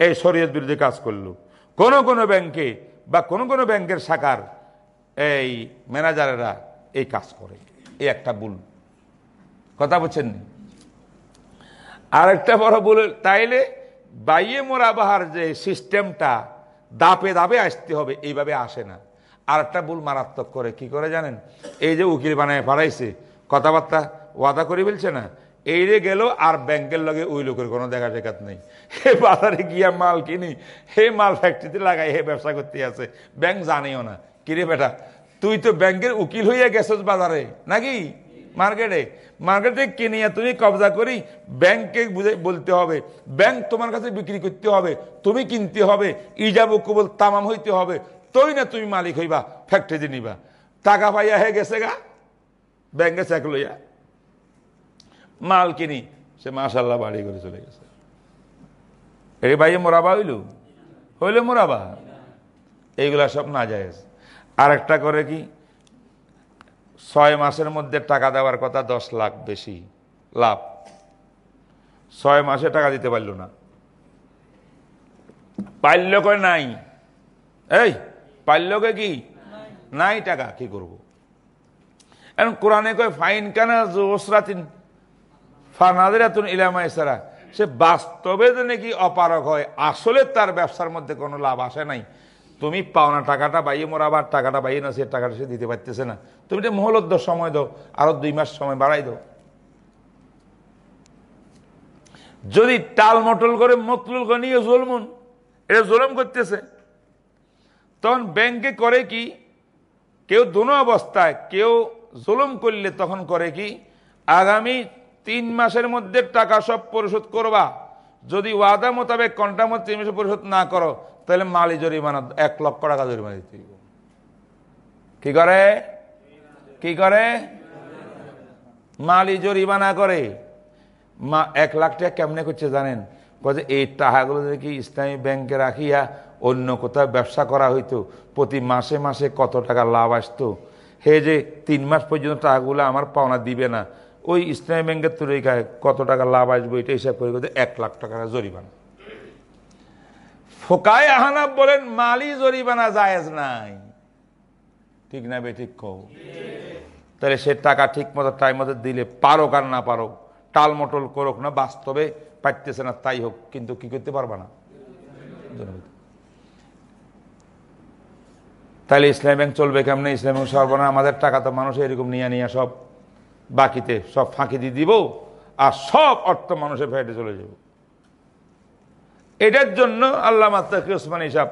[SPEAKER 1] এই শরীয়ত বিরুদ্ধে কাজ করল। কোন কোন ব্যাংকে বা কোন কোন ব্যাংকের শাখার এই ম্যানেজারেরা এই কাজ করে। এই একটা ভুল। কথা বলছেন আরেকটা বড় ভুল, তাইলে বাইয়ে মোরাবাহার যে সিস্টেমটা দাপে দাপে আসতে হবে, এইভাবে আসে না। আর একটা ভুল মারাত্মক করে, কি করে জানেন? এই যে উকিল বানায় পাঠাইছে কথাবার্তা ওয়াদা করে ফেলছে না? এই রে গেল আর ব্যাংকের লগে ওই লোকের কোনো দেখা টেকাত নেই। হে বাজারে গিয়া মাল কিনি, হে মাল ফ্যাক্টরিতে লাগাই, হে ব্যবসা করতে আছে। ব্যাংক জানেও না। কিরে বেটা, তুই তো ব্যাংকের উকিল হইয়া গেছস বাজারে, নাকি? মার্কেটে। মার্কেটে কিনিয়া তুমি কবজা করি ব্যাংকে বুঝে বলতে হবে, ব্যাংক তোমার কাছে বিক্রি করতে হবে, তুমি কিনতে হবে ইজাবু কবল তামাম হইতে হবে, তুই না তুমি মালিক হইবা, ফ্যাক্টরিতে নিবা। টাকা পাইয়া হে গেছে গা, ব্যাংকে চেক লইয়া। মাল কিনি, সে মাশাল্লাহ বাড়ি করে চলে গেছে। এই ভাই মোরাবা হইল? হইলে মোরাবা। এইগুলা সব না যায় আর একটা করে কি? ছয় মাসের মধ্যে টাকা দেওয়ার কথা দশ লাখ বেশি লাভ। ছয় মাসে টাকা দিতে পারল না। পাইল কয় নাই? এই পাইলকে কি? নাই টাকা, কি করব? এখন কোরআনে কয়, ফাইন কেন ওসরাতিন ফানাদের ইলামা সে বাস্তবে যে নাকি অপারক হয়, আসলে তার ব্যবসার মধ্যে কোনো লাভ আসে নাই। তুমি পাওনা টাকাটা বাইয়ে মোর আবার টাকাটা বাইয়ে না, সে টাকাটা সে দিতে পারতেছে না। তুমি এটা মহলদ্দ সময় দাও, আরও দুই মাস সময় বাড়াই দাও। যদি টাল মটল করে মতলুল করে নিয়ে জলমুন এটা জলম করতেছে। তখন ব্যাংকে করে কি, কেউ দোনো অবস্থায়, কেউ জুলুম করলে তখন করে কি, আগামী তিন মাসের মধ্যে টাকা সব পরিশোধ করবা। যদি ওয়াদা মোতাবেক কন্টা মত তিন মাসে পরিশোধ না করো, তাহলে মালি জরিমানা, এক লক্ষ টাকা জরিমানা দিতে কি করে? কি করে? মালি জরিমানা করে। মা, এক লাখ টাকা কেমনে করছে জানেন? যে এই টাকাগুলো কি ইসলামী ব্যাংকে রাখিয়া অন্য কোথাও ব্যবসা করা হইতো, প্রতি মাসে মাসে কত টাকা লাভ আসতো? হে যে তিন মাস পর্যন্ত টাকাগুলো আমার পাওনা দিবে না ওই ইসলামী ব্যাংকের তরিকায় কত টাকা লাভ আসবে, এটা হিসাব করে এক লাখ টাকা জরিমানা। ফোকায় আহানা বলেন, মালি জরিমানা জায়েজ নাই। ঠিক না বে, ঠিক কও? তাহলে সে টাকা ঠিক মতো টাইম মতো দিলে পারো আর না পারো টালমটল করুক না, বাস্তবে পাইতেছে না, তাই হোক, কিন্তু কি করতে পারবা না? তাহলে ইসলাম ব্যাংক চলবে কেমন? ইসলাম ব্যাংক সর্বনা আমাদের টাকা তো মানুষ এরকম নিয়ে নিয়ে সব বাকিতে সব ফাঁকি দিয়ে দিব আর সব অর্থ মানুষের ফেটে চলে যাব। এটার জন্য আল্লাহ মাত্তাকি ওসমান হিসাব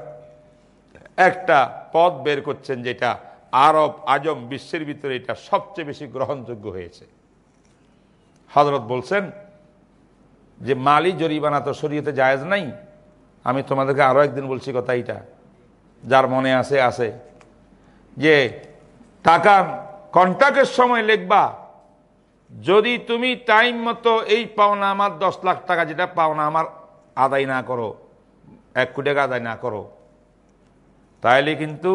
[SPEAKER 1] একটা পথ বের করছেন যেটা আরব আজম বিশ্বের ভিতরে এটা সবচেয়ে বেশি গ্রহণযোগ্য হয়েছে। হজরত বলছেন যে মালি জরিমানা তো শরীয়তে জায়েজ নাই। আমি তোমাদেরকে আরও একদিন বলছি কথা এইটা। যার মনে আছে আছে। যে টাকা কন্ট্রাক্টের সময় লিখবা যদি তুমি টাইম মতো এই পাওনা আমার দশ লাখ টাকা যেটা পাওনা আমার আদায় না করো, এক কোটি টাকা আদায় না করো, তাইলে কিন্তু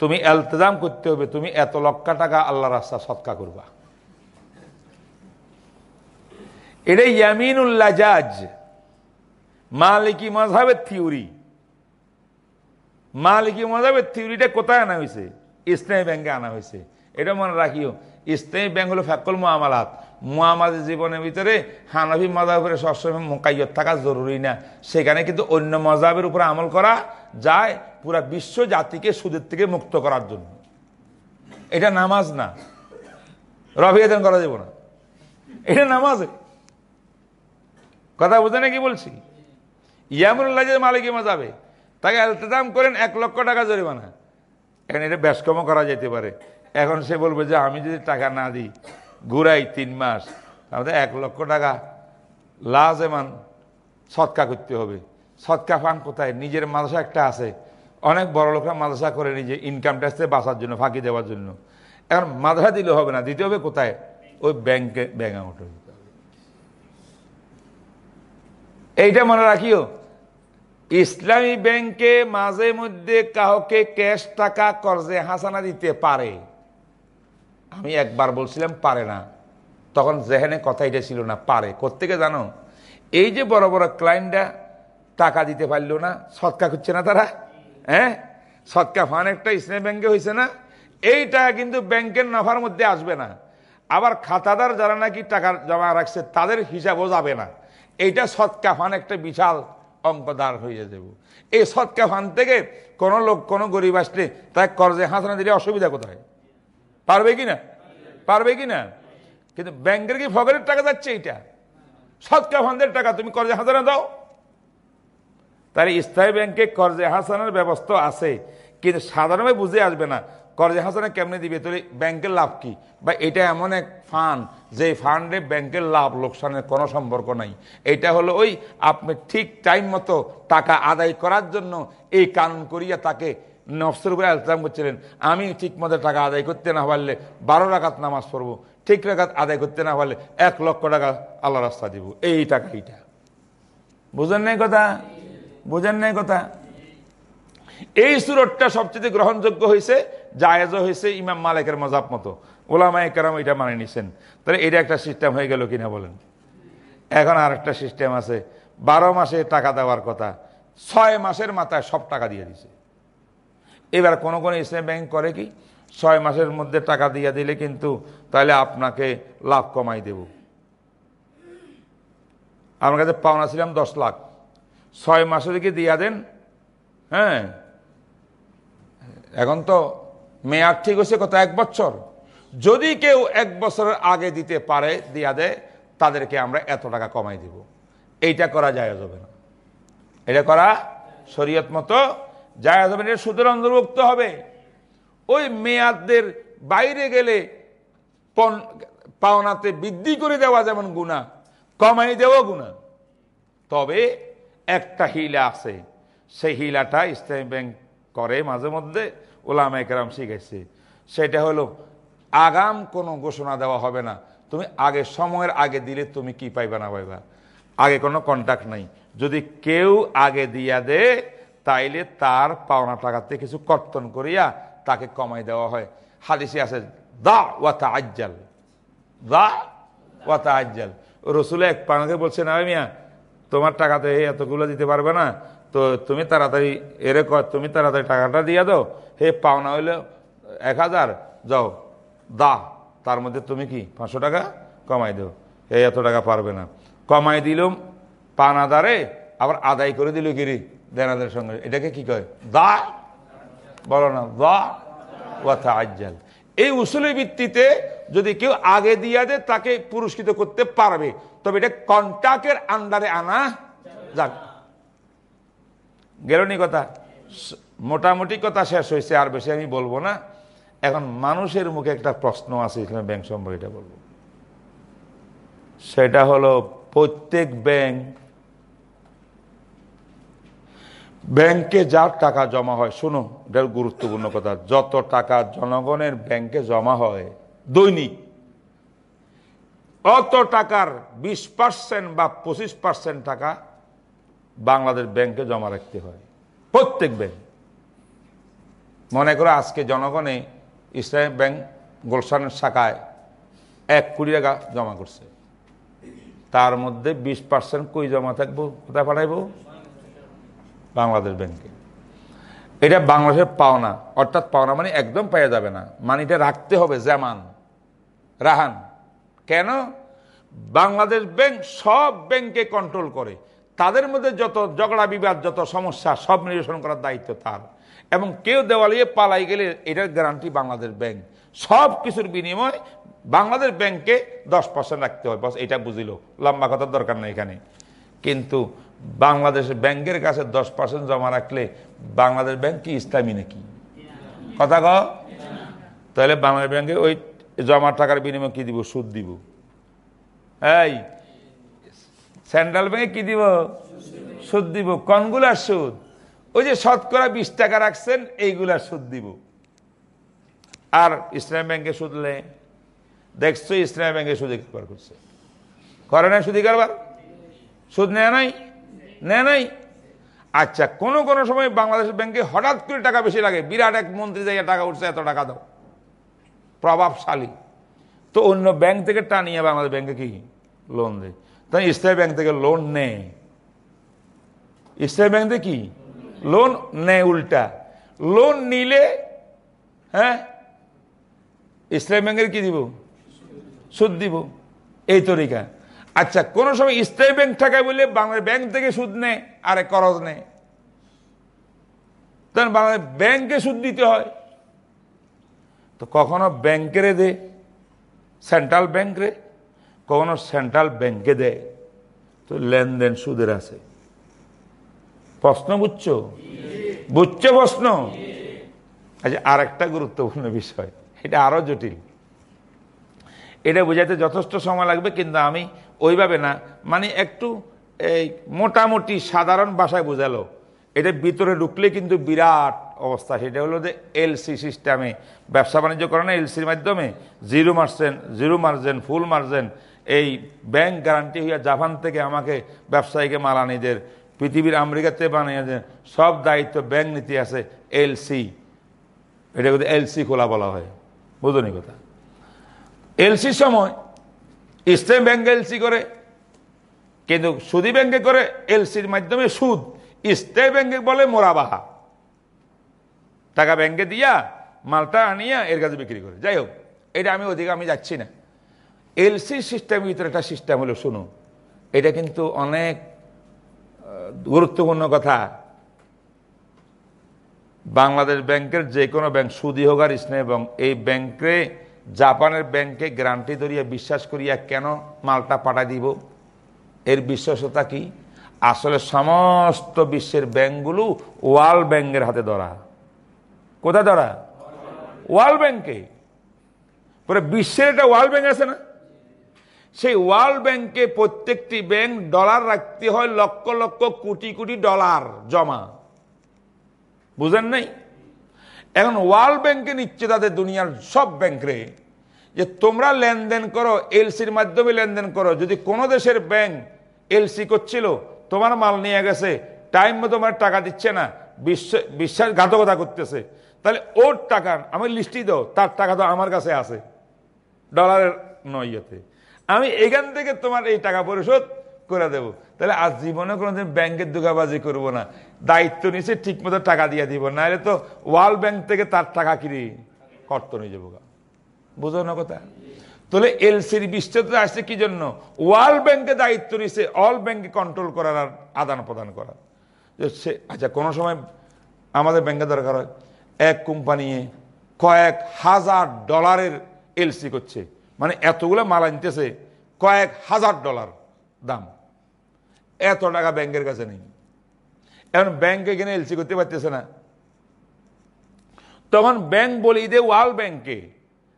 [SPEAKER 1] তুমি এলতেজাম করতে হবে, তুমি এত লক্ষ টাকা আল্লাহ রাস্তা সৎকা করবা। এটা ইয়ামিনুল্লাহ জাজ মালিকি মজাবের থিওরি। মালিকি মজাবের থিওরিটা কোথায় আনা হয়েছে? ইসলামী ব্যাংকে আনা হয়েছে। এটা মনে রাখিও ইসলামী ব্যাংক হলো ফ্যাকল মোয়ামালাত। মোয়ামাদ জীবনের ভিতরে হানাফি মজাবের সবসময় মোকাইয়ত থাকা জরুরি না। সেখানে কিন্তু অন্য মজাবের উপরে আমল করা যায় পুরা বিশ্ব জাতিকে সুদের থেকে মুক্ত করার জন্য। এটা নামাজ না। রফিয়াদান করা যাব না। এটা নামাজ। কথা বুঝে না কি বলছি? ইয়ামুল্লাহ যে মালিকি মজাবে, তাকে এলতেদাম করেন এক লক্ষ টাকা জরিমানা। এখন এটা ব্যস্কম করা যেতে পারে। এখন সে বলবে যে আমি যদি টাকা না দিই, ঘুরাই তিন মাস, তাহলে এক লক্ষ টাকা। লাজেমান সৎকা করতে হবে। সৎকা ফান কোথায়? নিজের মাদ্রাসা একটা আছে। অনেক বড় লোকরা মাদ্রাসা করে নিজে ইনকাম ট্যাক্সে বাঁচার জন্য, ফাঁকি দেওয়ার জন্য। এখন মাদ্রাসা দিলে হবে না, দিতে হবে কোথায়? ওই ব্যাংকে ব্যাঙ্ক অ্যাকাউন্টে এইটা মনে রাখিও। ইসলামী ব্যাংকে মাঝে মধ্যে কাউকে ক্যাশ টাকা কর্জে হাসানা দিতে পারে। আমি একবার বলছিলাম, পারে না। তখন জেহেনে কথা এটা ছিল না, পারে। কোথেকে জানো? এই যে বড় বড় ক্লায়েন্টরা টাকা দিতে পারল না, সৎকা খুঁজছে না তারা? হ্যাঁ? সৎকা ফান একটা ইসলামী ব্যাংকে হয়েছে না? এই টাকা কিন্তু ব্যাংকের নফার মধ্যে আসবে না। আবার খাতাদার যারা নাকি টাকা জমা রাখছে, তাদের হিসাবও যাবে না। এইটা সৎকা ফান একটা বিশাল অঙ্কদার হয়ে যাব এই সৎকা ফান থেকে কোনো লোক, কোনো গরিব আসলে তাই কর্জে হাসানা দিলে অসুবিধা কোথায়? পারবে কি না? পারবে কি না? কিন্তু ব্যাংকের কি ফগরের টাকা যাচ্ছে এইটা? সৎকা ফান্ডের টাকা তুমি কর্জে হাসানা দাও। তাহলে স্থায়ী ব্যাংকে কর্জে হাসানোর ব্যবস্থা আছে, কিন্তু সাধারণভাবে বুঝে আসবে না কর্জে হাসানা কেমনে দিবে। তাহলে ব্যাংকের লাভ কি? বা এটা এমন এক ফান্ড যে ফান্ডে ব্যাংকের লাভ, লোকসানের কোনো সম্পর্ক নাই। এটা হলো ওই আপনি ঠিক টাইম মতো টাকা আদায় করার জন্য এই কানুন করিয়া তাকে নফসের উপরে আলতাম করছিলেন। আমি ঠিক মতো টাকা আদায় করতে না পারলে বারো রাখাত নামাজ পড়ব, ঠিক রাখাত আদায় করতে না পারলে এক লক্ষ টাকা আল্লাহ রাস্তা দিব। এই টাকা এইটা। বুঝেন নাই কথা? বুঝেন নাই কথা? এই সুরটটা সবচেয়ে গ্রহণযোগ্য হয়েছে জায়েজ হয়েছে ইমাম মালিকের মজাব মতো। ওলামাই কেরাম এটা মানে নিছেন। তাহলে এটা একটা সিস্টেম হয়ে গেল কিনা বলেন? এখন আর একটা সিস্টেম আছে। বারো মাসে টাকা দেওয়ার কথা, ছয় মাসের মাথায় সব টাকা দিয়ে দিছে। এবার কোন কোন ইসলাম ব্যাংক করে কি, ছয় মাসের মধ্যে টাকা দিয়ে দিলে কিন্তু তাহলে আপনাকে লাভ কমাই দেব। আমার কাছে পাওনা ছিলাম দশ লাখ। ছয় মাসে দিকে দিয়া দেন হ্যাঁ। এখন তো মেয়াদ ঠিক হয়েছে কত, এক বছর। যদি কেউ এক বছরের আগে দিতে পারে, দিয়া দেয়, তাদেরকে আমরা এত টাকা কমাই দিব। এইটা করা যায় যাবে না। এটা করা শরীয়ত মতো যায় যাবে না সুদের অন্তর্ভুক্ত হবে। ওই মেয়াদদের বাইরে গেলে পাওনাতে বৃদ্ধি করে দেওয়া যেমন গুণা, কমাই দেওয়া গুণা। তবে একটা হিলা আছে, সেই হিলাটা ইসলামী ব্যাংক করে মাঝে মধ্যে, ওলামা একরাম শিখেছে সেটা হলো, আগাম কোনো ঘোষণা দেওয়া হবে না। তুমি আগে, সময়ের আগে দিলে তুমি কি পাইবা না পাইবা। আগে কোনো কন্ট্যাক্ট নাই। যদি কেউ আগে দিয়া দে তাইলে তার পাওনা টাকাতে কিছু কর্তন করিয়া তাকে কমাই দেওয়া হয়। হাদিসে আছে, দা ওয়াতা আজ্জাল দা ওয়াতা আজ্জাল রসুল এক পানাকে বলছে না মিয়া, তোমার টাকাতে এতগুলো দিতে পারবে না। তো তুমি তাড়াতাড়ি এরে কর, তুমি তাড়াতাড়ি টাকাটা দিয়ে দাও। হে পাওনা হইল এক হাজার, যাও। দা, তার মধ্যে তুমি কি পাঁচশো টাকা কমাই দেও। হে এত টাকা পারবে না। কমাই দিলুম পানাদারে, আবার আদায় করে দিল গিরি দেনাদের সঙ্গে। এটাকে কি কয়? দা। বলো না, দা ওয়াথা আজ্জাল এই উসুলের ভিত্তিতে যদি কেউ আগে দিয়া দেয়, তাকে পুরস্কৃত করতে পারবে। তবে এটা কন্টাক্টের আন্ডারে আনা যাক গেলনি কথা? মোটামুটি কথা শেষ হয়েছে, আর বেশি আমি বলব না। এখন মানুষের মুখে একটা প্রশ্ন আছে ইসলাম ব্যাংক সম্পর্কে এটা বলব। সেটা হলো, প্রত্যেক ব্যাংক ব্যাংকে যার টাকা জমা হয় শুনো এটা গুরুত্বপূর্ণ কথা, যত টাকা জনগণের ব্যাংকে জমা হয়, দৈনিক, অত টাকার বিশ পার্সেন্ট বা পঁচিশ পার্সেন্ট টাকা বাংলাদেশ ব্যাংকে জমা রাখতে হয়, প্রত্যেক ব্যাংক। মনে করো আজকে জনগণে ইসলামিক ব্যাংক গোলশানের শাখায় এক কোটি টাকা জমা করছে, তার মধ্যে বিশ পার্সেন্ট কই জমা থাকব, কোথায় পাঠাইবো? বাংলাদেশ ব্যাংকে। এটা বাংলাদেশের পাওনা। অর্থাৎ পাওনা মানে একদম পাওয়া যাবে না। মানিটা রাখতে হবে যেমান রাহান। কেন? বাংলাদেশ ব্যাংক সব ব্যাংকে কন্ট্রোল করে। তাদের মধ্যে যত ঝগড়া বিবাদ, যত সমস্যা, সব নিরসন করার দায়িত্ব তার। এবং কেউ দেওয়ালিয়ে পালাই গেলে এটার গ্যারান্টি বাংলাদেশ ব্যাংক। সব কিছুর বিনিময় বাংলাদেশ ব্যাংকে দশ পার্সেন্ট রাখতে হয়। বস, এটা বুঝিল। লম্বা কথার দরকার নেই এখানে। কিন্তু বাংলাদেশের ব্যাংকের কাছে দশ পার্সেন্ট জমা রাখলে বাংলাদেশ ব্যাংক কি ইসলামী নাকি? কথা ক তাহলে বাংলাদেশ ব্যাংকে ওই জমা টাকার বিনিময়ে কি দিব? সুদ দিব। এই সেন্ট্রাল ব্যাংকে কি দিব? সুদ দিব। কনগুলার সুদ? ওই যে শতকরা বিশ টাকা রাখছেন, এইগুলার সুদ দিব। আর ইসলাম ব্যাংকে সুদ সুদলে দেখছ ইসলাম ব্যাংকে সুদে করছে। করে না সুদী কারবার সুদ নেয় নাই? নেয় নাই? আচ্ছা কোন কোন সময় বাংলাদেশ ব্যাংকে হঠাৎ করে টাকা বেশি লাগে। বিরাট এক মন্ত্রী যাইয়া টাকা উঠছে, এত টাকা দাও। প্রভাবশালী। তো অন্য ব্যাংক থেকে টানিয়ে বাংলাদেশ ব্যাংকে কি লোন দেয়? তাই ইসলামী ব্যাংক থেকে লোন নেয়। ইসলামী ব্যাংক থেকে কি? লোন নেয় উল্টা। লোন নিলে হ্যাঁ ইসলামী ব্যাংকের কি দিব? সুদ দিব। এই তরিকা। আচ্ছা কোন সময় ইসলামী ব্যাংক থাকায় বলে বাংলাদেশ ব্যাংক থেকে সুদ নেয় আরে করজ নেয় তখন বাংলাদেশ ব্যাংকে সুদ দিতে হয়। তো কখনো ব্যাংকেরে দে সেন্ট্রাল ব্যাংক কখনো সেন্ট্রাল ব্যাংকে দেয় তো লেনদেন সুদের আছে। প্রশ্ন বুঝছ? বুঝছ প্রশ্ন? আচ্ছা আর একটা গুরুত্বপূর্ণ বিষয়, এটা আরও জটিল। এটা বোঝাতে যথেষ্ট সময় লাগবে, কিন্তু আমি ওইভাবে না। মানে একটু এই মোটামুটি সাধারণ ভাষায় বোঝালো। এটা ভিতরে ঢুকলে কিন্তু বিরাট অবস্থা। সেটা হলো যে এলসি সিস্টেমে ব্যবসা বাণিজ্য করে না এলসির মাধ্যমে zero মার্সেন zero margin full margin এই ব্যাংক গ্যারান্টি হইয়া জাপান থেকে আমাকে ব্যবসায়ীকে মালানিদের পৃথিবীর আমেরিকাতে বানিয়ে সব দায়িত্ব ব্যাংক নীতি আছে এলসি এটা এলসি খোলা বলা হয়। বুঝনি কথা? এলসির সময় ইসলাম ব্যাংক এলসি করে, কিন্তু সুদী ব্যাংকে করে এলসির মাধ্যমে সুদ। স্টেট ব্যাংকে বলে মোরাবাহা। টাকা ব্যাংকে দিয়া, মালটা আনিয়া এর কাছে বিক্রি করে। যাই হোক, এটা আমি ওদিকে আমি যাচ্ছি না। এলসি সিস্টেমের ভিতরে একটা সিস্টেম হলো শুনো এটা কিন্তু অনেক গুরুত্বপূর্ণ কথা। বাংলাদেশ ব্যাংকের যে কোনো ব্যাংক সুদী হোক আর ইসলামী এবং এই ব্যাংকে জাপানের ব্যাংকে গ্যারান্টি ধরিয়া বিশ্বাস করিয়া কেন মালটা পাঠাই দিব? এর বিশ্বাসতা কি? আসলে সমস্ত বিশ্বের ব্যাংকগুলো ওয়ার্ল্ড ব্যাংকের হাতে ধরা। কোথায় ধরা? ওয়ার্ল্ড ব্যাংকে। পরে বিশ্বের একটা ওয়ার্ল্ড ব্যাংক আছে না? সেই ওয়ার্ল্ড ব্যাংকে প্রত্যেকটি ব্যাংক ডলার রাখতে হয় লক্ষ লক্ষ কোটি কোটি ডলার জমা। বুঝেন নাই? এখন ওয়ার্ল্ড ব্যাংকে নিচ্ছে তাদের দুনিয়ার সব ব্যাংকরে যে তোমরা লেনদেন করো এলসির মাধ্যমে লেনদেন করো। যদি কোনো দেশের ব্যাংক এলসি করছিল, তোমার মাল নিয়ে গেছে টাইম মতো তোমার টাকা দিচ্ছে না, বিশ্ব, বিশ্বাসঘাতকতা করতেছে, তাহলে ওর টাকা, আমি লিস্টি দাও, তার টাকা তো আমার কাছে আছে ডলারের নয় আমি এখান থেকে তোমার এই টাকা পরিশোধ করে দেব। তাহলে আজ জীবনে কোনোদিন ব্যাংকের দুগাবাজি করব না। দায়িত্ব নিছে ঠিক মতো টাকা দিয়ে দিব। না এলে তো ওয়ার্ল্ড ব্যাংক থেকে তার টাকা কিনে কর্ত নিয়ে যাব বুঝো না কথা? তাহলে এলসির বিস্তৃত আসছে কি জন্য? ওয়ার্ল্ড ব্যাংকে দায়িত্ব নিছে, অল ব্যাংকে কন্ট্রোল করার আর আদান প্রদান করার। সে আচ্ছা কোনো সময় আমাদের ব্যাংকে দরকার হয়, এক কোম্পানি কয়েক হাজার ডলারের এলসি করছে। মানে এতগুলো মাল আনতেছে, কয়েক হাজার ডলার দাম। এত টাকা ব্যাংকের কাছে নেই। এখন ব্যাংক এখানে এলসি করতে পারতেছে না। তখন ব্যাংক বলি দে ওয়ার্ল্ড ব্যাংকে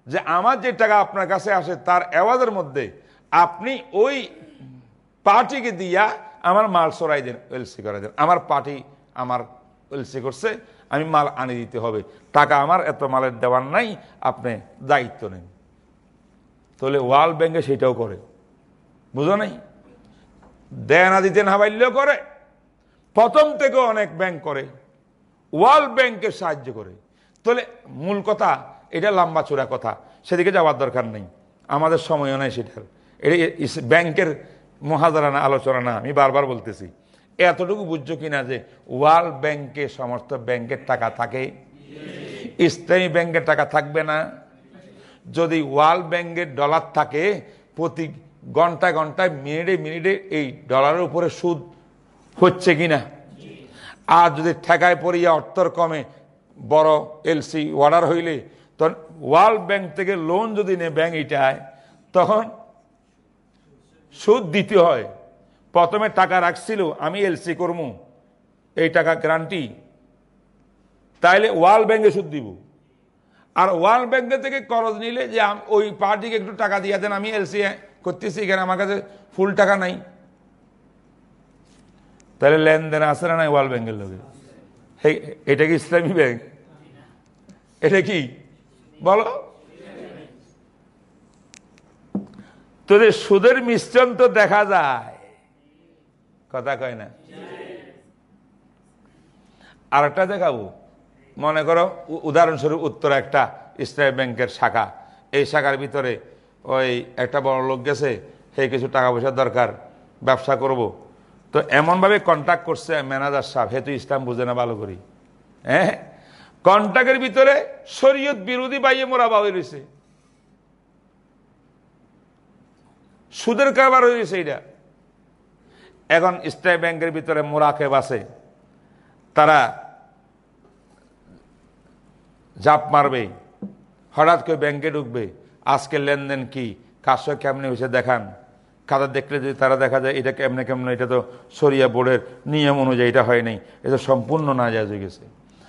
[SPEAKER 1] যে আমার যে টাকা আপনার কাছে আসে তার অ্যাওয়াজের মধ্যে আপনি ওই পার্টিকে দিয়া আমার মাল সরাই দেন, এলসি করাই দেন। আমার পার্টি আমার এলসি করছে, আমি মাল আনি দিতে হবে। টাকা আমার, এত মালের দেওয়ার নাই, আপনি দায়িত্ব নেন। তাহলে ওয়ার্ল্ড ব্যাংকে সেটাও করে। বুঝো নাই? দেয় না দিতে না বাড়লেও করে। প্রথম থেকে অনেক ব্যাংক করে। ওয়ার্ল্ড ব্যাংকে সাহায্য করে। তাহলে মূল কথা, এটা লম্বা চূড়া কথা। সেদিকে যাওয়ার দরকার নেই। আমাদের সময়ও নেই সেটার। এটা ব্যাংকের মহাদারানা আলোচনা না। আমি বারবার বলতেছি, এতটুকু বুঝছ কিনা যে ওয়ার্ল্ড ব্যাংকে সমস্ত ব্যাংকের টাকা থাকে? ইসলামী ব্যাংকের টাকা থাকবে না। যদি ওয়ার্ল্ড ব্যাংকের ডলার থাকে, প্রতি ঘণ্টা ঘন্টায়, মিনিটে মিনিটে এই ডলারের উপরে সুদ হচ্ছে কিনা? আর যদি ঠেকায় পড়িয়া অর্থর কমে, বড় এলসি অর্ডার হইলে তখন ওয়ার্ল্ড ব্যাংক থেকে লোন যদি নেয় ব্যাংক এটায়, তখন সুদ দিতে হয়। প্রথমে টাকা রাখছিল, আমি এলসি করব এই টাকা গ্রান্টি তাইলে ওয়ার্ল্ড ব্যাংকে সুদ দিব। আর ওয়ার্ল্ড ব্যাংকে থেকে করজ নিলে যে ওই পার্টিকে একটু টাকা দিয়ে দেন, আমি এলসি করতেছি, এখানে আমার কাছে ফুল টাকা নাই। তাহলে লেনদেন আসে না ওয়ার্ল্ড ব্যাংকের লোকে এটা কি ইসলামী ব্যাংক? এটা কি? বলো। তোদের সুদের মিশ্রণ তো দেখা যায়। কথা কয় না? আর একটা দেখাবো। মনে করো উদাহরণস্বরূপ উত্তর একটা ইসলামী ব্যাংকের শাখা। এই শাখার ভিতরে ওই একটা বড় লোক গেছে, সেই কিছু টাকা পয়সার দরকার, ব্যবসা করব। তো এমনভাবে কন্ট্যাক্ট করছে ম্যানেজার সাহেব হেতু ইসলাম বুঝে না ভালো করি হ্যাঁ? কন্ট্যাক্টের ভিতরে শরীয়ত বিরোধী বাইয়ে মোরা বাবু রয়েছে। সুদের কারবার হয়ে হয়েছে এইটা। এখন স্টেট ব্যাংকের ভিতরে মোরাকে বাসে তারা জাপ মারবে। হঠাৎ করে ব্যাংকে ঢুকবে। আজকে লেনদেন কি? কাজ কেমনি হয়েছে দেখান। খাতা দেখলে যদি তারা দেখা যায়, এটা কেমনে কেমন, এটা তো সরিয়া বোর্ডের নিয়ম অনুযায়ী এটা হয় নাই। এটা সম্পূর্ণ না যায় গেছে।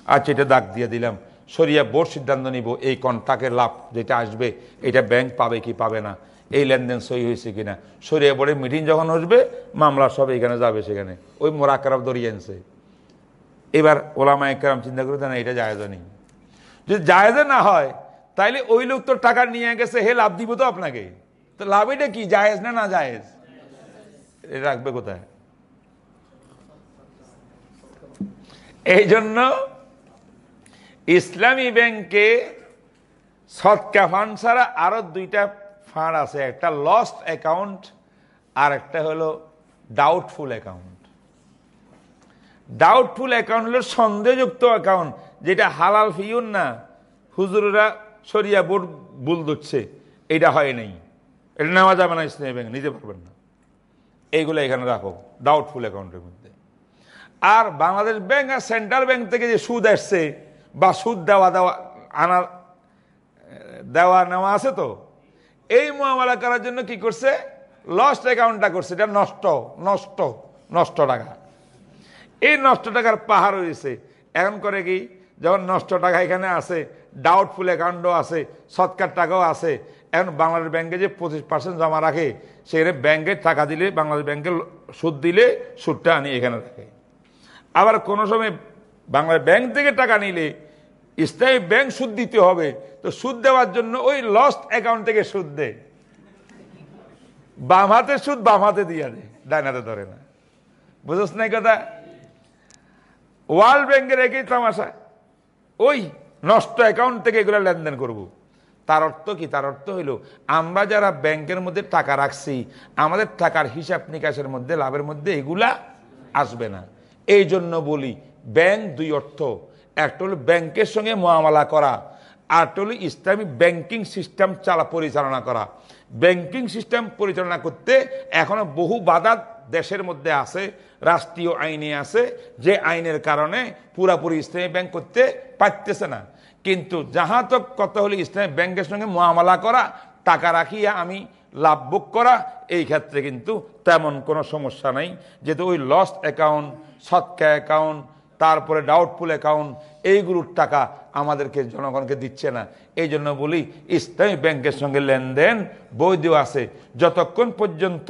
[SPEAKER 1] আচ্ছা এটা দাগ দিয়ে দিলাম। সরিয়া বোর্ড সিদ্ধান্ত নিব, এই কন কন্ট্রাক্টের লাভ যেটা আসবে, এটা ব্যাংক পাবে কি পাবে না, এই লেনদেন সই হয়েছে কিনা। সরিয়া বোর্ডের মিটিং যখন আসবে, মামলা সব এখানে যাবে সেখানে। ওই মোরাকারাব দরিয়ে আনছে। এবার ওলামা একরাম চিন্তা করে না এটা জায়গা নেই। যদি জায়জা না হয় তাইলে ওই লোক তো টাকা নিয়ে গেছে, হে লাভ দিব তো আপনাকে। তো লাভ এটা কি, জায়েজ না না জায়েজ? রাখবে কোথায়? এই জন্য ইসলামী ব্যাংকে সৎকা ফান্ড ছাড়া আরও দুইটা ফান্ড আছে, একটা লস্ট অ্যাকাউন্ট আর একটা হলো ডাউটফুল অ্যাকাউন্ট ডাউটফুল অ্যাকাউন্ট হলো সন্দেহযুক্ত অ্যাকাউন্ট যেটা হালাল ফিউন না। হুজুররা সরিয়া বোর্ড ভুল দিচ্ছে এটা হয় নাই। এটা নেওয়া যাবে না ইসলামী ব্যাংক নিতে পারবেন না। এইগুলো এখানে রাখো ডাউটফুল অ্যাকাউন্টের মধ্যে। আর বাংলাদেশ ব্যাংক আর সেন্ট্রাল ব্যাংক থেকে যে সুদ আসছে, বা সুদ দেওয়া দেওয়া আনার দেওয়া নেওয়া আছে তো, এই মোয়ামলা করার জন্য কি করছে? লস্ট অ্যাকাউন্টটা করছে, এটা নষ্ট নষ্ট নষ্ট টাকা। এই নষ্ট টাকার পাহাড় হয়েছে এখন করে কি, যখন নষ্ট টাকা এখানে আছে ডাউটফুল অ্যাকাউন্টও আছে সৎকার টাকাও আছে। এখন বাংলাদেশ ব্যাংকে যে পঁচিশ পার্সেন্ট জমা রাখে, সেখানে ব্যাংকে টাকা দিলে, বাংলাদেশ ব্যাংকে সুদ দিলে সুদটা আনি এখানে রাখে। আবার কোনো সময় বাংলাদেশ ব্যাংক থেকে টাকা নিলে ইসলামী ব্যাংক সুদ দিতে হবে, তো সুদ দেওয়ার জন্য ওই লস্ট অ্যাকাউন্ট থেকে সুদ দেয়। বাম হাতে সুদ, বাম হাতে দিয়ে দেয়, ডাইন হাতে ধরে না। বুঝোস নাই কথা? ওয়ার্ল্ড ব্যাংকের একই তামাশা। ওই নষ্ট অ্যাকাউন্ট থেকে এগুলো লেনদেন করব। তার অর্থ কি? তার অর্থ হইল, আমরা যারা ব্যাংকের মধ্যে টাকা রাখছি, আমাদের টাকার হিসাব নিকাশের মধ্যে, লাভের মধ্যে এগুলা আসবে না। এই জন্য বলি, ব্যাংক দুই অর্থ। একটা হলো ব্যাংকের সঙ্গে মোয়ামলা করা আর হলো ইসলামী ব্যাংকিং সিস্টেম চালা পরিচালনা করা। ব্যাংকিং সিস্টেম পরিচালনা করতে এখনও বহু বাধা দেশের মধ্যে আছে, রাষ্ট্রীয় আইনে আছে, যে আইনের কারণে পুরাপুরি ইসলামী ব্যাংক করতে পারতেছে না। কিন্তু যাহা তো কত হলে ইসলামী ব্যাংকের সঙ্গে মোয়ামলা করা, টাকা রাখিয়া আমি লাভ বুক করা, এই ক্ষেত্রে কিন্তু তেমন কোনো সমস্যা নাই। যেহেতু ওই লস্ট অ্যাকাউন্ট সৎকা অ্যাকাউন্ট তারপরে ডাউটফুল অ্যাকাউন্ট এইগুলোর টাকা আমাদেরকে জনগণকে দিচ্ছে না। এই জন্য বলি, ইসলামী ব্যাংকের সঙ্গে লেনদেন বৈধ আছে। যতক্ষণ পর্যন্ত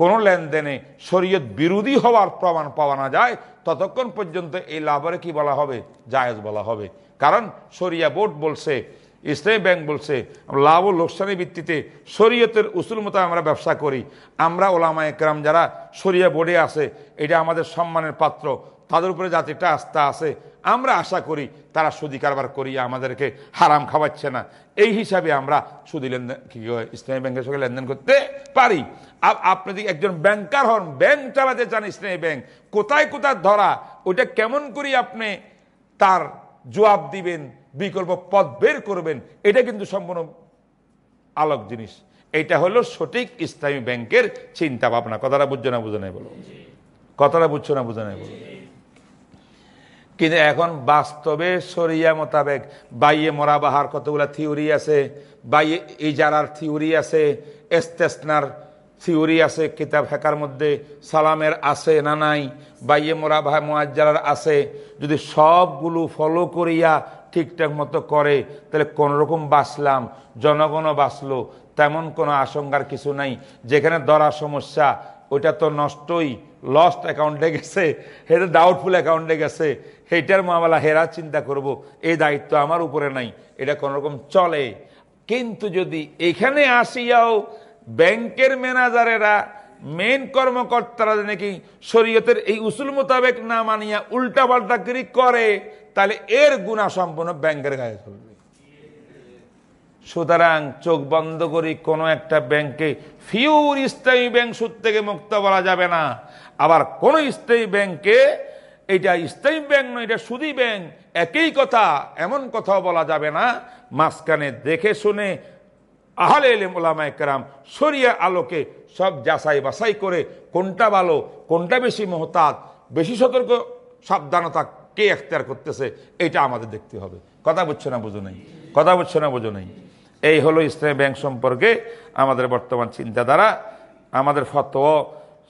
[SPEAKER 1] কোনো লেনদেনে শরীয়ত বিরোধী হওয়ার প্রমাণ পাওয়া না যায়, ততক্ষণ পর্যন্ত এই লাভরে কি বলা হবে? জায়েজ বলা হবে। কারণ শরিয়া বোর্ড বলছে, ইসলামী ব্যাংক বলছে, লাভ ও লোকসানের ভিত্তিতে শরীয়তের উসুল মতো আমরা ব্যবসা করি। আমরা ওলামা একরাম যারা শরিয়া বোর্ডে আছে, এটা আমাদের সম্মানের পাত্র। তাদের উপরে জাতিটা আস্থা আছে আমরা আশা করি তারা সুদি কারবার করিয়া আমাদেরকে হারাম খাওয়াচ্ছে না। এই হিসাবে আমরা সুদি লেনদেন কি ইসলামী ব্যাংকের সঙ্গে লেনদেন করতে পারি। আর আপনি যদি একজন ব্যাংকার হন, ব্যাংক চালাতে চান ইসলামী ব্যাংক, কোথায় কোথায় ধরা, ওইটা কেমন করি আপনি তার জবাব দিবেন, বিকল্প পথ বের করবেন, এটা কিন্তু সম্পূর্ণ আলোক জিনিস। এটা হলো সঠিক ইসলামী ব্যাংকের চিন্তা ভাবনা কথাটা বুঝছ না বুঝো নাই বলো? কথাটা বুঝছ না বুঝো নাই বলো? কিন্তু এখন বাস্তবে সরিয়া মোতাবেক বাইয়ে মরাবাহার কতগুলা থিওরি আছে, বাইয়ে ইজারার থিওরি আছে, এস্তেসনার থিওরি আছে, কিতাব হেকার মধ্যে সালামের আছে না নাই, বাইয়ে মোরাবাহা মোয়াজ্জার আছে। যদি সবগুলো ফলো করিয়া ঠিকঠাক মতো করে, তাহলে কোনোরকম বাঁচলাম, জনগণও বাঁচলো, তেমন কোনো আশঙ্কার কিছু নাই। যেখানে দরা সমস্যা, ওইটা তো নষ্টই। লস্ট অ্যাকাউন্টে গেছে সেটা ডাউটফুল অ্যাকাউন্টে গেছে সেইটার মামলা হেরা চিন্তা করব, এই দায়িত্ব আমার উপরে নাই, এটা কোনোরকম চলে। কিন্তু যদি এখানে আসিয়াও ব্যাংকের ম্যানেজারেরা মেন কর্মকর্তারা নাকি শরীয়তের এই উসুল মোতাবেক না মানিয়া উল্টা পাল্টাগিরি করে, তাহলে এর গুণা সম্পূর্ণ ব্যাংকের গায়ে চলবে সুতরাং চোখ বন্ধ করি, কোনো একটা ব্যাংকে ফিউর ইস্তায়ী ব্যাংক সুদ থেকে মুক্ত বলা যাবে না। আবার কোন ইস্তায়ী ব্যাংকে, এটা ইস্তায়ী ব্যাংক নয়, এটা সুদী ব্যাংক। একই কথা, এমন কথাও বলা যাবে না। মাঝখানে দেখে শুনে আহলে এলেম ওলামা একরাম সরিয়া আলোকে সব যাচাই বাছাই করে কোনটা ভালো, কোনটা বেশি মহতাত বেশি সতর্ক, সাবধানতা কে এখতিয়ার করতেছে, এটা আমাদের দেখতে হবে। কথা বুঝছে না বুঝো নেই? কথা বুঝছে না বুঝো নেই? এই হলো ইসলামী ব্যাংক সম্পর্কে আমাদের বর্তমান চিন্তাধারা। আমাদের ফতোয়া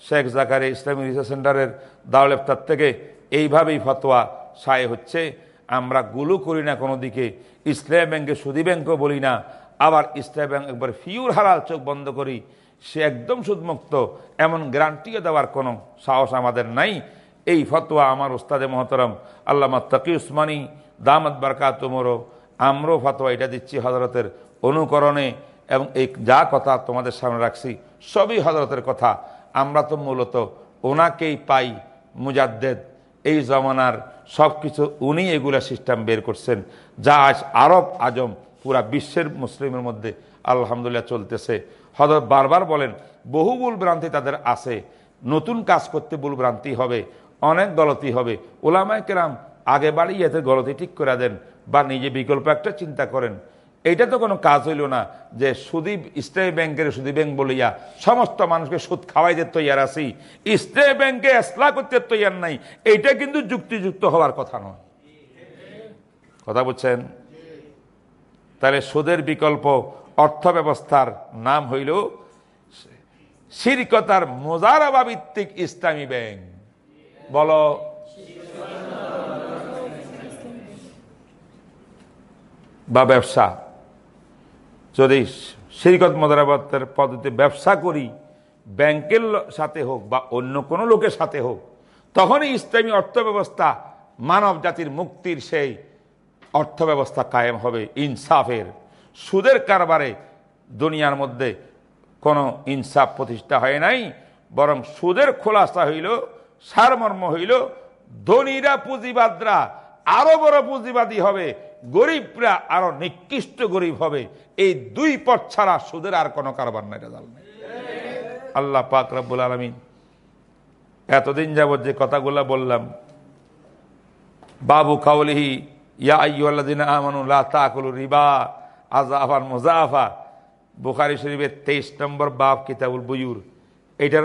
[SPEAKER 1] শেখ জাকারে ইসলামী রিসার্চ সেন্টারের দাউল ইফতার থেকে এইভাবেই ফতোয়া সায় হচ্ছে। আমরা গুলো করি না কোনো দিকে। ইসলাম ব্যাংকে সুদী ব্যাংকও বলি না। আবার ইসলাম ব্যাংক একবার ফিউর হারাল চোখ বন্ধ করি। সে একদম সুদমুক্ত। এমন গ্যারান্টিও দেওয়ার কোনো সাহস আমাদের নাই। এই ফতোয়া আমার ওস্তাদে মহতরম আল্লামা তকি উসমানী দামদ বারকাত মোরো আমরও ফতোয়া এটা দিচ্ছি হজরতের অনুকরণে। এবং এই যা কথা তোমাদের সামনে রাখছি, সবই হজরতের কথা। আমরা তো মূলত ওনাকেই পাই, মুজাদ্দেদ। এই জমানার সব কিছু উনি এগুলা সিস্টেম বের করছেন, যা আজ আরব আজম পুরা বিশ্বের মুসলিমের মধ্যে আলহামদুলিল্লাহ চলতেছে। হজরত বারবার বলেন, বহু ভুল ভ্রান্তি তাদের আছে, নতুন কাজ করতে ভুল ভ্রান্তি হবে, অনেক গলতি হবে। ওলামায় কেরাম আগে বাড়িয়ে এতে গলতি ঠিক করে দেন বা নিজে বিকল্প একটা চিন্তা করেন। এইটা তো কোনো কাজ হইল না যে সুদী ইসলামী ব্যাংকের সুদী ব্যাংক বলিয়া সমস্ত মানুষকে সুদ খাওয়াইতে তৈয়ার আছি। ইসলামী ব্যাংকে এসলা করতে তৈয়ার নাই। এইটা কিন্তু যুক্তিযুক্ত হওয়ার কথা নয়। কথা বুঝছেন? তাহলে সুদের বিকল্প অর্থ ব্যবস্থার নাম হইল শিরকতার মোজারাবা ভিত্তিক ইসলামী ব্যাংক। বলো। বা ব্যবসা। যদি শিরকত মোদারাবাতের পদ্ধতি ব্যবসা করি, ব্যাংকের সাথে হোক বা অন্য কোনো লোকের সাথে হোক, তখনই ইসলামী অর্থব্যবস্থা মানব জাতির মুক্তির সেই অর্থব্যবস্থা কায়েম হবে ইনসাফের। সুদের কারবারে দুনিয়ার মধ্যে কোনো ইনসাফ প্রতিষ্ঠা হয় নাই, বরং সুদের খোলাসা হইল, সারমর্ম হইল, ধনীরা পুঁজিবাদরা আরও বড় পুঁজিবাদী হবে গরিবরা আরও নিকৃষ্ট গরিব হবে। এই দুই পথ ছাড়া সুদের আর কোনো কারবার নাই রেজাল নেই আল্লাহ পাক রব্বুল আলমিন এতদিন যাবৎ যে কথাগুলা বললাম, বাবু কাউলিহি, ইয়া আইয়ুল্লাদিন আমানু লা তাকুলু রিবা আজাফান মুজাফা বুখারি শরীফের তেইশ নম্বর বাপ কিতাবুল বুয়ুর। এইটার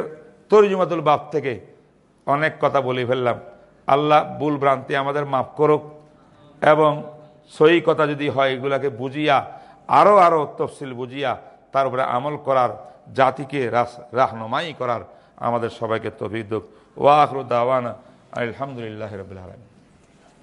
[SPEAKER 1] তরিজুমাতুল বাপ থেকে অনেক কথা বলে ফেললাম। আল্লাহ ভুল ভ্রান্তি আমাদের মাফ করুক এবং সই কথা যদি হয়, এগুলাকে বুঝিয়া আরও আরও তফসিল বুঝিয়া, তার উপরে আমল করার, জাতিকে রাহনমাই করার আমাদের সবাইকে তফিদ ওয়াহরুদ্দাওয়ানা আলহামদুলিল্লাহ রবিল